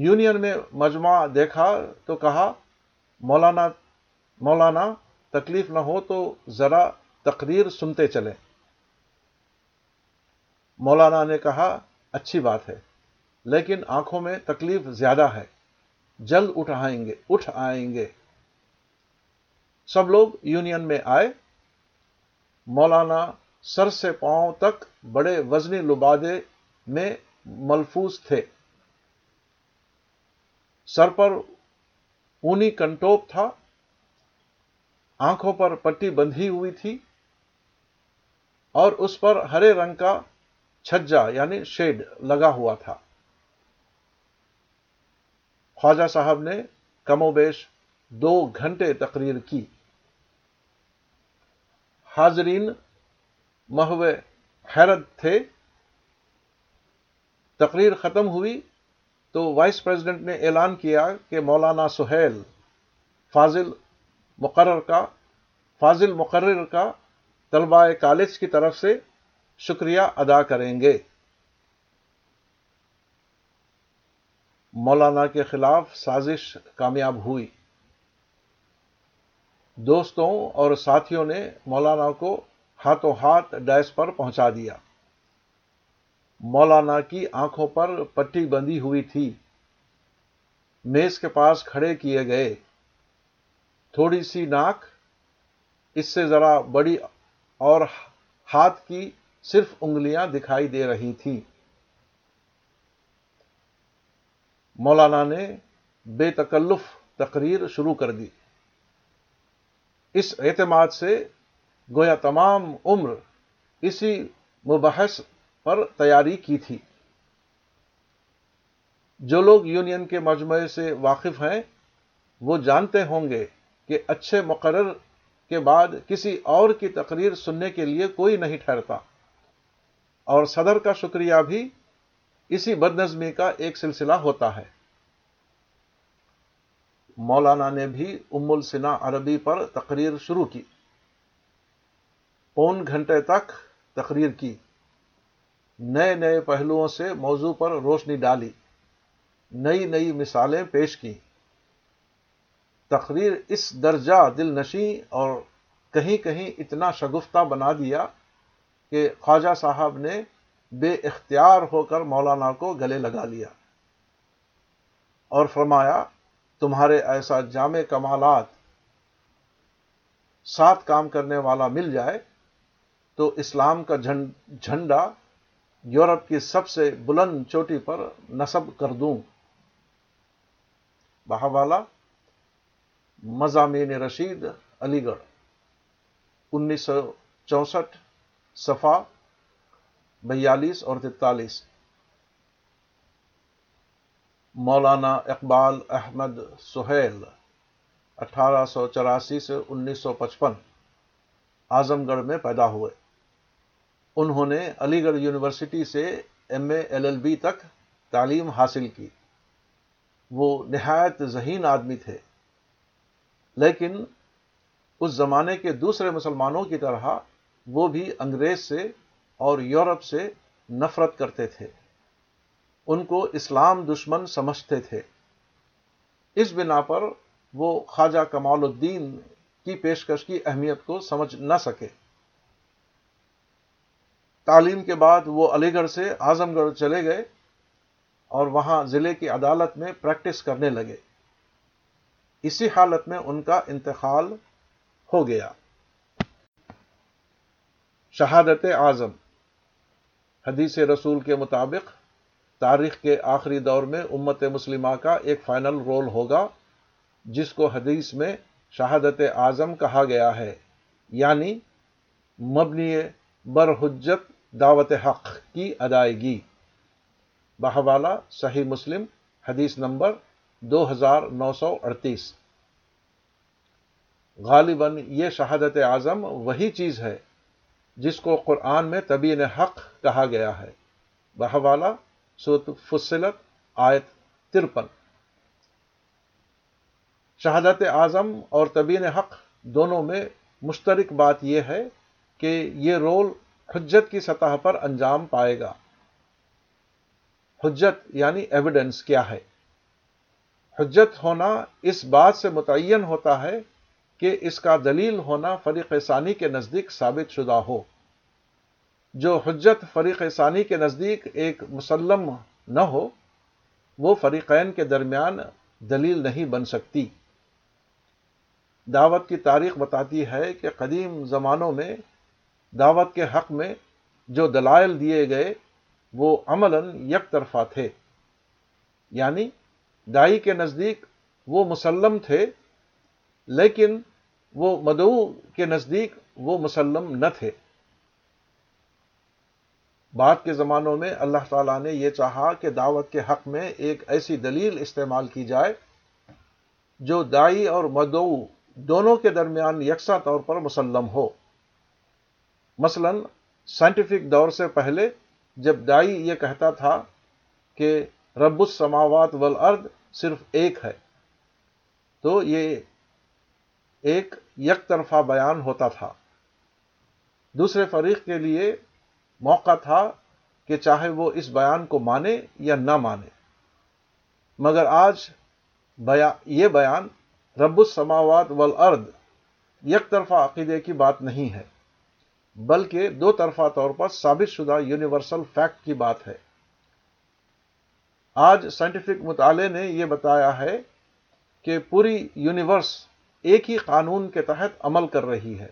یونین میں مجمع دیکھا تو کہا مولانا مولانا تکلیف نہ ہو تو ذرا تقریر سنتے چلیں مولانا نے کہا اچھی بات ہے لیکن آنکھوں میں تکلیف زیادہ ہے جلد اٹھ آئیں گے اٹھ آئیں گے سب لوگ یونین میں آئے مولانا سر سے پاؤں تک بڑے وزنی لبادے میں ملفوظ تھے سر پر اونی کنٹوپ تھا آنکھوں پر پٹی بندھی ہوئی تھی اور اس پر ہرے رنگ کا چھجا یعنی شیڈ لگا ہوا تھا خواجہ صاحب نے کم و بیش دو گھنٹے تقریر کی حاضرین محو حیرت تھے تقریر ختم ہوئی تو وائس پریزیڈنٹ نے اعلان کیا کہ مولانا سہیل فاضل مقرر کا فاضل مقرر کا طلباء کالج کی طرف سے شکریہ ادا کریں گے مولانا کے خلاف سازش کامیاب ہوئی دوستوں اور ساتھیوں نے مولانا کو ہاتھوں ہاتھ ڈیس پر پہنچا دیا مولانا کی آنکھوں پر پٹی بندھی ہوئی تھی میز کے پاس کھڑے کیے گئے تھوڑی سی ناک اس سے ذرا بڑی اور ہاتھ کی صرف انگلیاں دکھائی دے رہی تھی مولانا نے بے تکلف تقریر شروع کر دی اس اعتماد سے گویا تمام عمر اسی مبحث پر تیاری کی تھی جو لوگ یونین کے مجموعے سے واقف ہیں وہ جانتے ہوں گے کہ اچھے مقرر کے بعد کسی اور کی تقریر سننے کے لیے کوئی نہیں ٹھہرتا اور صدر کا شکریہ بھی اسی بدنظمی کا ایک سلسلہ ہوتا ہے مولانا نے بھی ام السنا عربی پر تقریر شروع کی پون گھنٹے تک تقریر کی نئے نئے پہلوؤں سے موضوع پر روشنی ڈالی نئی نئی مثالیں پیش کیں تقریر اس درجہ دل نشیں اور کہیں کہیں اتنا شگفتہ بنا دیا کہ خواجہ صاحب نے بے اختیار ہو کر مولانا کو گلے لگا لیا اور فرمایا تمہارے ایسا جامع کمالات ساتھ کام کرنے والا مل جائے تو اسلام کا جھنڈا یورپ کی سب سے بلند چوٹی پر نصب کر دوں بہوالا مضامین رشید علی گڑھ انیس سو چونسٹھ صفا بیالیس اور تینتالیس مولانا اقبال احمد سہیل اٹھارہ سو چوراسی سے انیس سو پچپن اعظم گڑھ میں پیدا ہوئے انہوں نے علی گڑھ یونیورسٹی سے M A L L B تک تعلیم حاصل کی وہ نہایت ذہین آدمی تھے لیکن اس زمانے کے دوسرے مسلمانوں کی طرح وہ بھی انگریز سے اور یورپ سے نفرت کرتے تھے ان کو اسلام دشمن سمجھتے تھے اس بنا پر وہ خواجہ کمال الدین کی پیشکش کی اہمیت کو سمجھ نہ سکے تعلیم کے بعد وہ علی گڑھ سے اعظم گڑھ چلے گئے اور وہاں ضلع کی عدالت میں پریکٹس کرنے لگے اسی حالت میں ان کا انتقال ہو گیا شہادت اعظم حدیث رسول کے مطابق تاریخ کے آخری دور میں امت مسلمہ کا ایک فائنل رول ہوگا جس کو حدیث میں شہادت اعظم کہا گیا ہے یعنی مبنی برحجت دعوت حق کی ادائیگی بہوالا صحیح مسلم حدیث نمبر دو ہزار نو سو اڑتیس غالباً یہ شہادت اعظم وہی چیز ہے جس کو قرآن میں طبین حق کہا گیا ہے بہوالا فصلت آیت ترپن شہادت اعظم اور طبین حق دونوں میں مشترک بات یہ ہے کہ یہ رول حجت کی سطح پر انجام پائے گا حجت یعنی ایویڈنس کیا ہے حجت ہونا اس بات سے متعین ہوتا ہے کہ اس کا دلیل ہونا فریق ثانی کے نزدیک ثابت شدہ ہو جو حجت فریق ثانی کے نزدیک ایک مسلم نہ ہو وہ فریقین کے درمیان دلیل نہیں بن سکتی دعوت کی تاریخ بتاتی ہے کہ قدیم زمانوں میں دعوت کے حق میں جو دلائل دیے گئے وہ عملاً یک طرفہ تھے یعنی دائی کے نزدیک وہ مسلم تھے لیکن وہ مدعو کے نزدیک وہ مسلم نہ تھے بعد کے زمانوں میں اللہ تعالیٰ نے یہ چاہا کہ دعوت کے حق میں ایک ایسی دلیل استعمال کی جائے جو دائی اور مدعو دونوں کے درمیان یکساں طور پر مسلم ہو مثلا سائنٹیفک دور سے پہلے جب دائی یہ کہتا تھا کہ رب السماوات والارض صرف ایک ہے تو یہ ایک یک طرفہ بیان ہوتا تھا دوسرے فریق کے لیے موقع تھا کہ چاہے وہ اس بیان کو مانے یا نہ مانے مگر آج بیا یہ بیان رب السماوات والارض یک طرفہ عقیدے کی بات نہیں ہے بلکہ دو طرفہ طور پر ثابت شدہ یونیورسل فیکٹ کی بات ہے آج سائنٹیفک مطالعے نے یہ بتایا ہے کہ پوری یونیورس ایک ہی قانون کے تحت عمل کر رہی ہے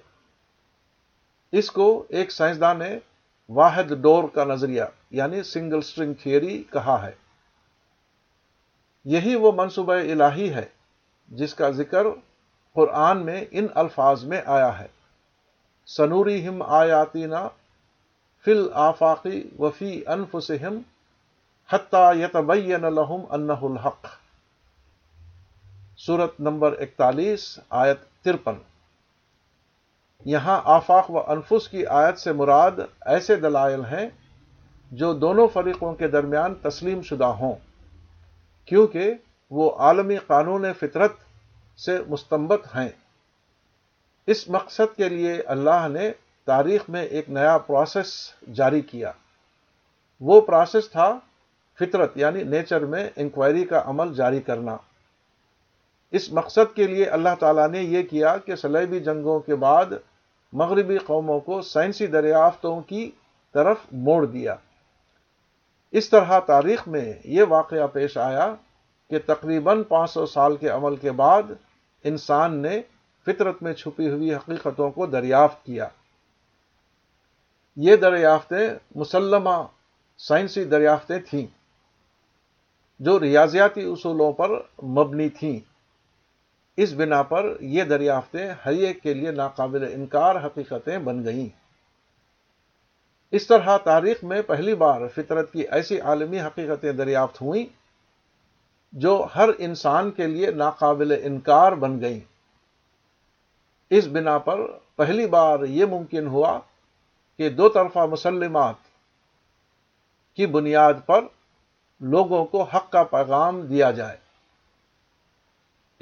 اس کو ایک سائنسدان نے واحد ڈور کا نظریہ یعنی سنگل اسٹرنگ تھیوری کہا ہے یہی وہ منصوبہ الہی ہے جس کا ذکر قرآن میں ان الفاظ میں آیا ہے سنوری ہم آیاتی نا فل آفاقی و فی یتبین الحم انہ الحق صورت نمبر اکتالیس آیت ترپن یہاں آفاق و انفس کی آیت سے مراد ایسے دلائل ہیں جو دونوں فریقوں کے درمیان تسلیم شدہ ہوں کیونکہ وہ عالمی قانون فطرت سے مستمت ہیں اس مقصد کے لیے اللہ نے تاریخ میں ایک نیا پروسیس جاری کیا وہ پروسیس تھا فطرت یعنی نیچر میں انکوائری کا عمل جاری کرنا اس مقصد کے لیے اللہ تعالیٰ نے یہ کیا کہ سلیبی جنگوں کے بعد مغربی قوموں کو سائنسی دریافتوں کی طرف موڑ دیا اس طرح تاریخ میں یہ واقعہ پیش آیا کہ تقریباً پانچ سو سال کے عمل کے بعد انسان نے فطرت میں چھپی ہوئی حقیقتوں کو دریافت کیا یہ دریافتیں مسلمہ سائنسی دریافتیں تھیں جو ریاضیاتی اصولوں پر مبنی تھیں اس بنا پر یہ دریافتیں ہر ایک کے لیے ناقابل انکار حقیقتیں بن گئیں اس طرح تاریخ میں پہلی بار فطرت کی ایسی عالمی حقیقتیں دریافت ہوئیں جو ہر انسان کے لیے ناقابل انکار بن گئیں اس بنا پر پہلی بار یہ ممکن ہوا کہ دو طرفہ مسلمات کی بنیاد پر لوگوں کو حق کا پیغام دیا جائے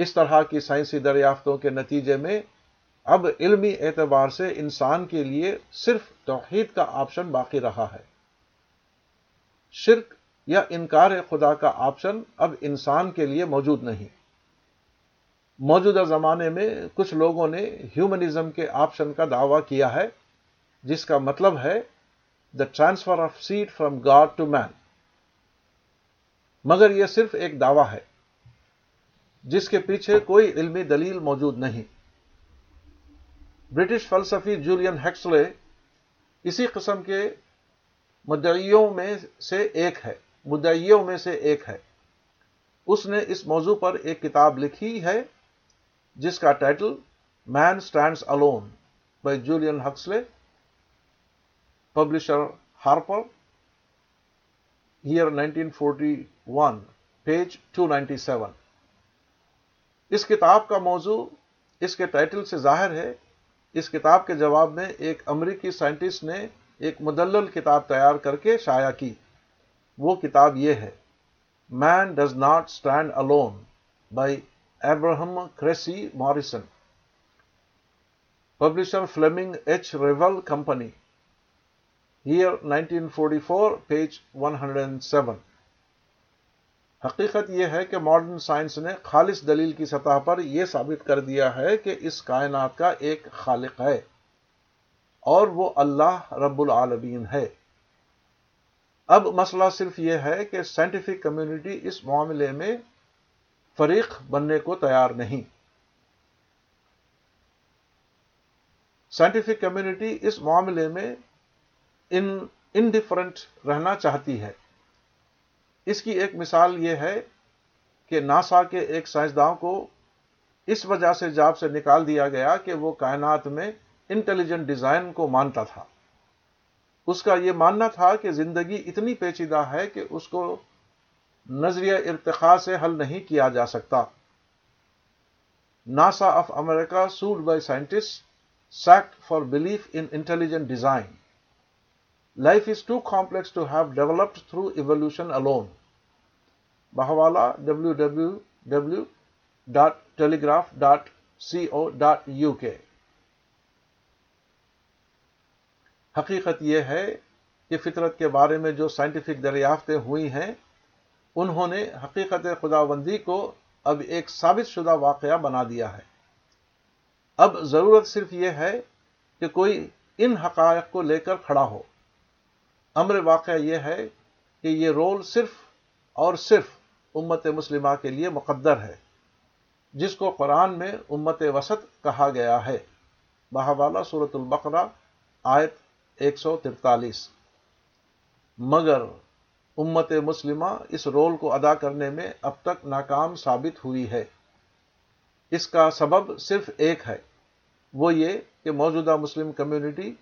اس طرح کی سائنسی دریافتوں کے نتیجے میں اب علمی اعتبار سے انسان کے لیے صرف توحید کا آپشن باقی رہا ہے شرک یا انکار خدا کا آپشن اب انسان کے لیے موجود نہیں موجودہ زمانے میں کچھ لوگوں نے ہیومنزم کے آپشن کا دعویٰ کیا ہے جس کا مطلب ہے the transfer of seat from God to man مگر یہ صرف ایک دعویٰ ہے جس کے پیچھے کوئی علمی دلیل موجود نہیں برٹش فلسفی جولین ہیکسلے اسی قسم کے مدعیوں میں سے ایک ہے مدعیوں میں سے ایک ہے اس نے اس موضوع پر ایک کتاب لکھی ہے جس کا title man stands alone by Julian Huxley publisher Harper year nineteen forty one page two ninety seven اس کتاب کا موضوع اس کے ٹائٹل سے ظاہر ہے اس کتاب کے جواب میں ایک امریکی سائنٹسٹ نے ایک مدلل کتاب تیار کر کے شائع کی وہ کتاب یہ ہے man does not stand alone by Abraham Cressy Morrison publisher Fleming H Revell company here page one seven حقیقت یہ ہے کہ ماڈرن سائنس نے خالص دلیل کی سطح پر یہ ثابت کر دیا ہے کہ اس کائنات کا ایک خالق ہے اور وہ اللہ رب العالمین ہے اب مسئلہ صرف یہ ہے کہ سائنٹیفک کمیونٹی اس معاملے میں فریق بننے کو تیار نہیں سائنٹیفک کمیونٹی اس معاملے میں انڈیفرنٹ رہنا چاہتی ہے اس کی ایک مثال یہ ہے کہ ناسا کے ایک سائنسداں کو اس وجہ سے جاب سے نکال دیا گیا کہ وہ کائنات میں انٹیلیجنٹ ڈیزائن کو مانتا تھا اس کا یہ ماننا تھا کہ زندگی اتنی پیچیدہ ہے کہ اس کو نظریہ ارتقاء سے حل نہیں کیا جا سکتا NASA of America sued by scientist sacked for belief intelligent design life is too complex to have developed through evolution alone بہوالا W W W dot telegraph dot C O dot U K حقیقت یہ ہے کہ فطرت کے بارے میں جو scientific دریافتیں ہوئی ہیں انہوں نے حقیقت خدا بندی کو اب ایک ثابت شدہ واقعہ بنا دیا ہے اب ضرورت صرف یہ ہے کہ کوئی ان حقائق کو لے کر کھڑا ہو امر واقعہ یہ ہے کہ یہ رول صرف اور صرف امت مسلمہ کے لیے مقدر ہے جس کو قرآن میں امت وسط کہا گیا ہے بہوالا صورت البقرہ آیت ایک سو ترتالیس مگر امت مسلمہ اس رول کو ادا کرنے میں اب تک ناکام ثابت ہوئی ہے اس کا سبب صرف ایک ہے وہ یہ کہ موجودہ مسلم کمیونٹی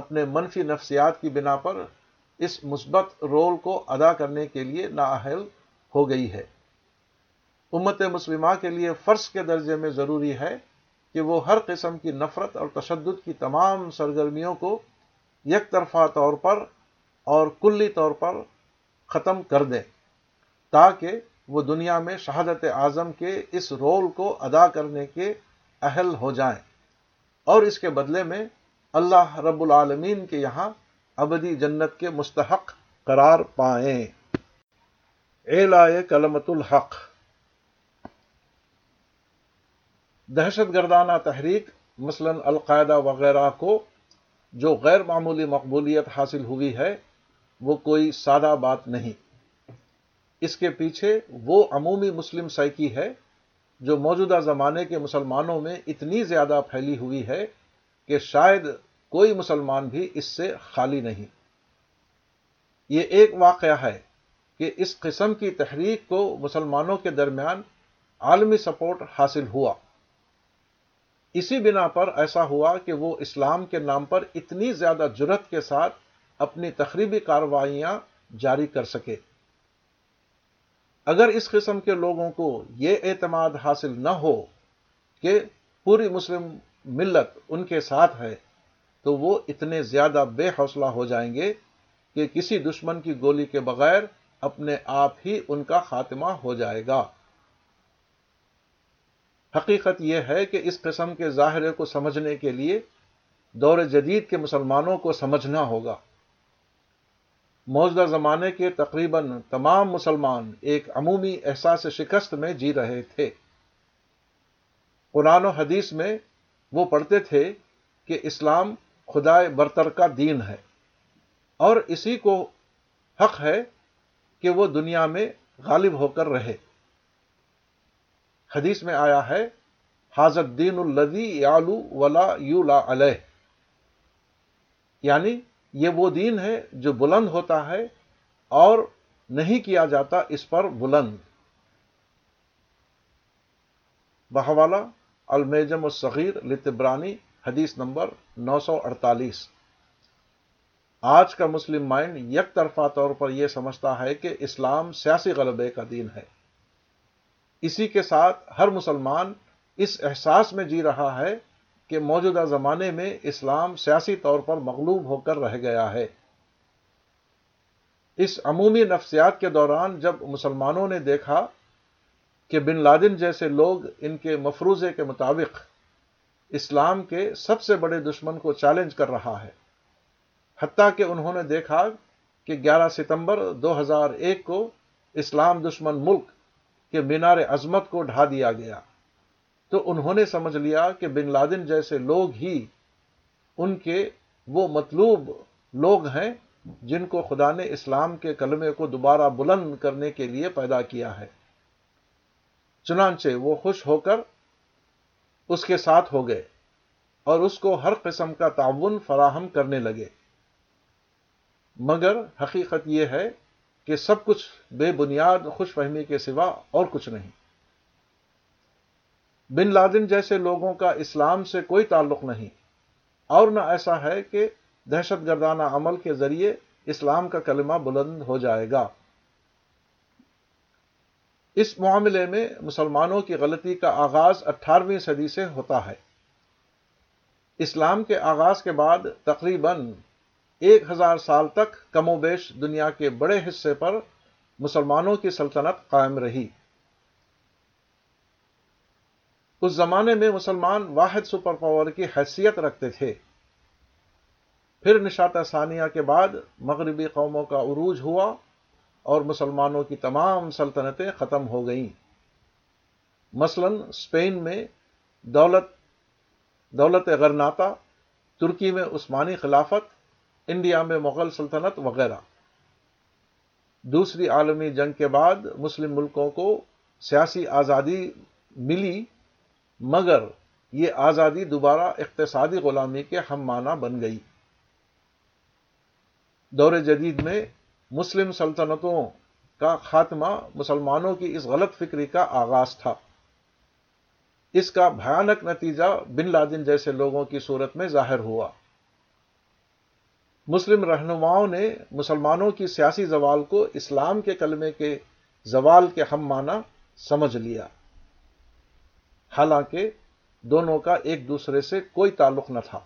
اپنے منفی نفسیات کی بنا پر اس مثبت رول کو ادا کرنے کے لیے نااہل ہو گئی ہے امت مسلمہ کے لیے فرض کے درجے میں ضروری ہے کہ وہ ہر قسم کی نفرت اور تشدد کی تمام سرگرمیوں کو یک طرفہ طور پر اور کلی طور پر ختم کر دیں تاکہ وہ دنیا میں شہادت اعظم کے اس رول کو ادا کرنے کے اہل ہو جائیں اور اس کے بدلے میں اللہ رب العالمین کے یہاں ابدی جنت کے مستحق قرار پائیں اے لائے کلمت الحق دہشت گردانہ تحریک مثلا القاعدہ وغیرہ کو جو غیر معمولی مقبولیت حاصل ہوئی ہے وہ کوئی سادہ بات نہیں اس کے پیچھے وہ عمومی مسلم سائکی ہے جو موجودہ زمانے کے مسلمانوں میں اتنی زیادہ پھیلی ہوئی ہے کہ شاید کوئی مسلمان بھی اس سے خالی نہیں یہ ایک واقعہ ہے کہ اس قسم کی تحریک کو مسلمانوں کے درمیان عالمی سپورٹ حاصل ہوا اسی بنا پر ایسا ہوا کہ وہ اسلام کے نام پر اتنی زیادہ جرت کے ساتھ اپنی تقریبی کاروائیاں جاری کر سکے اگر اس قسم کے لوگوں کو یہ اعتماد حاصل نہ ہو کہ پوری مسلم ملت ان کے ساتھ ہے تو وہ اتنے زیادہ بے حوصلہ ہو جائیں گے کہ کسی دشمن کی گولی کے بغیر اپنے آپ ہی ان کا خاتمہ ہو جائے گا حقیقت یہ ہے کہ اس قسم کے ظاہرے کو سمجھنے کے لیے دور جدید کے مسلمانوں کو سمجھنا ہوگا موجودہ زمانے کے تقریباً تمام مسلمان ایک عمومی احساس شکست میں جی رہے تھے قرآن و حدیث میں وہ پڑھتے تھے کہ اسلام خدائے برتر کا دین ہے اور اسی کو حق ہے کہ وہ دنیا میں غالب ہو کر رہے حدیث میں آیا ہے حاضر دین الدی یالو ولا لا علیہ یعنی یہ وہ دین ہے جو بلند ہوتا ہے اور نہیں کیا جاتا اس پر بلند بہوالا المیجم الصغیر لتبرانی حدیث نمبر نو سو اڑتالیس آج کا مسلم مائنڈ یک طرفہ طور پر یہ سمجھتا ہے کہ اسلام سیاسی غلبے کا دین ہے اسی کے ساتھ ہر مسلمان اس احساس میں جی رہا ہے کہ موجودہ زمانے میں اسلام سیاسی طور پر مغلوب ہو کر رہ گیا ہے اس عمومی نفسیات کے دوران جب مسلمانوں نے دیکھا کہ بن لادن جیسے لوگ ان کے مفروضے کے مطابق اسلام کے سب سے بڑے دشمن کو چیلنج کر رہا ہے حتیٰ کہ انہوں نے دیکھا کہ گیارہ ستمبر دو ہزار ایک کو اسلام دشمن ملک کے مینار عظمت کو ڈھا دیا گیا تو انہوں نے سمجھ لیا کہ بن لادن جیسے لوگ ہی ان کے وہ مطلوب لوگ ہیں جن کو خدا نے اسلام کے کلمے کو دوبارہ بلند کرنے کے لیے پیدا کیا ہے چنانچہ وہ خوش ہو کر اس کے ساتھ ہو گئے اور اس کو ہر قسم کا تعاون فراہم کرنے لگے مگر حقیقت یہ ہے کہ سب کچھ بے بنیاد خوش فہمی کے سوا اور کچھ نہیں بن لادن جیسے لوگوں کا اسلام سے کوئی تعلق نہیں اور نہ ایسا ہے کہ دہشت گردانہ عمل کے ذریعے اسلام کا کلمہ بلند ہو جائے گا اس معاملے میں مسلمانوں کی غلطی کا آغاز اٹھارہویں صدی سے ہوتا ہے اسلام کے آغاز کے بعد تقریباً ایک ہزار سال تک کم و بیش دنیا کے بڑے حصے پر مسلمانوں کی سلطنت قائم رہی اس زمانے میں مسلمان واحد سپر پاور کی حیثیت رکھتے تھے پھر نشاط ثانیہ کے بعد مغربی قوموں کا عروج ہوا اور مسلمانوں کی تمام سلطنتیں ختم ہو گئیں مثلا اسپین میں دولت دولت غرناتا ترکی میں عثمانی خلافت انڈیا میں مغل سلطنت وغیرہ دوسری عالمی جنگ کے بعد مسلم ملکوں کو سیاسی آزادی ملی مگر یہ آزادی دوبارہ اقتصادی غلامی کے ہم مانا بن گئی دور جدید میں مسلم سلطنتوں کا خاتمہ مسلمانوں کی اس غلط فکری کا آغاز تھا اس کا بھیانک نتیجہ بن لادن جیسے لوگوں کی صورت میں ظاہر ہوا مسلم رہنماؤں نے مسلمانوں کی سیاسی زوال کو اسلام کے کلمے کے زوال کے ہم معنی سمجھ لیا حالانکہ دونوں کا ایک دوسرے سے کوئی تعلق نہ تھا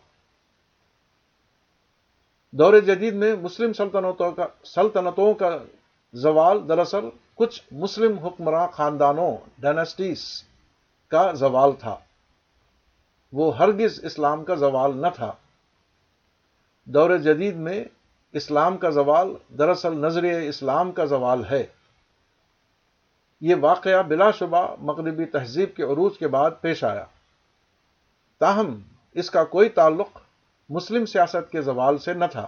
دور جدید میں مسلم سلطنتوں کا سلطنتوں کا زوال دراصل کچھ مسلم حکمراں خاندانوں ڈائنیسٹیز کا زوال تھا وہ ہرگز اسلام کا زوال نہ تھا دور جدید میں اسلام کا زوال دراصل نظریہ اسلام کا زوال ہے یہ واقعہ بلا شبہ مغربی تہذیب کے عروج کے بعد پیش آیا تاہم اس کا کوئی تعلق مسلم سیاست کے زوال سے نہ تھا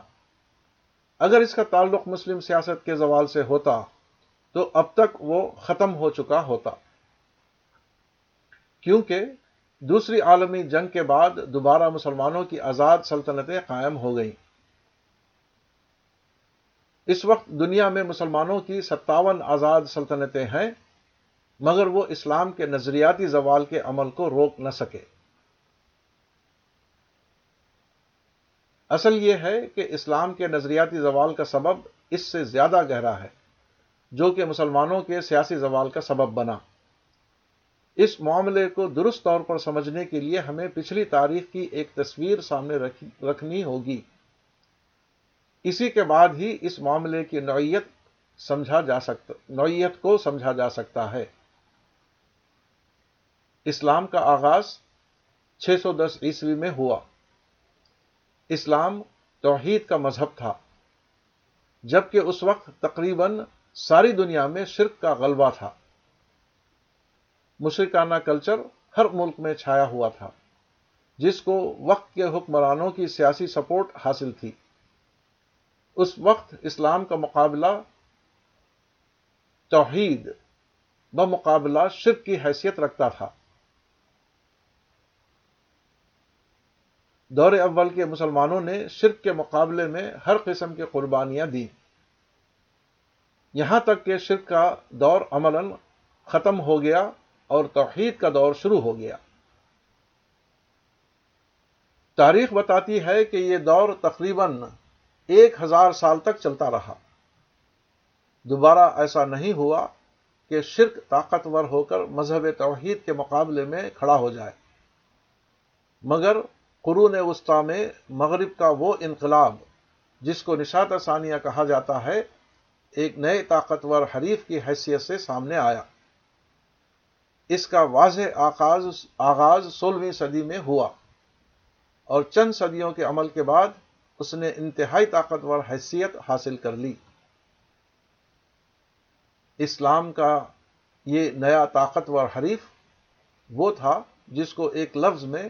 اگر اس کا تعلق مسلم سیاست کے زوال سے ہوتا تو اب تک وہ ختم ہو چکا ہوتا کیونکہ دوسری عالمی جنگ کے بعد دوبارہ مسلمانوں کی آزاد سلطنتیں قائم ہو گئیں اس وقت دنیا میں مسلمانوں کی ستاون آزاد سلطنتیں ہیں مگر وہ اسلام کے نظریاتی زوال کے عمل کو روک نہ سکے اصل یہ ہے کہ اسلام کے نظریاتی زوال کا سبب اس سے زیادہ گہرا ہے جو کہ مسلمانوں کے سیاسی زوال کا سبب بنا اس معاملے کو درست طور پر سمجھنے کے لیے ہمیں پچھلی تاریخ کی ایک تصویر سامنے رکھنی ہوگی اسی کے بعد ہی اس معاملے کی نوعیت سمجھا جا سکتا نوعیت کو سمجھا جا سکتا ہے اسلام کا آغاز 610 سو دس عیسوی میں ہوا اسلام توحید کا مذہب تھا جبکہ اس وقت تقریباً ساری دنیا میں شرک کا غلبہ تھا مشرکانہ کلچر ہر ملک میں چھایا ہوا تھا جس کو وقت کے حکمرانوں کی سیاسی سپورٹ حاصل تھی اس وقت اسلام کا مقابلہ توحید بمقابلہ شرک کی حیثیت رکھتا تھا دور اول کے مسلمانوں نے شرک کے مقابلے میں ہر قسم کی قربانیاں دی تک کہ شرک کا دور عمل ختم ہو گیا اور توحید کا دور شروع ہو گیا تاریخ بتاتی ہے کہ یہ دور تقریباً ایک ہزار سال تک چلتا رہا دوبارہ ایسا نہیں ہوا کہ شرک طاقتور ہو کر مذہب توحید کے مقابلے میں کھڑا ہو جائے مگر قرون وسطی میں مغرب کا وہ انقلاب جس کو نشاط ثانیہ کہا جاتا ہے ایک نئے طاقتور حریف کی حیثیت سے سامنے آیا اس کا واضح آغاز آغاز سولہویں صدی میں ہوا اور چند صدیوں کے عمل کے بعد اس نے انتہائی طاقتور حیثیت حاصل کر لی اسلام کا یہ نیا طاقتور حریف وہ تھا جس کو ایک لفظ میں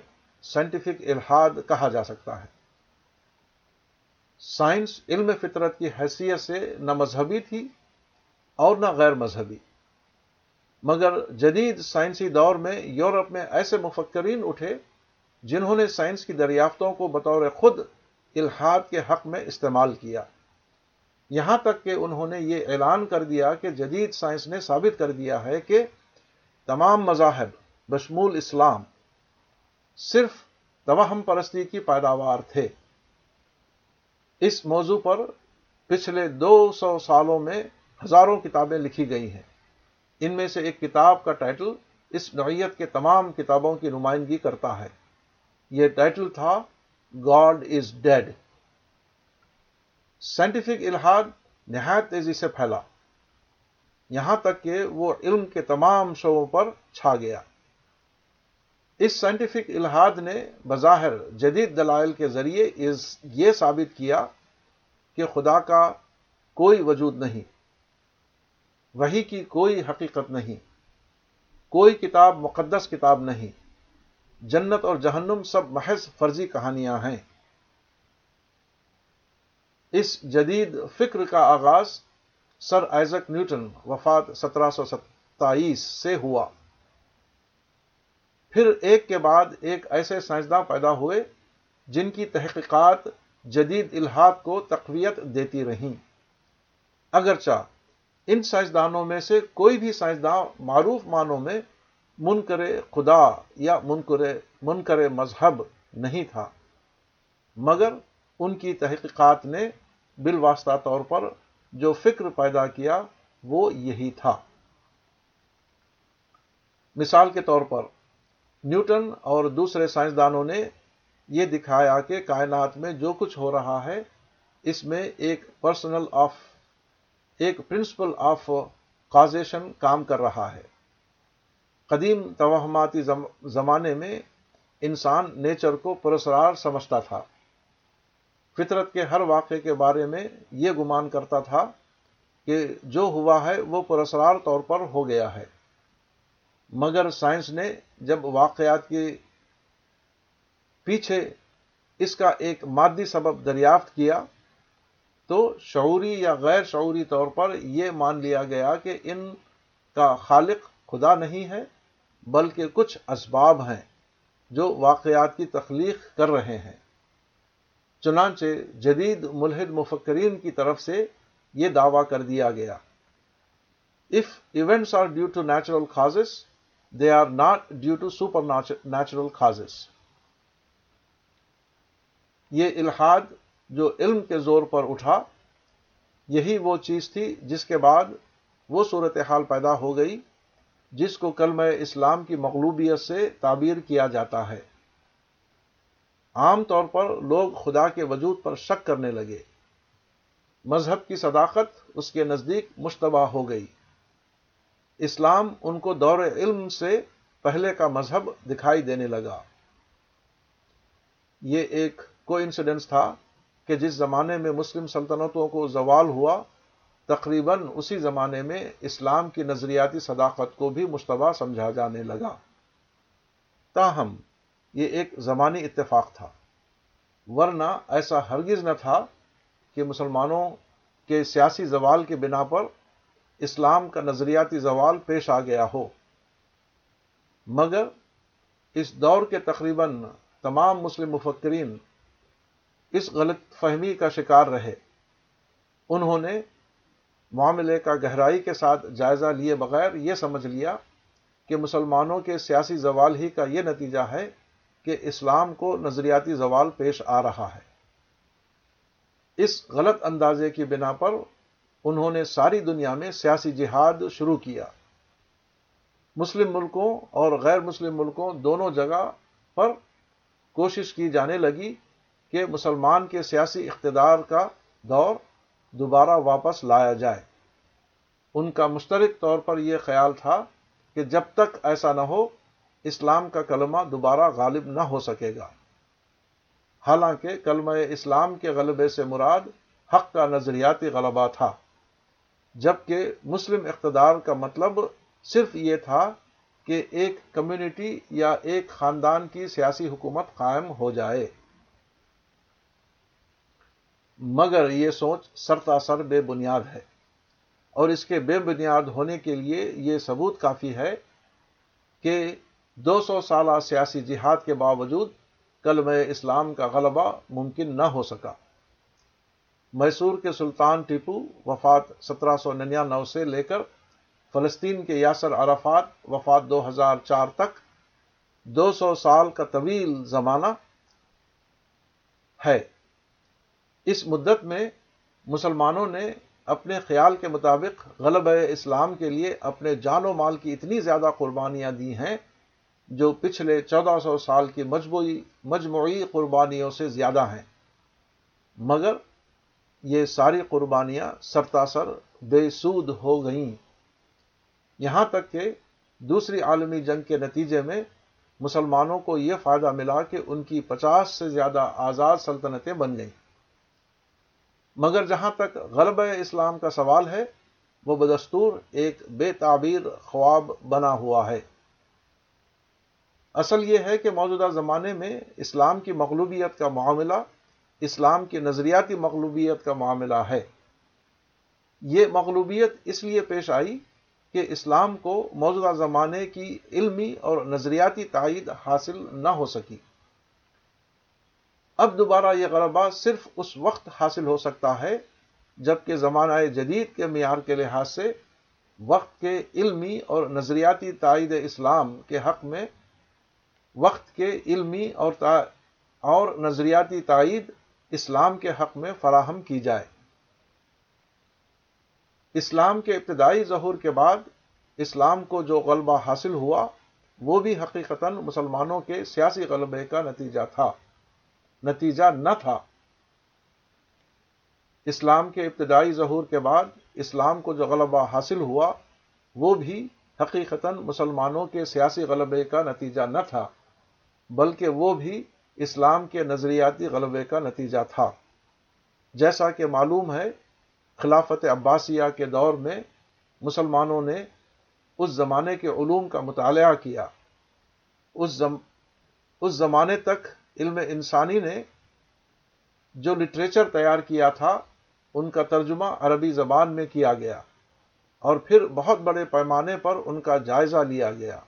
سائنٹیفک الحاد کہا جا سکتا ہے سائنس علم فطرت کی حیثیت سے نہ مذہبی تھی اور نہ غیر مذہبی مگر جدید سائنسی دور میں یورپ میں ایسے مفکرین اٹھے جنہوں نے سائنس کی دریافتوں کو بطور خود الحاد کے حق میں استعمال کیا یہاں تک کہ انہوں نے یہ اعلان کر دیا کہ جدید سائنس نے ثابت کر دیا ہے کہ تمام مذاہب بشمول اسلام صرف توہم پرستی کی پیداوار تھے اس موضوع پر پچھلے دو سو سالوں میں ہزاروں کتابیں لکھی گئی ہیں ان میں سے ایک کتاب کا ٹائٹل اس نوعیت کے تمام کتابوں کی نمائندگی کرتا ہے یہ ٹائٹل تھا گاڈ از ڈیڈ سائنٹیفک الحاد نہایت تیزی سے پھیلا یہاں تک کہ وہ علم کے تمام شعبوں پر چھا گیا اس سائنٹیفک الحاد نے بظاہر جدید دلائل کے ذریعے یہ ثابت کیا کہ خدا کا کوئی وجود نہیں وہی کی کوئی حقیقت نہیں کوئی کتاب مقدس کتاب نہیں جنت اور جہنم سب محض فرضی کہانیاں ہیں اس جدید فکر کا آغاز سر آئزک نیوٹن وفات سترہ سو ستائیس سے ہوا پھر ایک کے بعد ایک ایسے سائنسداں پیدا ہوئے جن کی تحقیقات جدید الحاط کو تقویت دیتی رہیں اگرچہ ان سائنسدانوں میں سے کوئی بھی سائنسداں معروف معنوں میں منکر خدا یا منکر منکر مذہب نہیں تھا مگر ان کی تحقیقات نے بالواسطہ طور پر جو فکر پیدا کیا وہ یہی تھا مثال کے طور پر نیوٹن اور دوسرے سائنسدانوں نے یہ دکھایا کہ کائنات میں جو کچھ ہو رہا ہے اس میں ایک پرسنل آف ایک پرنسپل آف کازیشن کام کر رہا ہے قدیم توہماتی زمانے میں انسان نیچر کو پرسرار سمجھتا تھا فطرت کے ہر واقعے کے بارے میں یہ گمان کرتا تھا کہ جو ہوا ہے وہ پرسرار طور پر ہو گیا ہے مگر سائنس نے جب واقعات کے پیچھے اس کا ایک مادی سبب دریافت کیا تو شعوری یا غیر شعوری طور پر یہ مان لیا گیا کہ ان کا خالق خدا نہیں ہے بلکہ کچھ اسباب ہیں جو واقعات کی تخلیق کر رہے ہیں چنانچہ جدید ملحد مفکرین کی طرف سے یہ دعویٰ کر دیا گیا if events are due to natural causes they are not due to super natural یہ الحاد جو علم کے زور پر اٹھا یہی وہ چیز تھی جس کے بعد وہ صورتحال پیدا ہو گئی جس کو کلم اسلام کی مغلوبیت سے تعبیر کیا جاتا ہے عام طور پر لوگ خدا کے وجود پر شک کرنے لگے مذہب کی صداقت اس کے نزدیک مشتبہ ہو گئی اسلام ان کو دور علم سے پہلے کا مذہب دکھائی دینے لگا یہ ایک کو انسیڈنس تھا کہ جس زمانے میں مسلم سلطنتوں کو زوال ہوا تقریباً اسی زمانے میں اسلام کی نظریاتی صداقت کو بھی مشتبہ سمجھا جانے لگا تاہم یہ ایک زمانی اتفاق تھا ورنہ ایسا ہرگز نہ تھا کہ مسلمانوں کے سیاسی زوال کے بنا پر اسلام کا نظریاتی زوال پیش آ گیا ہو مگر اس دور کے تقریباً تمام مسلم مفکرین اس غلط فہمی کا شکار رہے انہوں نے معاملے کا گہرائی کے ساتھ جائزہ لیے بغیر یہ سمجھ لیا کہ مسلمانوں کے سیاسی زوال ہی کا یہ نتیجہ ہے کہ اسلام کو نظریاتی زوال پیش آ رہا ہے اس غلط اندازے کی بنا پر انہوں نے ساری دنیا میں سیاسی جہاد شروع کیا مسلم ملکوں اور غیر مسلم ملکوں دونوں جگہ پر کوشش کی جانے لگی کہ مسلمان کے سیاسی اقتدار کا دور دوبارہ واپس لایا جائے ان کا مشترک طور پر یہ خیال تھا کہ جب تک ایسا نہ ہو اسلام کا کلمہ دوبارہ غالب نہ ہو سکے گا حالانکہ کلمہ اسلام کے غلبے سے مراد حق کا نظریاتی غلبہ تھا جبکہ مسلم اقتدار کا مطلب صرف یہ تھا کہ ایک کمیونٹی یا ایک خاندان کی سیاسی حکومت قائم ہو جائے مگر یہ سوچ سرتا سر بے بنیاد ہے اور اس کے بے بنیاد ہونے کے لیے یہ ثبوت کافی ہے کہ دو سو سالہ سیاسی جہاد کے باوجود کل میں اسلام کا غلبہ ممکن نہ ہو سکا میسور کے سلطان ٹیپو وفات سترہ سو ننانو سے لے کر فلسطین کے یاسر عرفات وفات دو ہزار چار تک دو سو سال کا طویل زمانہ ہے اس مدت میں مسلمانوں نے اپنے خیال کے مطابق غلب اسلام کے لیے اپنے جان و مال کی اتنی زیادہ قربانیاں دی ہیں جو پچھلے چودہ سو سال کی مجموعی مجموعی قربانیوں سے زیادہ ہیں مگر یہ ساری قربانیاں سرتاسر بے سود ہو گئیں یہاں تک کہ دوسری عالمی جنگ کے نتیجے میں مسلمانوں کو یہ فائدہ ملا کہ ان کی پچاس سے زیادہ آزاد سلطنتیں بن گئیں مگر جہاں تک غلب اسلام کا سوال ہے وہ بدستور ایک بے تعبیر خواب بنا ہوا ہے اصل یہ ہے کہ موجودہ زمانے میں اسلام کی مغلوبیت کا معاملہ اسلام کی نظریاتی مغلوبیت کا معاملہ ہے یہ مغلوبیت اس لیے پیش آئی کہ اسلام کو موجودہ زمانے کی علمی اور نظریاتی تائید حاصل نہ ہو سکی اب دوبارہ یہ غلبہ صرف اس وقت حاصل ہو سکتا ہے جبکہ زمانہ جدید کے معیار کے لحاظ سے وقت کے علمی اور نظریاتی تائید اسلام کے حق میں وقت کے علمی اور اور نظریاتی تائید اسلام کے حق میں فراہم کی جائے اسلام کے ابتدائی ظہور کے بعد اسلام کو جو غلبہ حاصل ہوا وہ بھی حقیقت مسلمانوں کے سیاسی غلبے کا نتیجہ تھا نتیجہ نہ تھا اسلام کے ابتدائی ظہور کے بعد اسلام کو جو غلبہ حاصل ہوا وہ بھی حقیقتاً مسلمانوں کے سیاسی غلبے کا نتیجہ نہ تھا بلکہ وہ بھی اسلام کے نظریاتی غلبے کا نتیجہ تھا جیسا کہ معلوم ہے خلافت عباسیہ کے دور میں مسلمانوں نے اس زمانے کے علوم کا مطالعہ کیا اس زم اس زمانے تک علم انسانی نے جو لٹریچر تیار کیا تھا ان کا ترجمہ عربی زبان میں کیا گیا اور پھر بہت بڑے پیمانے پر ان کا جائزہ لیا گیا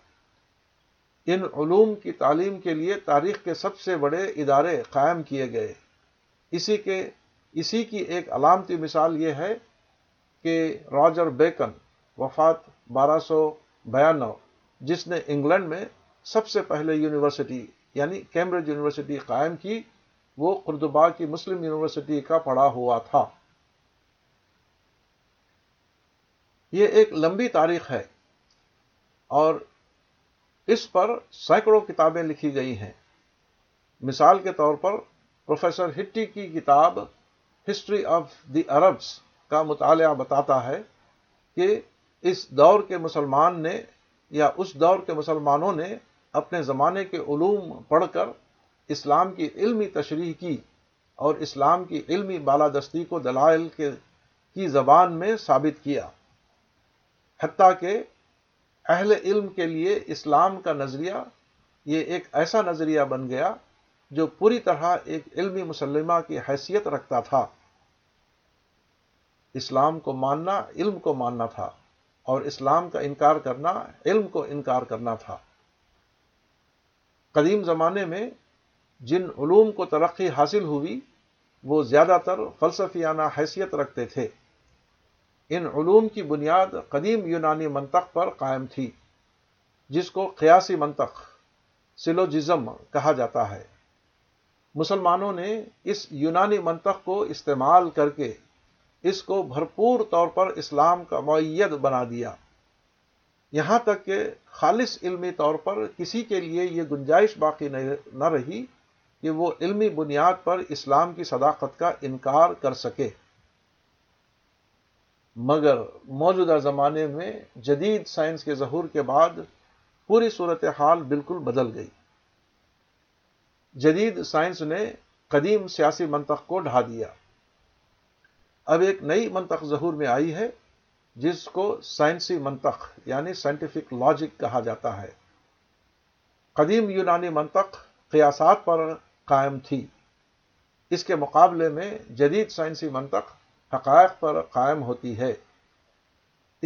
ان علوم کی تعلیم کے لیے تاریخ کے سب سے بڑے ادارے قائم کیے گئے اسی کے اسی کی ایک علامتی مثال یہ ہے کہ راجر بیکن وفات بارہ سو بیانو جس نے انگلینڈ میں سب سے پہلے یونیورسٹی یعنی کیمبرج یونیورسٹی قائم کی وہ خردبا کی مسلم یونیورسٹی کا پڑھا ہوا تھا یہ ایک لمبی تاریخ ہے اور اس پر سینکڑوں کتابیں لکھی گئی ہیں مثال کے طور پر پروفیسر ہٹی کی کتاب ہسٹری آف دی عربس کا مطالعہ بتاتا ہے کہ اس دور کے مسلمان نے یا اس دور کے مسلمانوں نے اپنے زمانے کے علوم پڑھ کر اسلام کی علمی تشریح کی اور اسلام کی علمی بالادستی کو دلائل کے کی زبان میں ثابت کیا حتیٰ کہ اہل علم کے لیے اسلام کا نظریہ یہ ایک ایسا نظریہ بن گیا جو پوری طرح ایک علمی مسلمہ کی حیثیت رکھتا تھا اسلام کو ماننا علم کو ماننا تھا اور اسلام کا انکار کرنا علم کو انکار کرنا تھا قدیم زمانے میں جن علوم کو ترقی حاصل ہوئی وہ زیادہ تر فلسفیانہ حیثیت رکھتے تھے ان علوم کی بنیاد قدیم یونانی منطق پر قائم تھی جس کو قیاسی منطق سلوجزم کہا جاتا ہے مسلمانوں نے اس یونانی منطق کو استعمال کر کے اس کو بھرپور طور پر اسلام کا معیت بنا دیا یہاں تک کہ خالص علمی طور پر کسی کے لیے یہ گنجائش باقی نہ رہی کہ وہ علمی بنیاد پر اسلام کی صداقت کا انکار کر سکے مگر موجودہ زمانے میں جدید سائنس کے ظہور کے بعد پوری صورت حال بالکل بدل گئی جدید سائنس نے قدیم سیاسی منطق کو ڈھا دیا اب ایک نئی منطق ظہور میں آئی ہے جس کو سائنسی منطق یعنی سائنٹیفک لاجک کہا جاتا ہے قدیم یونانی منطق قیاسات پر قائم تھی اس کے مقابلے میں جدید سائنسی منطق حقائق پر قائم ہوتی ہے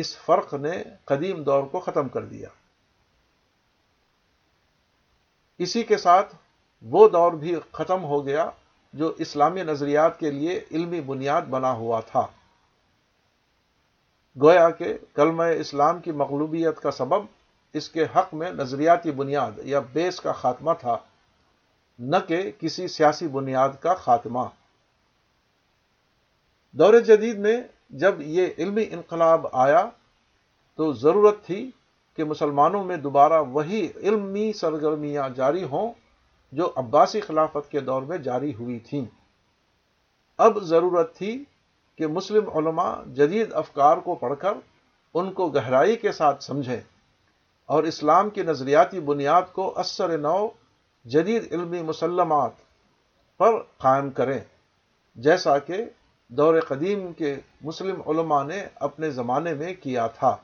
اس فرق نے قدیم دور کو ختم کر دیا اسی کے ساتھ وہ دور بھی ختم ہو گیا جو اسلامی نظریات کے لیے علمی بنیاد بنا ہوا تھا گویا کہ کلم اسلام کی مغلوبیت کا سبب اس کے حق میں نظریاتی بنیاد یا بیس کا خاتمہ تھا نہ کہ کسی سیاسی بنیاد کا خاتمہ دور جدید میں جب یہ علمی انقلاب آیا تو ضرورت تھی کہ مسلمانوں میں دوبارہ وہی علمی سرگرمیاں جاری ہوں جو عباسی خلافت کے دور میں جاری ہوئی تھیں اب ضرورت تھی کہ مسلم علماء جدید افکار کو پڑھ کر ان کو گہرائی کے ساتھ سمجھیں اور اسلام کی نظریاتی بنیاد کو اثر نو جدید علمی مسلمات پر قائم کریں جیسا کہ دور قدیم کے مسلم علماء نے اپنے زمانے میں کیا تھا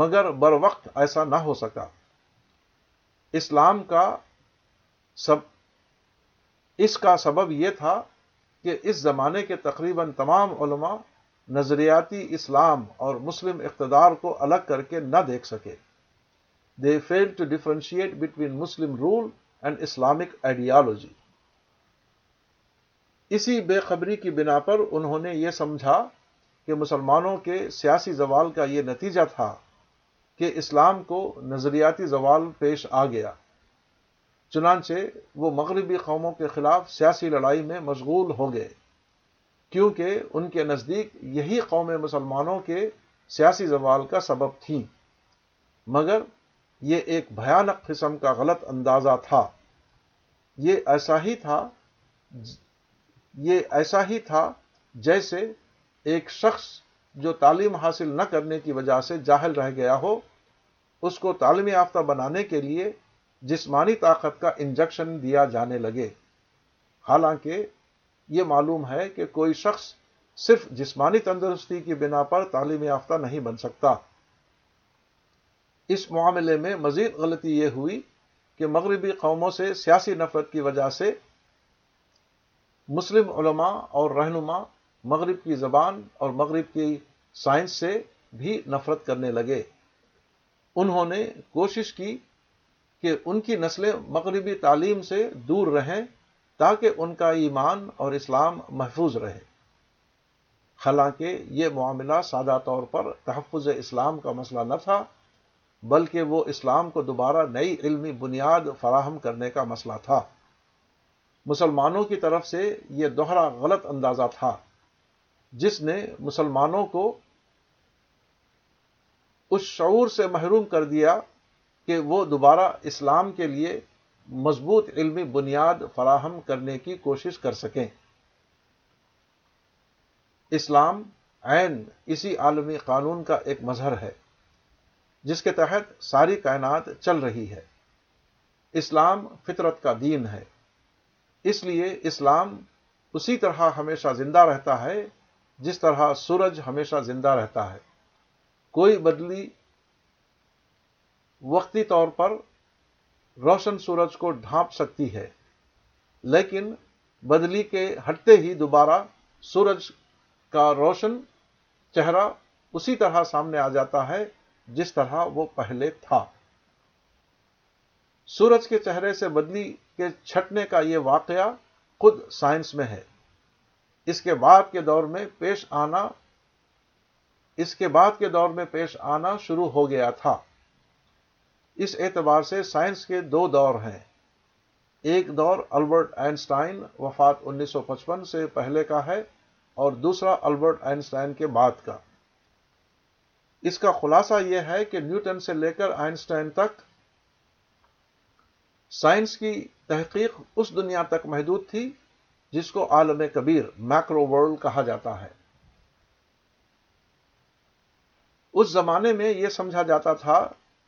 مگر بر وقت ایسا نہ ہو سکا اسلام کا سب اس کا سبب یہ تھا کہ اس زمانے کے تقریباً تمام علماء نظریاتی اسلام اور مسلم اقتدار کو الگ کر کے نہ دیکھ سکے they fail to differentiate between Muslim rule and Islamic ideology اسی بے خبری کی بنا پر انہوں نے یہ سمجھا کہ مسلمانوں کے سیاسی زوال کا یہ نتیجہ تھا کہ اسلام کو نظریاتی زوال پیش آ گیا چنانچہ وہ مغربی قوموں کے خلاف سیاسی لڑائی میں مشغول ہو گئے کیونکہ ان کے نزدیک یہی قومیں مسلمانوں کے سیاسی زوال کا سبب تھیں مگر یہ ایک بھیانک قسم کا غلط اندازہ تھا یہ ایسا ہی تھا یہ ایسا ہی تھا جیسے ایک شخص جو تعلیم حاصل نہ کرنے کی وجہ سے جاہل رہ گیا ہو اس کو تعلیم یافتہ بنانے کے لیے جسمانی طاقت کا انجیکشن دیا جانے لگے حالانکہ یہ معلوم ہے کہ کوئی شخص صرف جسمانی تندرستی کی بنا پر تعلیم یافتہ نہیں بن سکتا اس معاملے میں مزید غلطی یہ ہوئی کہ مغربی قوموں سے سیاسی نفرت کی وجہ سے مسلم علماء اور رہنما مغرب کی زبان اور مغرب کی سائنس سے بھی نفرت کرنے لگے انہوں نے کوشش کی کہ ان کی نسلیں مغربی تعلیم سے دور رہیں تاکہ ان کا ایمان اور اسلام محفوظ رہے حالانکہ یہ معاملہ سادہ طور پر تحفظ اسلام کا مسئلہ نہ تھا بلکہ وہ اسلام کو دوبارہ نئی علمی بنیاد فراہم کرنے کا مسئلہ تھا مسلمانوں کی طرف سے یہ دوہرا غلط اندازہ تھا جس نے مسلمانوں کو اس شعور سے محروم کر دیا کہ وہ دوبارہ اسلام کے لیے مضبوط علمی بنیاد فراہم کرنے کی کوشش کر سکیں اسلام عین اسی عالمی قانون کا ایک مظہر ہے جس کے تحت ساری کائنات چل رہی ہے اسلام فطرت کا دین ہے اس لیے اسلام اسی طرح ہمیشہ زندہ رہتا ہے جس طرح سورج ہمیشہ زندہ رہتا ہے کوئی بدلی وقتی طور پر روشن سورج کو ڈھانپ سکتی ہے لیکن بدلی کے ہٹتے ہی دوبارہ سورج کا روشن چہرہ اسی طرح سامنے آ جاتا ہے جس طرح وہ پہلے تھا سورج کے چہرے سے بدلی چھٹنے کا یہ واقعہ خود سائنس میں ہے اس کے بعد کے دور میں پیش آنا اس کے بعد کے دور میں پیش آنا شروع ہو گیا تھا اس اعتبار سے سائنس کے دو دور ہیں ایک دور البرٹ آئنسٹائن وفات انیس سو پچپن سے پہلے کا ہے اور دوسرا البرٹ آئنسٹائن کے بعد کا اس کا خلاصہ یہ ہے کہ نیوٹن سے لے کر آئنسٹائن تک سائنس کی تحقیق اس دنیا تک محدود تھی جس کو عالم کبیر میکرو ورلڈ کہا جاتا ہے اس زمانے میں یہ سمجھا جاتا تھا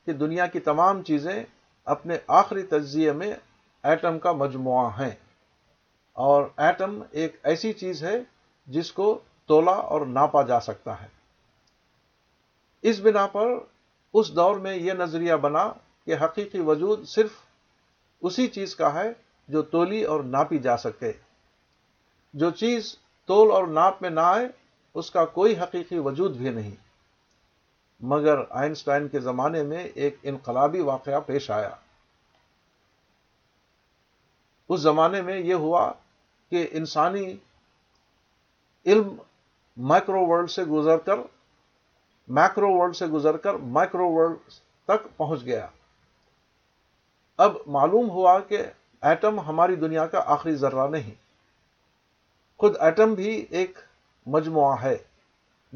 کہ دنیا کی تمام چیزیں اپنے آخری تجزیے میں ایٹم کا مجموعہ ہیں اور ایٹم ایک ایسی چیز ہے جس کو تولا اور ناپا جا سکتا ہے اس بنا پر اس دور میں یہ نظریہ بنا کہ حقیقی وجود صرف اسی چیز کا ہے جو تولی اور ناپی جا سکے جو چیز تول اور ناپ میں نہ آئے اس کا کوئی حقیقی وجود بھی نہیں مگر آئنسٹائن کے زمانے میں ایک انقلابی واقعہ پیش آیا اس زمانے میں یہ ہوا کہ انسانی علم مائکرو ورلڈ سے گزر کر مائکرو ورلڈ سے گزر کر مائکرو ورلڈ تک پہنچ گیا اب معلوم ہوا کہ ایٹم ہماری دنیا کا آخری ذرہ نہیں خود ایٹم بھی ایک مجموعہ ہے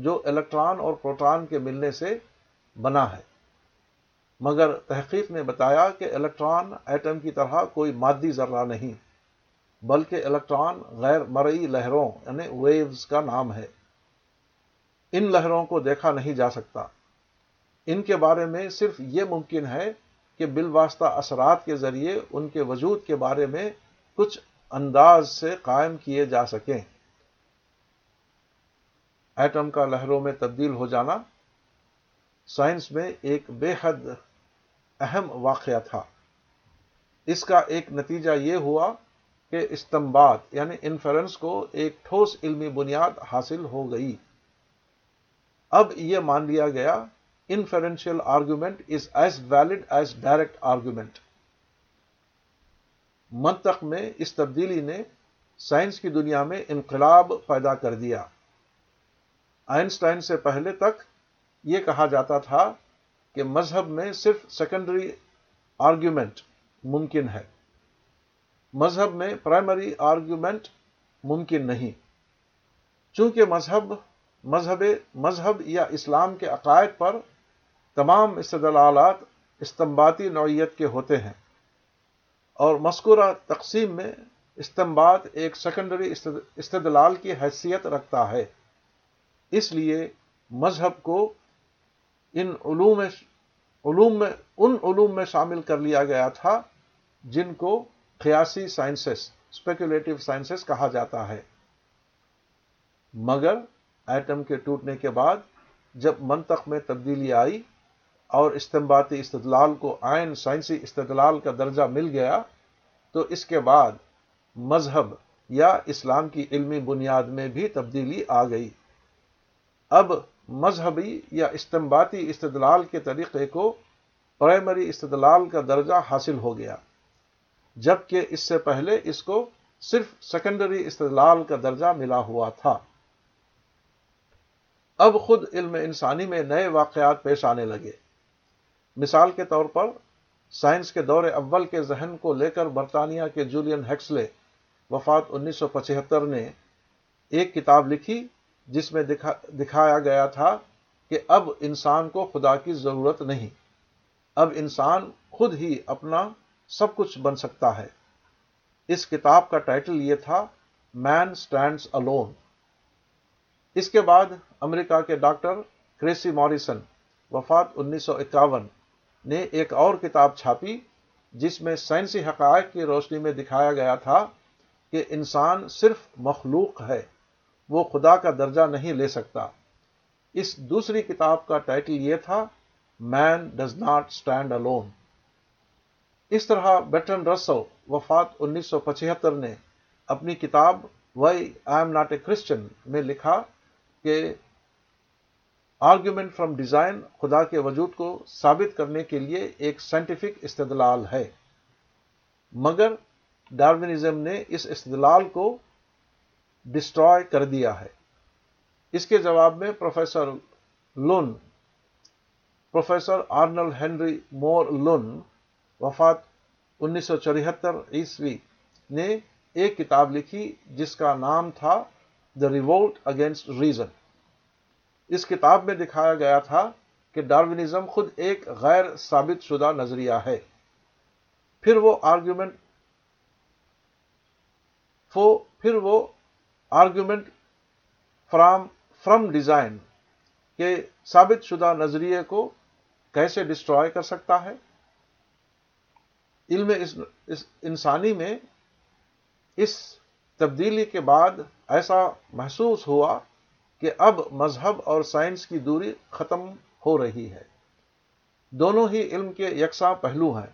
جو الیکٹران اور پروٹان کے ملنے سے بنا ہے مگر تحقیق نے بتایا کہ الیکٹران ایٹم کی طرح کوئی مادی ذرہ نہیں بلکہ الیکٹران غیر مرئی لہروں یعنی ویوز کا نام ہے ان لہروں کو دیکھا نہیں جا سکتا ان کے بارے میں صرف یہ ممکن ہے کہ بالواسطہ اثرات کے ذریعے ان کے وجود کے بارے میں کچھ انداز سے قائم کیے جا سکیں ایٹم کا لہروں میں تبدیل ہو جانا سائنس میں ایک بے حد اہم واقعہ تھا اس کا ایک نتیجہ یہ ہوا کہ استمباد یعنی انفرنس کو ایک ٹھوس علمی بنیاد حاصل ہو گئی اب یہ مان لیا گیا inferential argument is as valid as direct argument منطق منتق میں اس تبدیلی نے سائنس کی دنیا میں انقلاب پیدا کر دیا آئنسٹائن سے پہلے تک یہ کہا جاتا تھا کہ مذہب میں صرف سیکنڈری آرگیومنٹ ممکن ہے مذہب میں پرائمری آرگیومنٹ ممکن نہیں چونکہ مذہب مذہب مذہب یا اسلام کے عقائد پر تمام استدلالات استمباتی نوعیت کے ہوتے ہیں اور مذکورہ تقسیم میں استمبات ایک سیکنڈری استدلال کی حیثیت رکھتا ہے اس لیے مذہب کو ان علوم علوم میں ان علوم میں شامل کر لیا گیا تھا جن کو قیاسی سائنسز اسپیکولیٹو سائنسز کہا جاتا ہے مگر ایٹم کے ٹوٹنے کے بعد جب منطق میں تبدیلی آئی اور استمباتی استدلال کو آئین سائنسی استدلال کا درجہ مل گیا تو اس کے بعد مذہب یا اسلام کی علمی بنیاد میں بھی تبدیلی آ گئی اب مذہبی یا استمباتی استدلال کے طریقے کو پرائمری استدلال کا درجہ حاصل ہو گیا جبکہ اس سے پہلے اس کو صرف سیکنڈری استدلال کا درجہ ملا ہوا تھا اب خود علم انسانی میں نئے واقعات پیش آنے لگے مثال کے طور پر سائنس کے دور اول کے ذہن کو لے کر برطانیہ کے جولین ہیکسلے وفات انیس سو پچہتر نے ایک کتاب لکھی جس میں دکھایا گیا تھا کہ اب انسان کو خدا کی ضرورت نہیں اب انسان خود ہی اپنا سب کچھ بن سکتا ہے اس کتاب کا ٹائٹل یہ تھا مین اسٹینڈس الون اس کے بعد امریکہ کے ڈاکٹر کریسی موریسن وفات انیس سو اکاون نے ایک اور کتاب چھاپی جس میں سائنسی حقائق کی روشنی میں دکھایا گیا تھا کہ انسان صرف مخلوق ہے وہ خدا کا درجہ نہیں لے سکتا اس دوسری کتاب کا ٹائٹل یہ تھا man does not stand a اس طرح بیٹن رسو وفات انیس سو پچہتر نے اپنی کتاب why I am not a Christian میں لکھا کہ آرگیومنٹ فرام ڈیزائن خدا کے وجود کو ثابت کرنے کے لیے ایک سائنٹیفک استدلال ہے مگر ڈارمنزم نے اس استدلال کو ڈسٹرائے کر دیا ہے اس کے جواب میں professor loan professor Arnold Henry مور لون وفات انیس سو چوہتر عیسوی نے ایک کتاب لکھی جس کا نام تھا دا ریوولٹ اگینسٹ ریزن اس کتاب میں دکھایا گیا تھا کہ ڈارونزم خود ایک غیر ثابت شدہ نظریہ ہے پھر وہ آرگیومنٹ پھر وہ آرگیومنٹ فرام فرام ڈیزائن کے ثابت شدہ نظریے کو کیسے ڈسٹرائے کر سکتا ہے علم اس, انسانی میں اس تبدیلی کے بعد ایسا محسوس ہوا کہ اب مذہب اور سائنس کی دوری ختم ہو رہی ہے دونوں ہی علم کے یکساں پہلو ہیں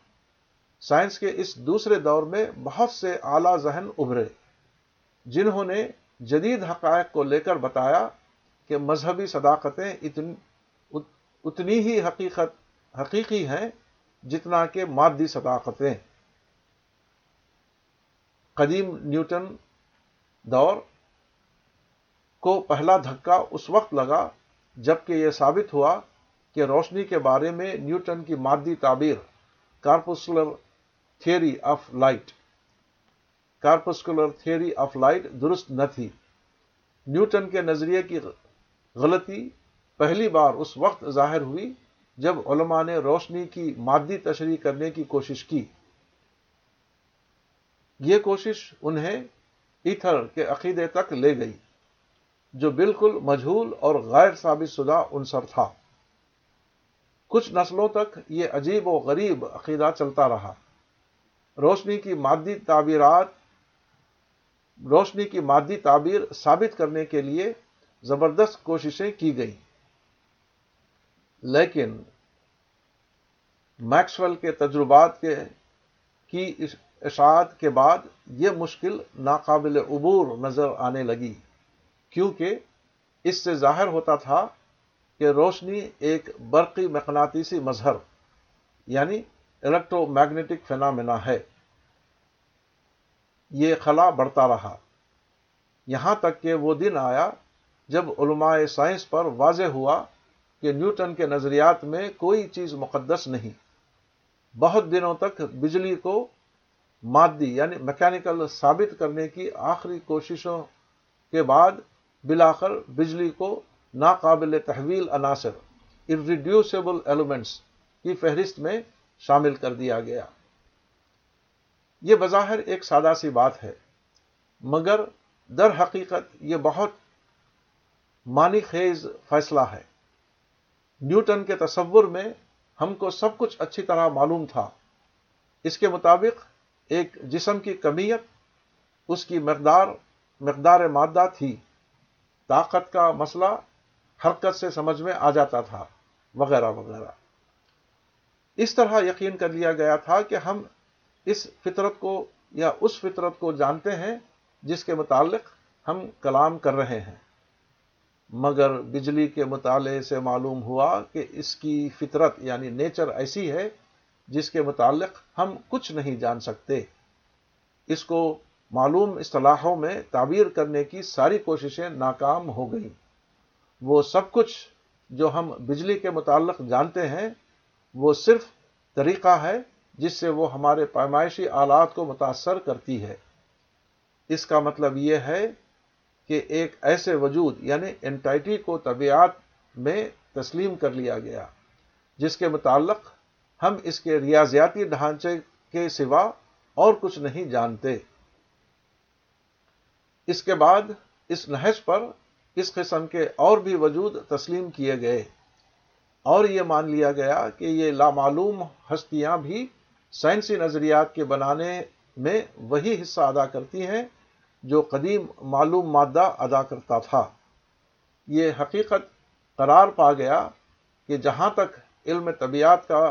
سائنس کے اس دوسرے دور میں بہت سے اعلیٰ ذہن ابھرے جنہوں نے جدید حقائق کو لے کر بتایا کہ مذہبی صداقتیں اتنی ہی حقیقت حقیقی ہیں جتنا کہ مادی صداقتیں قدیم نیوٹن دور کو پہلا دھکا اس وقت لگا جبکہ یہ ثابت ہوا کہ روشنی کے بارے میں نیوٹن کی مادی تعبیر corpuscular theory of light corpuscular theory of light درست نہ تھی نیوٹن کے نظریے کی غلطی پہلی بار اس وقت ظاہر ہوئی جب علماء نے روشنی کی مادی تشریح کرنے کی کوشش کی یہ کوشش انہیں ایتھر کے عقیدے تک لے گئی جو بالکل مجھول اور غیر ثابت شدہ عنصر تھا کچھ نسلوں تک یہ عجیب و غریب عقیدہ چلتا رہا روشنی کی مادی تعبیرات روشنی کی مادی تعبیر ثابت کرنے کے لیے زبردست کوششیں کی گئیں لیکن میکسول کے تجربات کے کی اشاعت کے بعد یہ مشکل ناقابل عبور نظر آنے لگی کیونکہ اس سے ظاہر ہوتا تھا کہ روشنی ایک برقی مقناطیسی مظہر یعنی الیکٹرو میگنیٹک فینامنا ہے یہ خلا بڑھتا رہا یہاں تک کہ وہ دن آیا جب علماء سائنس پر واضح ہوا کہ نیوٹن کے نظریات میں کوئی چیز مقدس نہیں بہت دنوں تک بجلی کو مادی یعنی میکینیکل ثابت کرنے کی آخری کوششوں کے بعد بلاخر بجلی کو ناقابل تحویل عناصر ارریڈیوسیبل ایلیمنٹس کی فہرست میں شامل کر دیا گیا یہ بظاہر ایک سادہ سی بات ہے مگر در حقیقت یہ بہت معنی خیز فیصلہ ہے نیوٹن کے تصور میں ہم کو سب کچھ اچھی طرح معلوم تھا اس کے مطابق ایک جسم کی کمیت اس کی مقدار مقدار مادہ تھی طاقت کا مسئلہ حرکت سے سمجھ میں آ جاتا تھا وغیرہ وغیرہ اس طرح یقین کر لیا گیا تھا کہ ہم اس فطرت کو یا اس فطرت کو جانتے ہیں جس کے متعلق ہم کلام کر رہے ہیں مگر بجلی کے مطالعے سے معلوم ہوا کہ اس کی فطرت یعنی نیچر ایسی ہے جس کے متعلق ہم کچھ نہیں جان سکتے اس کو معلوم اصطلاحوں میں تعبیر کرنے کی ساری کوششیں ناکام ہو گئیں وہ سب کچھ جو ہم بجلی کے متعلق جانتے ہیں وہ صرف طریقہ ہے جس سے وہ ہمارے پیمائشی آلات کو متاثر کرتی ہے اس کا مطلب یہ ہے کہ ایک ایسے وجود یعنی انٹائٹی کو طبیعت میں تسلیم کر لیا گیا جس کے متعلق ہم اس کے ریاضیاتی ڈھانچے کے سوا اور کچھ نہیں جانتے اس کے بعد اس نحس پر اس قسم کے اور بھی وجود تسلیم کیے گئے اور یہ مان لیا گیا کہ یہ لامعلوم ہستیاں بھی سائنسی نظریات کے بنانے میں وہی حصہ ادا کرتی ہیں جو قدیم معلوم مادہ ادا کرتا تھا یہ حقیقت قرار پا گیا کہ جہاں تک علم طبیعت کا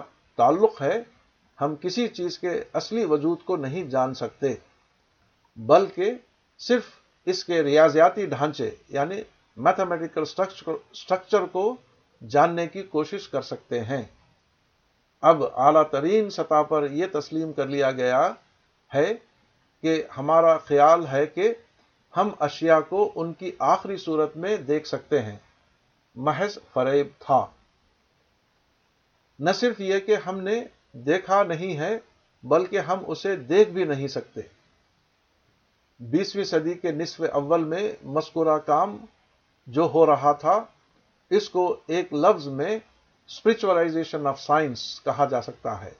تعلق ہے ہم کسی چیز کے اصلی وجود کو نہیں جان سکتے بلکہ صرف اس کے ریاضیاتی ڈھانچے یعنی میتھمیٹیکل اسٹرکچر کو جاننے کی کوشش کر سکتے ہیں اب اعلیٰ ترین سطح پر یہ تسلیم کر لیا گیا ہے کہ ہمارا خیال ہے کہ ہم اشیاء کو ان کی آخری صورت میں دیکھ سکتے ہیں محض فریب تھا نہ صرف یہ کہ ہم نے دیکھا نہیں ہے بلکہ ہم اسے دیکھ بھی نہیں سکتے بیسویں صدی کے نصف اول میں مسکرہ کام جو ہو رہا تھا اس کو ایک لفظ میں اسپرچولاشن آف سائنس کہا جا سکتا ہے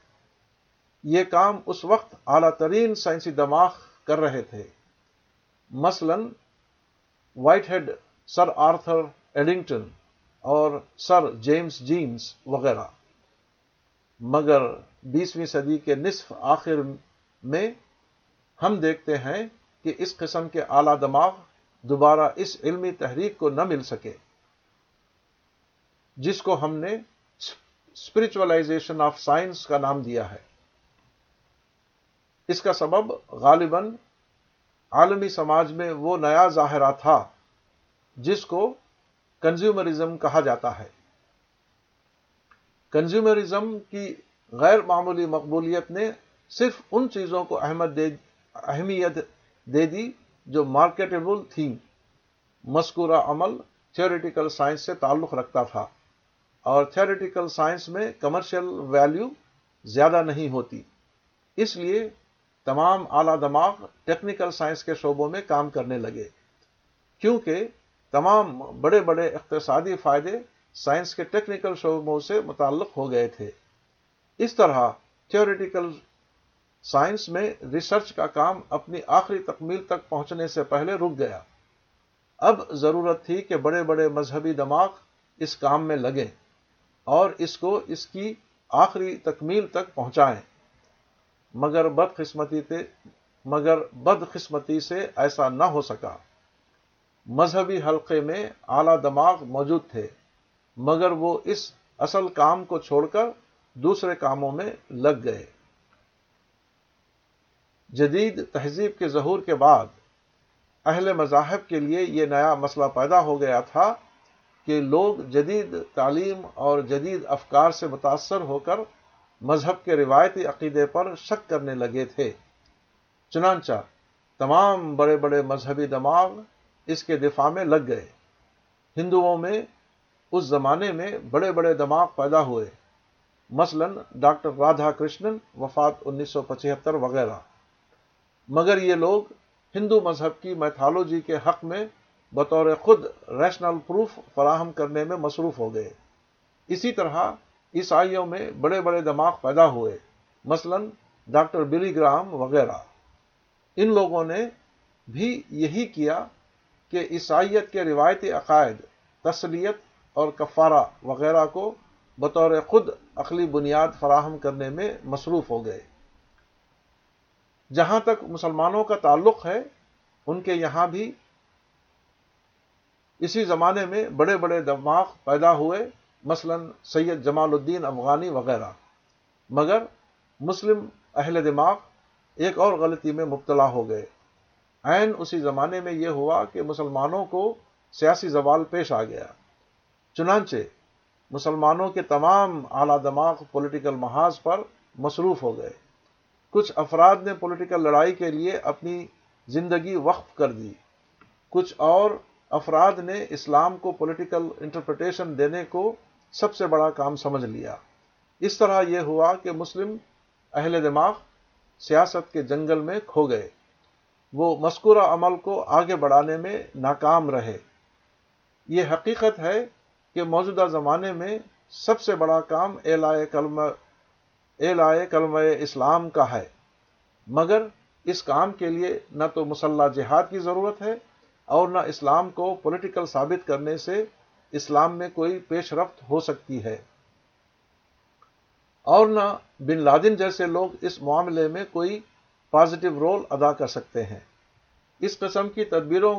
یہ کام اس وقت اعلی سائنسی دماغ کر رہے تھے مثلا وائٹ ہیڈ سر آرتھر ایڈنگٹن اور سر جیمز جینس وغیرہ مگر بیسویں صدی کے نصف آخر میں ہم دیکھتے ہیں کہ اس قسم کے اعلی دماغ دوبارہ اس علمی تحریک کو نہ مل سکے جس کو ہم نے اسپرچولاشن آف سائنس کا نام دیا ہے اس کا سبب غالباً عالمی سماج میں وہ نیا ظاہرہ تھا جس کو کنزیومرزم کہا جاتا ہے کنزیومرزم کی غیر معمولی مقبولیت نے صرف ان چیزوں کو دے اہمیت دے دی جو مارکیٹیبل تھی مذکورہ عمل تھیوریٹیکل سائنس سے تعلق رکھتا تھا اور تھیوریٹیکل سائنس میں کمرشل ویلیو زیادہ نہیں ہوتی اس لیے تمام اعلی دماغ ٹیکنیکل سائنس کے شعبوں میں کام کرنے لگے کیونکہ تمام بڑے بڑے اقتصادی فائدے سائنس کے ٹیکنیکل شعبوں سے متعلق ہو گئے تھے اس طرح تھیوریٹیکل سائنس میں ریسرچ کا کام اپنی آخری تکمیل تک پہنچنے سے پہلے رک گیا اب ضرورت تھی کہ بڑے بڑے مذہبی دماغ اس کام میں لگیں اور اس کو اس کی آخری تکمیل تک پہنچائیں مگر بد قسمتی تھے مگر بد قسمتی سے ایسا نہ ہو سکا مذہبی حلقے میں اعلیٰ دماغ موجود تھے مگر وہ اس اصل کام کو چھوڑ کر دوسرے کاموں میں لگ گئے جدید تہذیب کے ظہور کے بعد اہل مذاہب کے لیے یہ نیا مسئلہ پیدا ہو گیا تھا کہ لوگ جدید تعلیم اور جدید افکار سے متاثر ہو کر مذہب کے روایتی عقیدے پر شک کرنے لگے تھے چنانچہ تمام بڑے بڑے مذہبی دماغ اس کے دفاع میں لگ گئے ہندوؤں میں اس زمانے میں بڑے بڑے دماغ پیدا ہوئے مثلا ڈاکٹر رادھا کرشنن وفات انیس سو پچہتر وغیرہ مگر یہ لوگ ہندو مذہب کی میتھالوجی کے حق میں بطور خود ریشنل پروف فراہم کرنے میں مصروف ہو گئے اسی طرح عیسائیوں میں بڑے بڑے دماغ پیدا ہوئے مثلا ڈاکٹر بلی گرام وغیرہ ان لوگوں نے بھی یہی کیا کہ عیسائیت کے روایتی عقائد تسلیت اور کفارہ وغیرہ کو بطور خود عقلی بنیاد فراہم کرنے میں مصروف ہو گئے جہاں تک مسلمانوں کا تعلق ہے ان کے یہاں بھی اسی زمانے میں بڑے بڑے دماغ پیدا ہوئے مثلا سید جمال الدین افغانی وغیرہ مگر مسلم اہل دماغ ایک اور غلطی میں مبتلا ہو گئے عین اسی زمانے میں یہ ہوا کہ مسلمانوں کو سیاسی زوال پیش آ گیا چنانچہ مسلمانوں کے تمام اعلیٰ دماغ پولیٹیکل محاذ پر مصروف ہو گئے کچھ افراد نے پولیٹیکل لڑائی کے لیے اپنی زندگی وقف کر دی کچھ اور افراد نے اسلام کو پولیٹیکل انٹرپریٹیشن دینے کو سب سے بڑا کام سمجھ لیا اس طرح یہ ہوا کہ مسلم اہل دماغ سیاست کے جنگل میں کھو گئے وہ مذکورہ عمل کو آگے بڑھانے میں ناکام رہے یہ حقیقت ہے کہ موجودہ زمانے میں سب سے بڑا کام کلمہ اے لائے کلم اسلام کا ہے مگر اس کام کے لیے نہ تو مسلح جہاد کی ضرورت ہے اور نہ اسلام کو پولیٹیکل ثابت کرنے سے اسلام میں کوئی پیش رفت ہو سکتی ہے اور نہ بن لادن جیسے لوگ اس معاملے میں کوئی پازیٹیو رول ادا کر سکتے ہیں اس قسم کی تدبیروں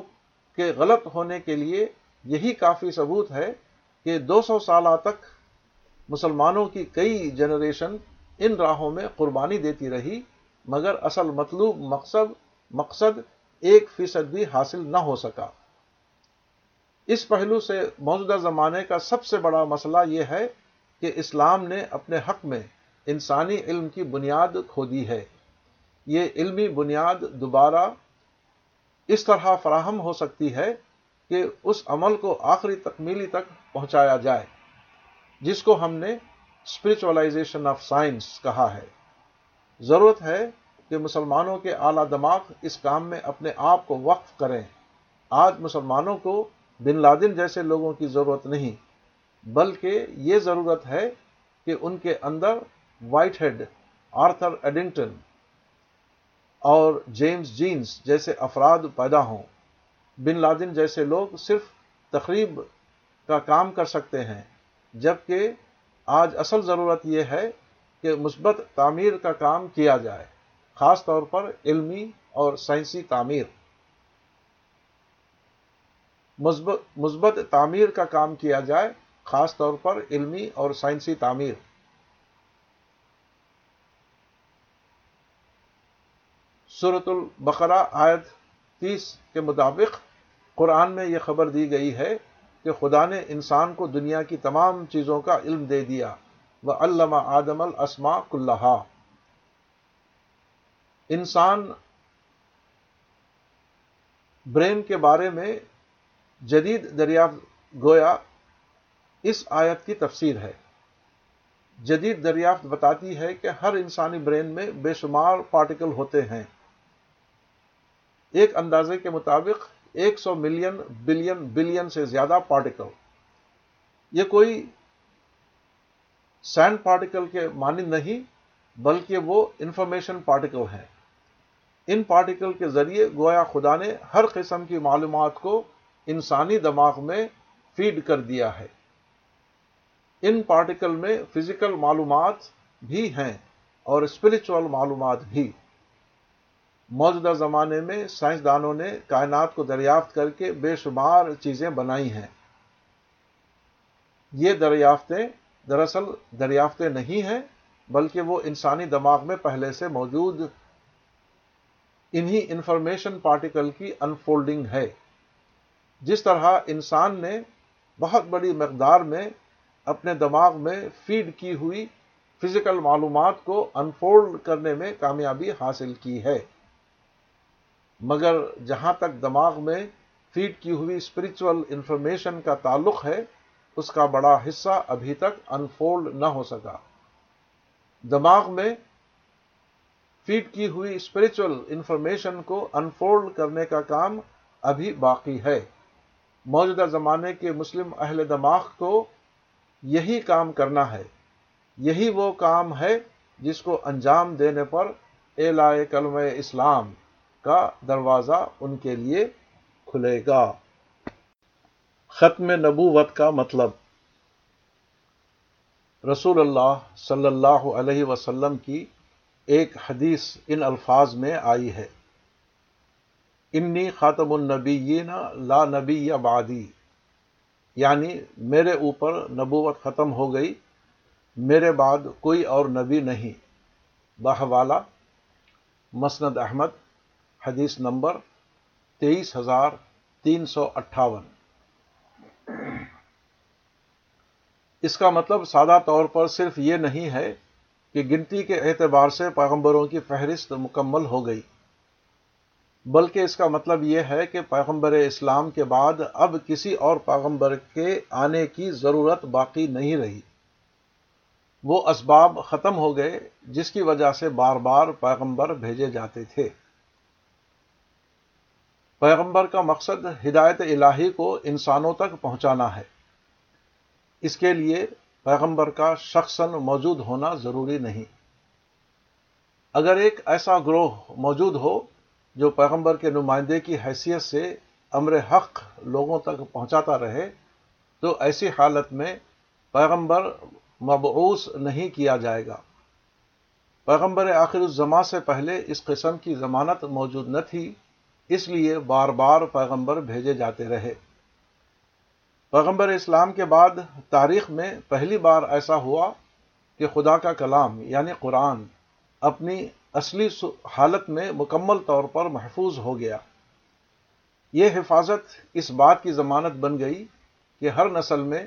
کے غلط ہونے کے لیے یہی کافی ثبوت ہے کہ دو سو سالہ تک مسلمانوں کی کئی جنریشن ان راہوں میں قربانی دیتی رہی مگر اصل مطلوب مقصد مقصد ایک فیصد بھی حاصل نہ ہو سکا اس پہلو سے موجودہ زمانے کا سب سے بڑا مسئلہ یہ ہے کہ اسلام نے اپنے حق میں انسانی علم کی بنیاد کھو دی ہے یہ علمی بنیاد دوبارہ اس طرح فراہم ہو سکتی ہے کہ اس عمل کو آخری تکمیلی تک پہنچایا جائے جس کو ہم نے اسپریچولازیشن آف سائنس کہا ہے ضرورت ہے کہ مسلمانوں کے اعلیٰ دماغ اس کام میں اپنے آپ کو وقف کریں آج مسلمانوں کو بن لادن جیسے لوگوں کی ضرورت نہیں بلکہ یہ ضرورت ہے کہ ان کے اندر وائٹ ہیڈ آرتھر ایڈنگٹن اور جیمز جینز جیسے افراد پیدا ہوں بن لادن جیسے لوگ صرف تقریب کا کام کر سکتے ہیں جبکہ آج اصل ضرورت یہ ہے کہ مثبت تعمیر کا کام کیا جائے خاص طور پر علمی اور سائنسی تعمیر مثبت تعمیر کا کام کیا جائے خاص طور پر علمی اور سائنسی تعمیر صورت البقرہ آیت تیس کے مطابق قرآن میں یہ خبر دی گئی ہے کہ خدا نے انسان کو دنیا کی تمام چیزوں کا علم دے دیا وہ علامہ آدم السما کلحا انسان برین کے بارے میں جدید دریافت گویا اس آیت کی تفسیر ہے جدید دریافت بتاتی ہے کہ ہر انسانی برین میں بے شمار پارٹیکل ہوتے ہیں ایک اندازے کے مطابق ایک سو ملین بلین بلین سے زیادہ پارٹیکل یہ کوئی سینڈ پارٹیکل کے مانند نہیں بلکہ وہ انفارمیشن پارٹیکل ہیں ان پارٹیکل کے ذریعے گویا خدا نے ہر قسم کی معلومات کو انسانی دماغ میں فیڈ کر دیا ہے ان پارٹیکل میں فزیکل معلومات بھی ہیں اور اسپرچل معلومات بھی موجودہ زمانے میں سائنسدانوں نے کائنات کو دریافت کر کے بے شمار چیزیں بنائی ہیں یہ دریافتیں دراصل دریافتیں نہیں ہیں بلکہ وہ انسانی دماغ میں پہلے سے موجود انہی انفارمیشن پارٹیکل کی انفولڈنگ ہے جس طرح انسان نے بہت بڑی مقدار میں اپنے دماغ میں فیڈ کی ہوئی فزیکل معلومات کو انفولڈ کرنے میں کامیابی حاصل کی ہے مگر جہاں تک دماغ میں فیڈ کی ہوئی اسپریچول انفارمیشن کا تعلق ہے اس کا بڑا حصہ ابھی تک انفولڈ نہ ہو سکا دماغ میں فیڈ کی ہوئی اسپریچول انفارمیشن کو انفولڈ کرنے کا کام ابھی باقی ہے موجودہ زمانے کے مسلم اہل دماغ کو یہی کام کرنا ہے یہی وہ کام ہے جس کو انجام دینے پر اے لائے کلم اسلام کا دروازہ ان کے لیے کھلے گا ختم نبوت کا مطلب رسول اللہ صلی اللہ علیہ وسلم کی ایک حدیث ان الفاظ میں آئی ہے انی خاتم النبی لا نبی یا بادی یعنی میرے اوپر نبوت ختم ہو گئی میرے بعد کوئی اور نبی نہیں بہوالا مسند احمد حدیث نمبر تیئیس ہزار تین سو اٹھاون اس کا مطلب سادہ طور پر صرف یہ نہیں ہے کہ گنتی کے اعتبار سے پیغمبروں کی فہرست مکمل ہو گئی بلکہ اس کا مطلب یہ ہے کہ پیغمبر اسلام کے بعد اب کسی اور پیغمبر کے آنے کی ضرورت باقی نہیں رہی وہ اسباب ختم ہو گئے جس کی وجہ سے بار بار پیغمبر بھیجے جاتے تھے پیغمبر کا مقصد ہدایت الہی کو انسانوں تک پہنچانا ہے اس کے لیے پیغمبر کا شخص موجود ہونا ضروری نہیں اگر ایک ایسا گروہ موجود ہو جو پیغمبر کے نمائندے کی حیثیت سے امر حق لوگوں تک پہنچاتا رہے تو ایسی حالت میں پیغمبر مبعوث نہیں کیا جائے گا پیغمبر آخر الزماں سے پہلے اس قسم کی ضمانت موجود نہ تھی اس لیے بار بار پیغمبر بھیجے جاتے رہے پیغمبر اسلام کے بعد تاریخ میں پہلی بار ایسا ہوا کہ خدا کا کلام یعنی قرآن اپنی اصلی حالت میں مکمل طور پر محفوظ ہو گیا یہ حفاظت اس بات کی ضمانت بن گئی کہ ہر نسل میں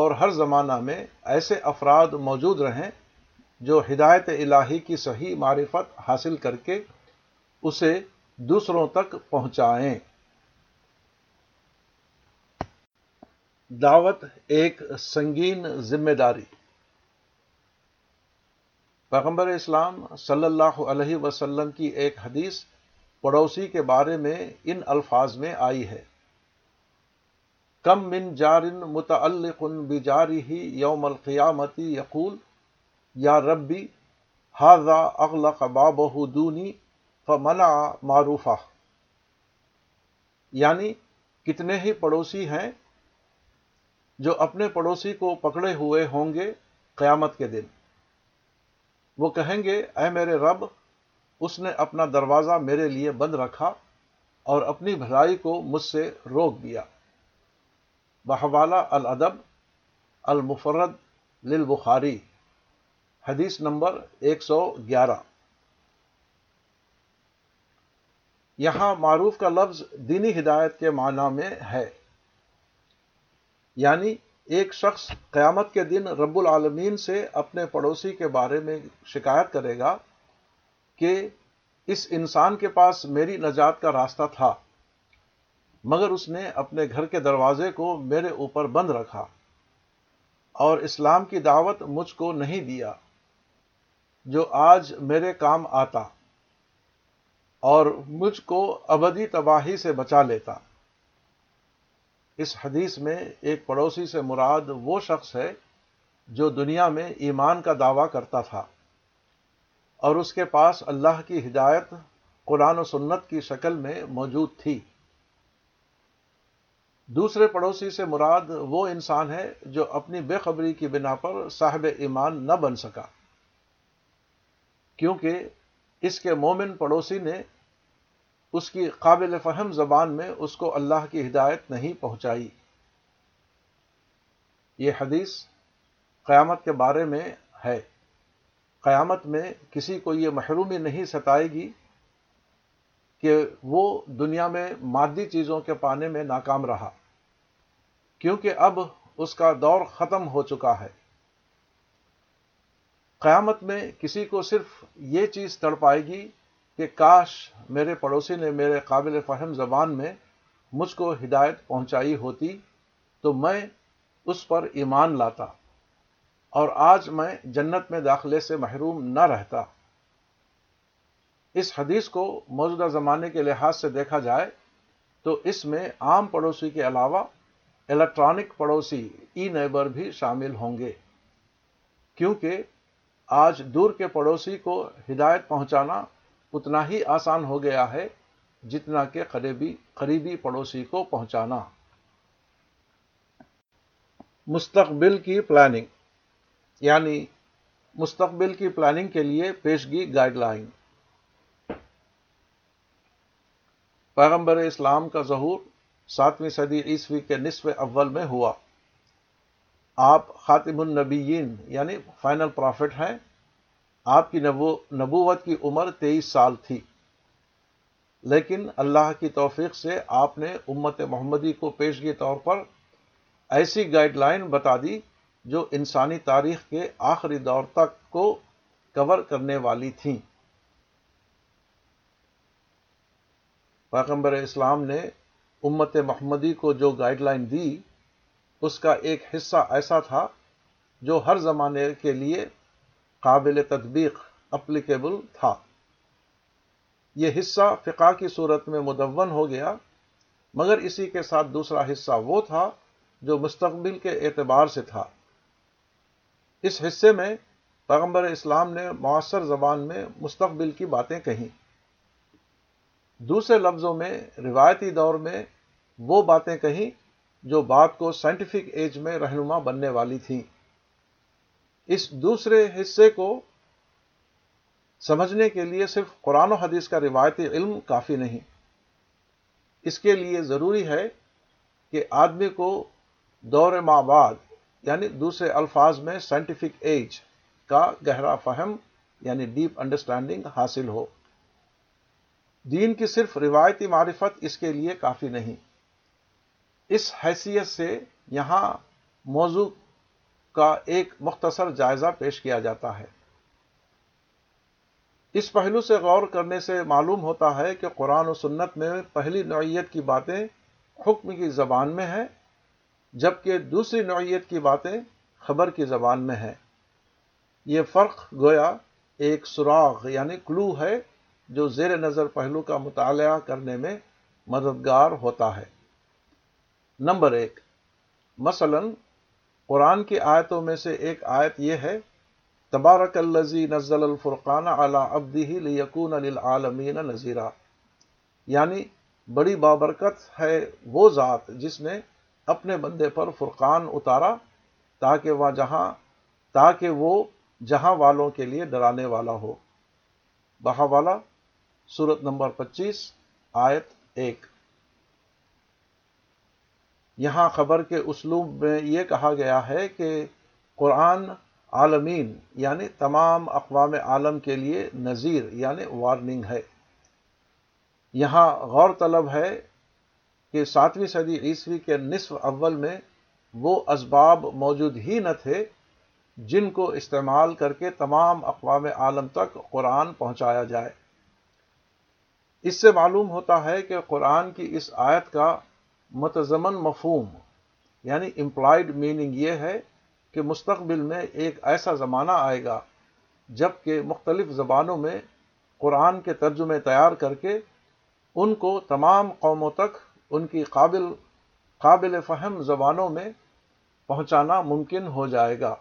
اور ہر زمانہ میں ایسے افراد موجود رہیں جو ہدایت الہی کی صحیح معرفت حاصل کر کے اسے دوسروں تک پہنچائیں دعوت ایک سنگین ذمہ داری پیغمبر اسلام صلی اللہ علیہ وسلم کی ایک حدیث پڑوسی کے بارے میں ان الفاظ میں آئی ہے کم من جارن متعلق بجاری ہی یوم القیامتی یقول یا ربی ہاضا اغلق دونی فملا معروفہ یعنی کتنے ہی پڑوسی ہیں جو اپنے پڑوسی کو پکڑے ہوئے ہوں گے قیامت کے دن وہ کہیں گے اے میرے رب اس نے اپنا دروازہ میرے لیے بند رکھا اور اپنی بھلائی کو مجھ سے روک دیا بہوالا الادب المفرد للبخاری حدیث نمبر ایک سو گیارہ یہاں معروف کا لفظ دینی ہدایت کے معنی میں ہے یعنی ایک شخص قیامت کے دن رب العالمین سے اپنے پڑوسی کے بارے میں شکایت کرے گا کہ اس انسان کے پاس میری نجات کا راستہ تھا مگر اس نے اپنے گھر کے دروازے کو میرے اوپر بند رکھا اور اسلام کی دعوت مجھ کو نہیں دیا جو آج میرے کام آتا اور مجھ کو ابدی تباہی سے بچا لیتا اس حدیث میں ایک پڑوسی سے مراد وہ شخص ہے جو دنیا میں ایمان کا دعویٰ کرتا تھا اور اس کے پاس اللہ کی ہدایت قرآن و سنت کی شکل میں موجود تھی دوسرے پڑوسی سے مراد وہ انسان ہے جو اپنی بے خبری کی بنا پر صاحب ایمان نہ بن سکا کیونکہ اس کے مومن پڑوسی نے اس کی قابل فہم زبان میں اس کو اللہ کی ہدایت نہیں پہنچائی یہ حدیث قیامت کے بارے میں ہے قیامت میں کسی کو یہ محرومی نہیں ستائے گی کہ وہ دنیا میں مادی چیزوں کے پانے میں ناکام رہا کیونکہ اب اس کا دور ختم ہو چکا ہے قیامت میں کسی کو صرف یہ چیز تڑ پائے گی کہ کاش میرے پڑوسی نے میرے قابل فہم زبان میں مجھ کو ہدایت پہنچائی ہوتی تو میں اس پر ایمان لاتا اور آج میں جنت میں داخلے سے محروم نہ رہتا اس حدیث کو موجودہ زمانے کے لحاظ سے دیکھا جائے تو اس میں عام پڑوسی کے علاوہ الیکٹرانک پڑوسی ای نیبر بھی شامل ہوں گے کیونکہ آج دور کے پڑوسی کو ہدایت پہنچانا اتنا ہی آسان ہو گیا ہے جتنا کہ قریبی قریبی پڑوسی کو پہنچانا مستقبل کی پلاننگ یعنی مستقبل کی پلاننگ کے لیے پیشگی گائیڈ لائن پیغمبر اسلام کا ظہور ساتویں صدی عیسوی کے نصف اول میں ہوا آپ خاتم النبیین یعنی فائنل پرافٹ ہیں آپ کی نبوت کی عمر تیئیس سال تھی لیکن اللہ کی توفیق سے آپ نے امت محمدی کو پیشگی طور پر ایسی گائیڈ لائن بتا دی جو انسانی تاریخ کے آخری دور تک کو کور کرنے والی تھیں پیغمبر اسلام نے امت محمدی کو جو گائیڈ لائن دی اس کا ایک حصہ ایسا تھا جو ہر زمانے کے لیے قابل تدبیق اپلیکیبل تھا یہ حصہ فقہ کی صورت میں مدون ہو گیا مگر اسی کے ساتھ دوسرا حصہ وہ تھا جو مستقبل کے اعتبار سے تھا اس حصے میں پیغمبر اسلام نے مؤثر زبان میں مستقبل کی باتیں کہیں دوسرے لفظوں میں روایتی دور میں وہ باتیں کہیں جو بات کو سائنٹیفک ایج میں رہنما بننے والی تھیں اس دوسرے حصے کو سمجھنے کے لیے صرف قرآن و حدیث کا روایتی علم کافی نہیں اس کے لیے ضروری ہے کہ آدمی کو دور ماں بعد یعنی دوسرے الفاظ میں سائنٹیفک ایج کا گہرا فہم یعنی ڈیپ انڈرسٹینڈنگ حاصل ہو دین کی صرف روایتی معرفت اس کے لیے کافی نہیں اس حیثیت سے یہاں موضوع کا ایک مختصر جائزہ پیش کیا جاتا ہے اس پہلو سے غور کرنے سے معلوم ہوتا ہے کہ قرآن و سنت میں پہلی نوعیت کی باتیں حکم کی زبان میں ہیں جبکہ دوسری نوعیت کی باتیں خبر کی زبان میں ہیں یہ فرق گویا ایک سراغ یعنی کلو ہے جو زیر نظر پہلو کا مطالعہ کرنے میں مددگار ہوتا ہے نمبر ایک مثلا قرآن کی آیتوں میں سے ایک آیت یہ ہے تبارک الزی نزل الفرقان علا ابدی للعالمین نذیرہ یعنی بڑی بابرکت ہے وہ ذات جس نے اپنے بندے پر فرقان اتارا تاکہ وہ جہاں تاکہ وہ جہاں والوں کے لیے ڈرانے والا ہو بہا والا صورت نمبر پچیس آیت ایک یہاں خبر کے اسلوب میں یہ کہا گیا ہے کہ قرآن عالمین یعنی تمام اقوام عالم کے لیے نذیر یعنی وارننگ ہے یہاں غور طلب ہے کہ ساتویں صدی عیسوی کے نصف اول میں وہ اسباب موجود ہی نہ تھے جن کو استعمال کر کے تمام اقوام عالم تک قرآن پہنچایا جائے اس سے معلوم ہوتا ہے کہ قرآن کی اس آیت کا متضمن مفہوم یعنی امپلائڈ میننگ یہ ہے کہ مستقبل میں ایک ایسا زمانہ آئے گا جب کہ مختلف زبانوں میں قرآن کے ترجمے تیار کر کے ان کو تمام قوموں تک ان کی قابل قابل فہم زبانوں میں پہنچانا ممکن ہو جائے گا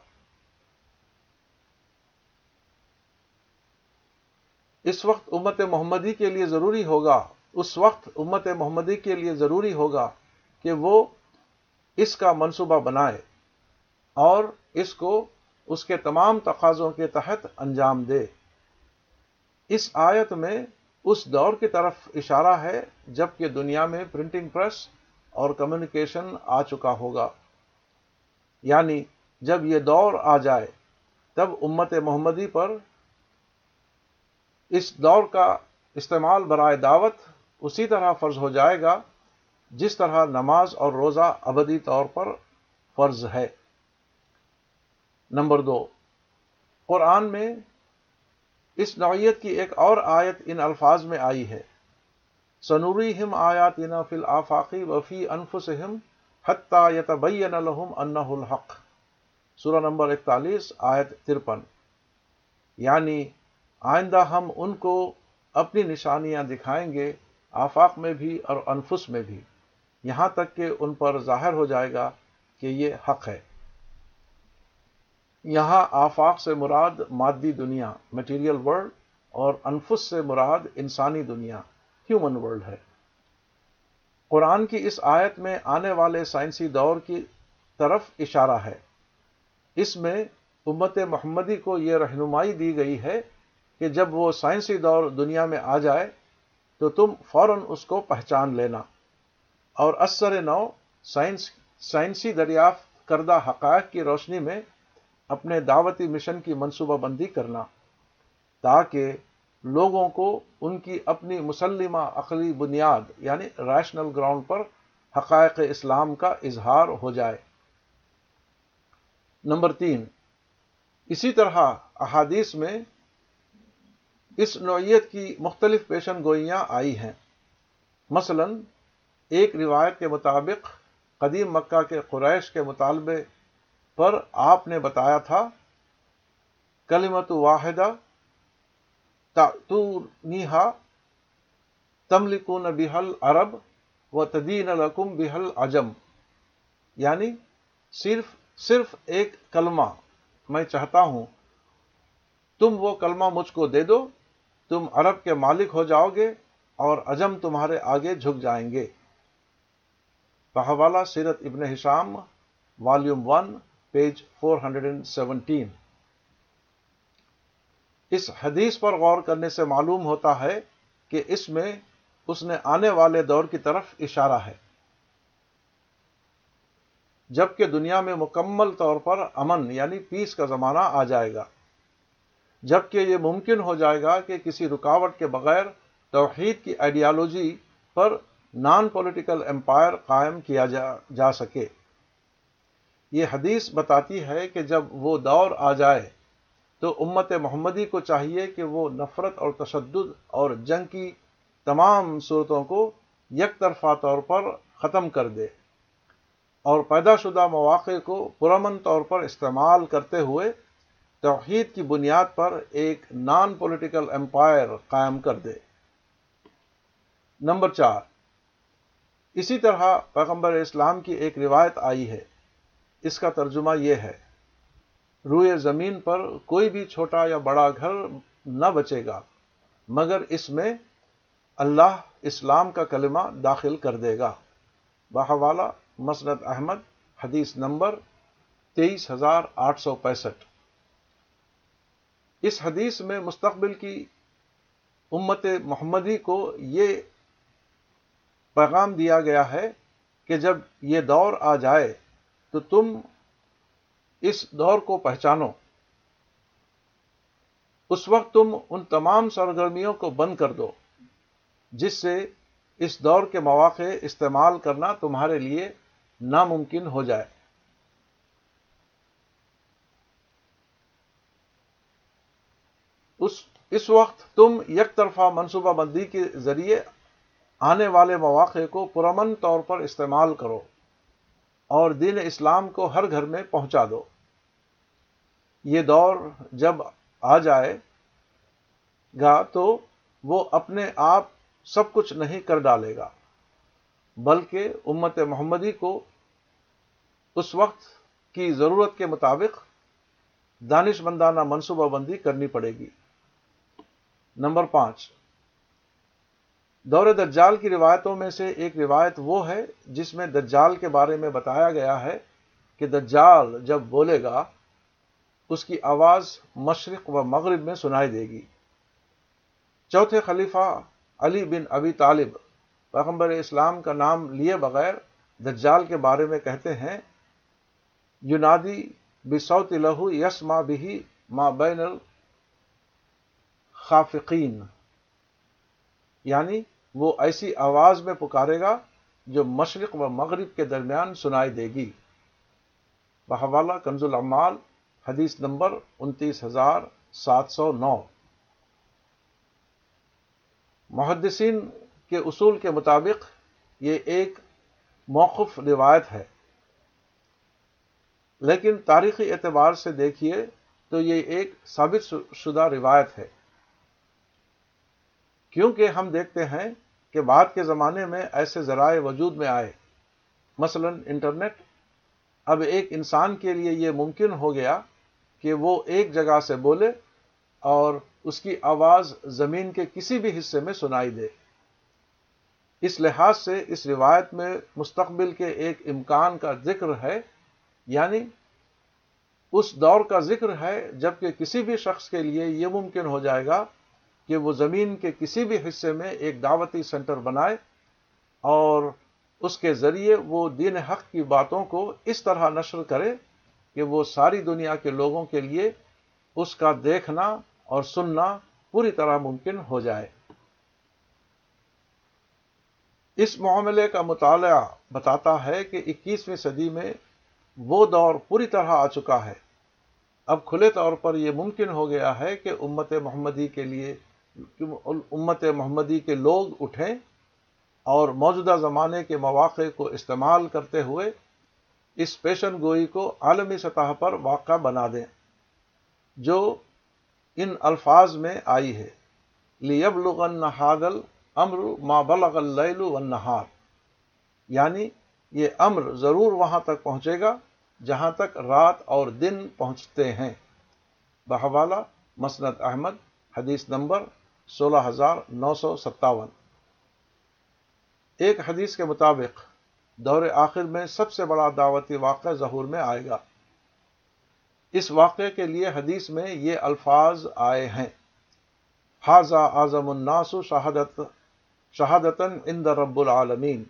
اس وقت امت محمدی کے لیے ضروری ہوگا اس وقت امت محمدی کے لیے ضروری ہوگا کہ وہ اس کا منصوبہ بنائے اور اس کو اس کے تمام تقاضوں کے تحت انجام دے اس آیت میں اس دور کی طرف اشارہ ہے جب کہ دنیا میں پرنٹنگ پریس اور کمیونیکیشن آ چکا ہوگا یعنی جب یہ دور آ جائے تب امت محمدی پر اس دور کا استعمال برائے دعوت اسی طرح فرض ہو جائے گا جس طرح نماز اور روزہ ابدی طور پر فرض ہے نمبر دو قرآن میں اس نوعیت کی ایک اور آیت ان الفاظ میں آئی ہے سنوری ہم آیات فل آفاقی وفی انفس ہم حتب انح الحق سورہ نمبر اکتالیس آیت ترپن یعنی آئندہ ہم ان کو اپنی نشانیاں دکھائیں گے آفاق میں بھی اور انفس میں بھی یہاں تک کہ ان پر ظاہر ہو جائے گا کہ یہ حق ہے یہاں آفاق سے مراد مادی دنیا مٹیریل ورلڈ اور انفس سے مراد انسانی دنیا ہیومن ورلڈ ہے قرآن کی اس آیت میں آنے والے سائنسی دور کی طرف اشارہ ہے اس میں امت محمدی کو یہ رہنمائی دی گئی ہے کہ جب وہ سائنسی دور دنیا میں آ جائے تو تم فوراً اس کو پہچان لینا اور اثر نو سائنس سائنسی دریافت کردہ حقائق کی روشنی میں اپنے دعوتی مشن کی منصوبہ بندی کرنا تاکہ لوگوں کو ان کی اپنی مسلمہ عقلی بنیاد یعنی ریشنل گراؤنڈ پر حقائق اسلام کا اظہار ہو جائے نمبر تین اسی طرح احادیث میں اس نوعیت کی مختلف پیشن گوئیاں آئی ہیں مثلا ایک روایت کے مطابق قدیم مکہ کے قریش کے مطالبے پر آپ نے بتایا تھا کلمت واحدہ واحد نیہا تملکون بحل عرب و تدین القم بحل عجم یعنی صرف صرف ایک کلمہ میں چاہتا ہوں تم وہ کلمہ مجھ کو دے دو تم عرب کے مالک ہو جاؤ گے اور اجم تمہارے آگے جھک جائیں گے پہوالا سیرت ابن حشام volume one page four hundred and seventeen اس حدیث پر غور کرنے سے معلوم ہوتا ہے کہ اس میں اس نے آنے والے دور کی طرف اشارہ ہے جبکہ دنیا میں مکمل طور پر امن یعنی پیس کا زمانہ آ جائے گا جبکہ یہ ممکن ہو جائے گا کہ کسی رکاوٹ کے بغیر توحید کی آئیڈیالوجی پر نان پولیٹیکل امپائر قائم کیا جا جا سکے یہ حدیث بتاتی ہے کہ جب وہ دور آ جائے تو امت محمدی کو چاہیے کہ وہ نفرت اور تشدد اور جنگ کی تمام صورتوں کو یک طرفہ طور پر ختم کر دے اور پیدا شدہ مواقع کو پرامن طور پر استعمال کرتے ہوئے توحید کی بنیاد پر ایک نان پولیٹیکل امپائر قائم کر دے نمبر چار اسی طرح پیغمبر اسلام کی ایک روایت آئی ہے اس کا ترجمہ یہ ہے روئے زمین پر کوئی بھی چھوٹا یا بڑا گھر نہ بچے گا مگر اس میں اللہ اسلام کا کلمہ داخل کر دے گا بہوالا مسند احمد حدیث نمبر تیئیس ہزار آٹھ سو پینسٹھ اس حدیث میں مستقبل کی امت محمدی کو یہ پیغام دیا گیا ہے کہ جب یہ دور آ جائے تو تم اس دور کو پہچانو اس وقت تم ان تمام سرگرمیوں کو بند کر دو جس سے اس دور کے مواقع استعمال کرنا تمہارے لیے ناممکن ہو جائے اس اس وقت تم یک طرفہ منصوبہ بندی کے ذریعے آنے والے مواقع کو پرامن طور پر استعمال کرو اور دین اسلام کو ہر گھر میں پہنچا دو یہ دور جب آ جائے گا تو وہ اپنے آپ سب کچھ نہیں کر ڈالے گا بلکہ امت محمدی کو اس وقت کی ضرورت کے مطابق دانش مندانہ منصوبہ بندی کرنی پڑے گی نمبر پانچ دور درجال کی روایتوں میں سے ایک روایت وہ ہے جس میں درجال کے بارے میں بتایا گیا ہے کہ درجال جب بولے گا اس کی آواز مشرق و مغرب میں سنائی دے گی چوتھے خلیفہ علی بن ابی طالب پیغمبر اسلام کا نام لیے بغیر دجال کے بارے میں کہتے ہیں یونادی بسوت لہو یس بہی ما بین خافقین یعنی وہ ایسی آواز میں پکارے گا جو مشرق و مغرب کے درمیان سنائی دے گی بحوالہ کنز العمال حدیث نمبر انتیس ہزار سات سو نو محدثین کے اصول کے مطابق یہ ایک موقف روایت ہے لیکن تاریخی اعتبار سے دیکھیے تو یہ ایک ثابت شدہ روایت ہے کیونکہ ہم دیکھتے ہیں کہ بعد کے زمانے میں ایسے ذرائع وجود میں آئے مثلا انٹرنیٹ اب ایک انسان کے لیے یہ ممکن ہو گیا کہ وہ ایک جگہ سے بولے اور اس کی آواز زمین کے کسی بھی حصے میں سنائی دے اس لحاظ سے اس روایت میں مستقبل کے ایک امکان کا ذکر ہے یعنی اس دور کا ذکر ہے جب کہ کسی بھی شخص کے لیے یہ ممکن ہو جائے گا کہ وہ زمین کے کسی بھی حصے میں ایک دعوتی سینٹر بنائے اور اس کے ذریعے وہ دین حق کی باتوں کو اس طرح نشر کرے کہ وہ ساری دنیا کے لوگوں کے لیے اس کا دیکھنا اور سننا پوری طرح ممکن ہو جائے اس معاملے کا مطالعہ بتاتا ہے کہ اکیسویں صدی میں وہ دور پوری طرح آ چکا ہے اب کھلے طور پر یہ ممکن ہو گیا ہے کہ امت محمدی کے لیے امت محمدی کے لوگ اٹھیں اور موجودہ زمانے کے مواقع کو استعمال کرتے ہوئے اس پیشن گوئی کو عالمی سطح پر واقع بنا دیں جو ان الفاظ میں آئی ہے لی لغن حادل امر اللیل حاد یعنی یہ امر ضرور وہاں تک پہنچے گا جہاں تک رات اور دن پہنچتے ہیں بہوالا مسند احمد حدیث نمبر سولہ ہزار نو سو ستاون ایک حدیث کے مطابق دور آخر میں سب سے بڑا دعوتی واقعہ ظہور میں آئے گا اس واقعے کے لیے حدیث میں یہ الفاظ آئے ہیں حاضا اعظم الناس شہادت شہادت اند رب العالمین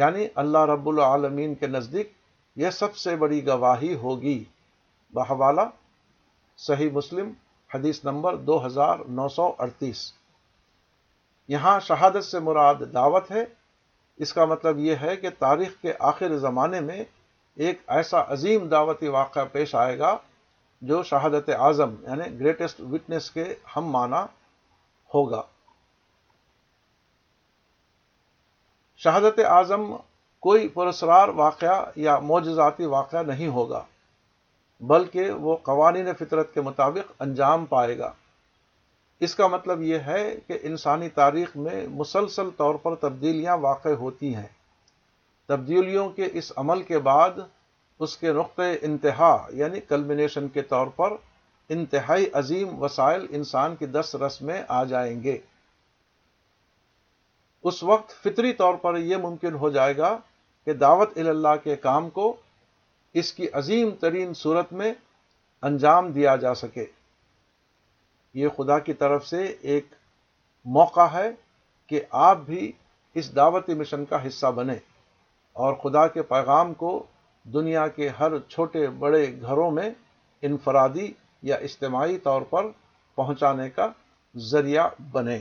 یعنی اللہ رب العالمین کے نزدیک یہ سب سے بڑی گواہی ہوگی بہوالا صحیح مسلم حدیث نمبر دو ہزار نو سو اڑتیس یہاں شہادت سے مراد دعوت ہے اس کا مطلب یہ ہے کہ تاریخ کے آخر زمانے میں ایک ایسا عظیم دعوتی واقعہ پیش آئے گا جو شہادت اعظم یعنی گریٹسٹ وٹنس کے ہم معنی ہوگا شہادت اعظم کوئی پرسرار واقعہ یا معجزاتی واقعہ نہیں ہوگا بلکہ وہ قوانین فطرت کے مطابق انجام پائے گا اس کا مطلب یہ ہے کہ انسانی تاریخ میں مسلسل طور پر تبدیلیاں واقع ہوتی ہیں تبدیلیوں کے اس عمل کے بعد اس کے نقطۂ انتہا یعنی کلمنیشن کے طور پر انتہائی عظیم وسائل انسان کی دس رس میں آ جائیں گے اس وقت فطری طور پر یہ ممکن ہو جائے گا کہ دعوت اللہ کے کام کو اس کی عظیم ترین صورت میں انجام دیا جا سکے یہ خدا کی طرف سے ایک موقع ہے کہ آپ بھی اس دعوتی مشن کا حصہ بنے اور خدا کے پیغام کو دنیا کے ہر چھوٹے بڑے گھروں میں انفرادی یا اجتماعی طور پر پہنچانے کا ذریعہ بنے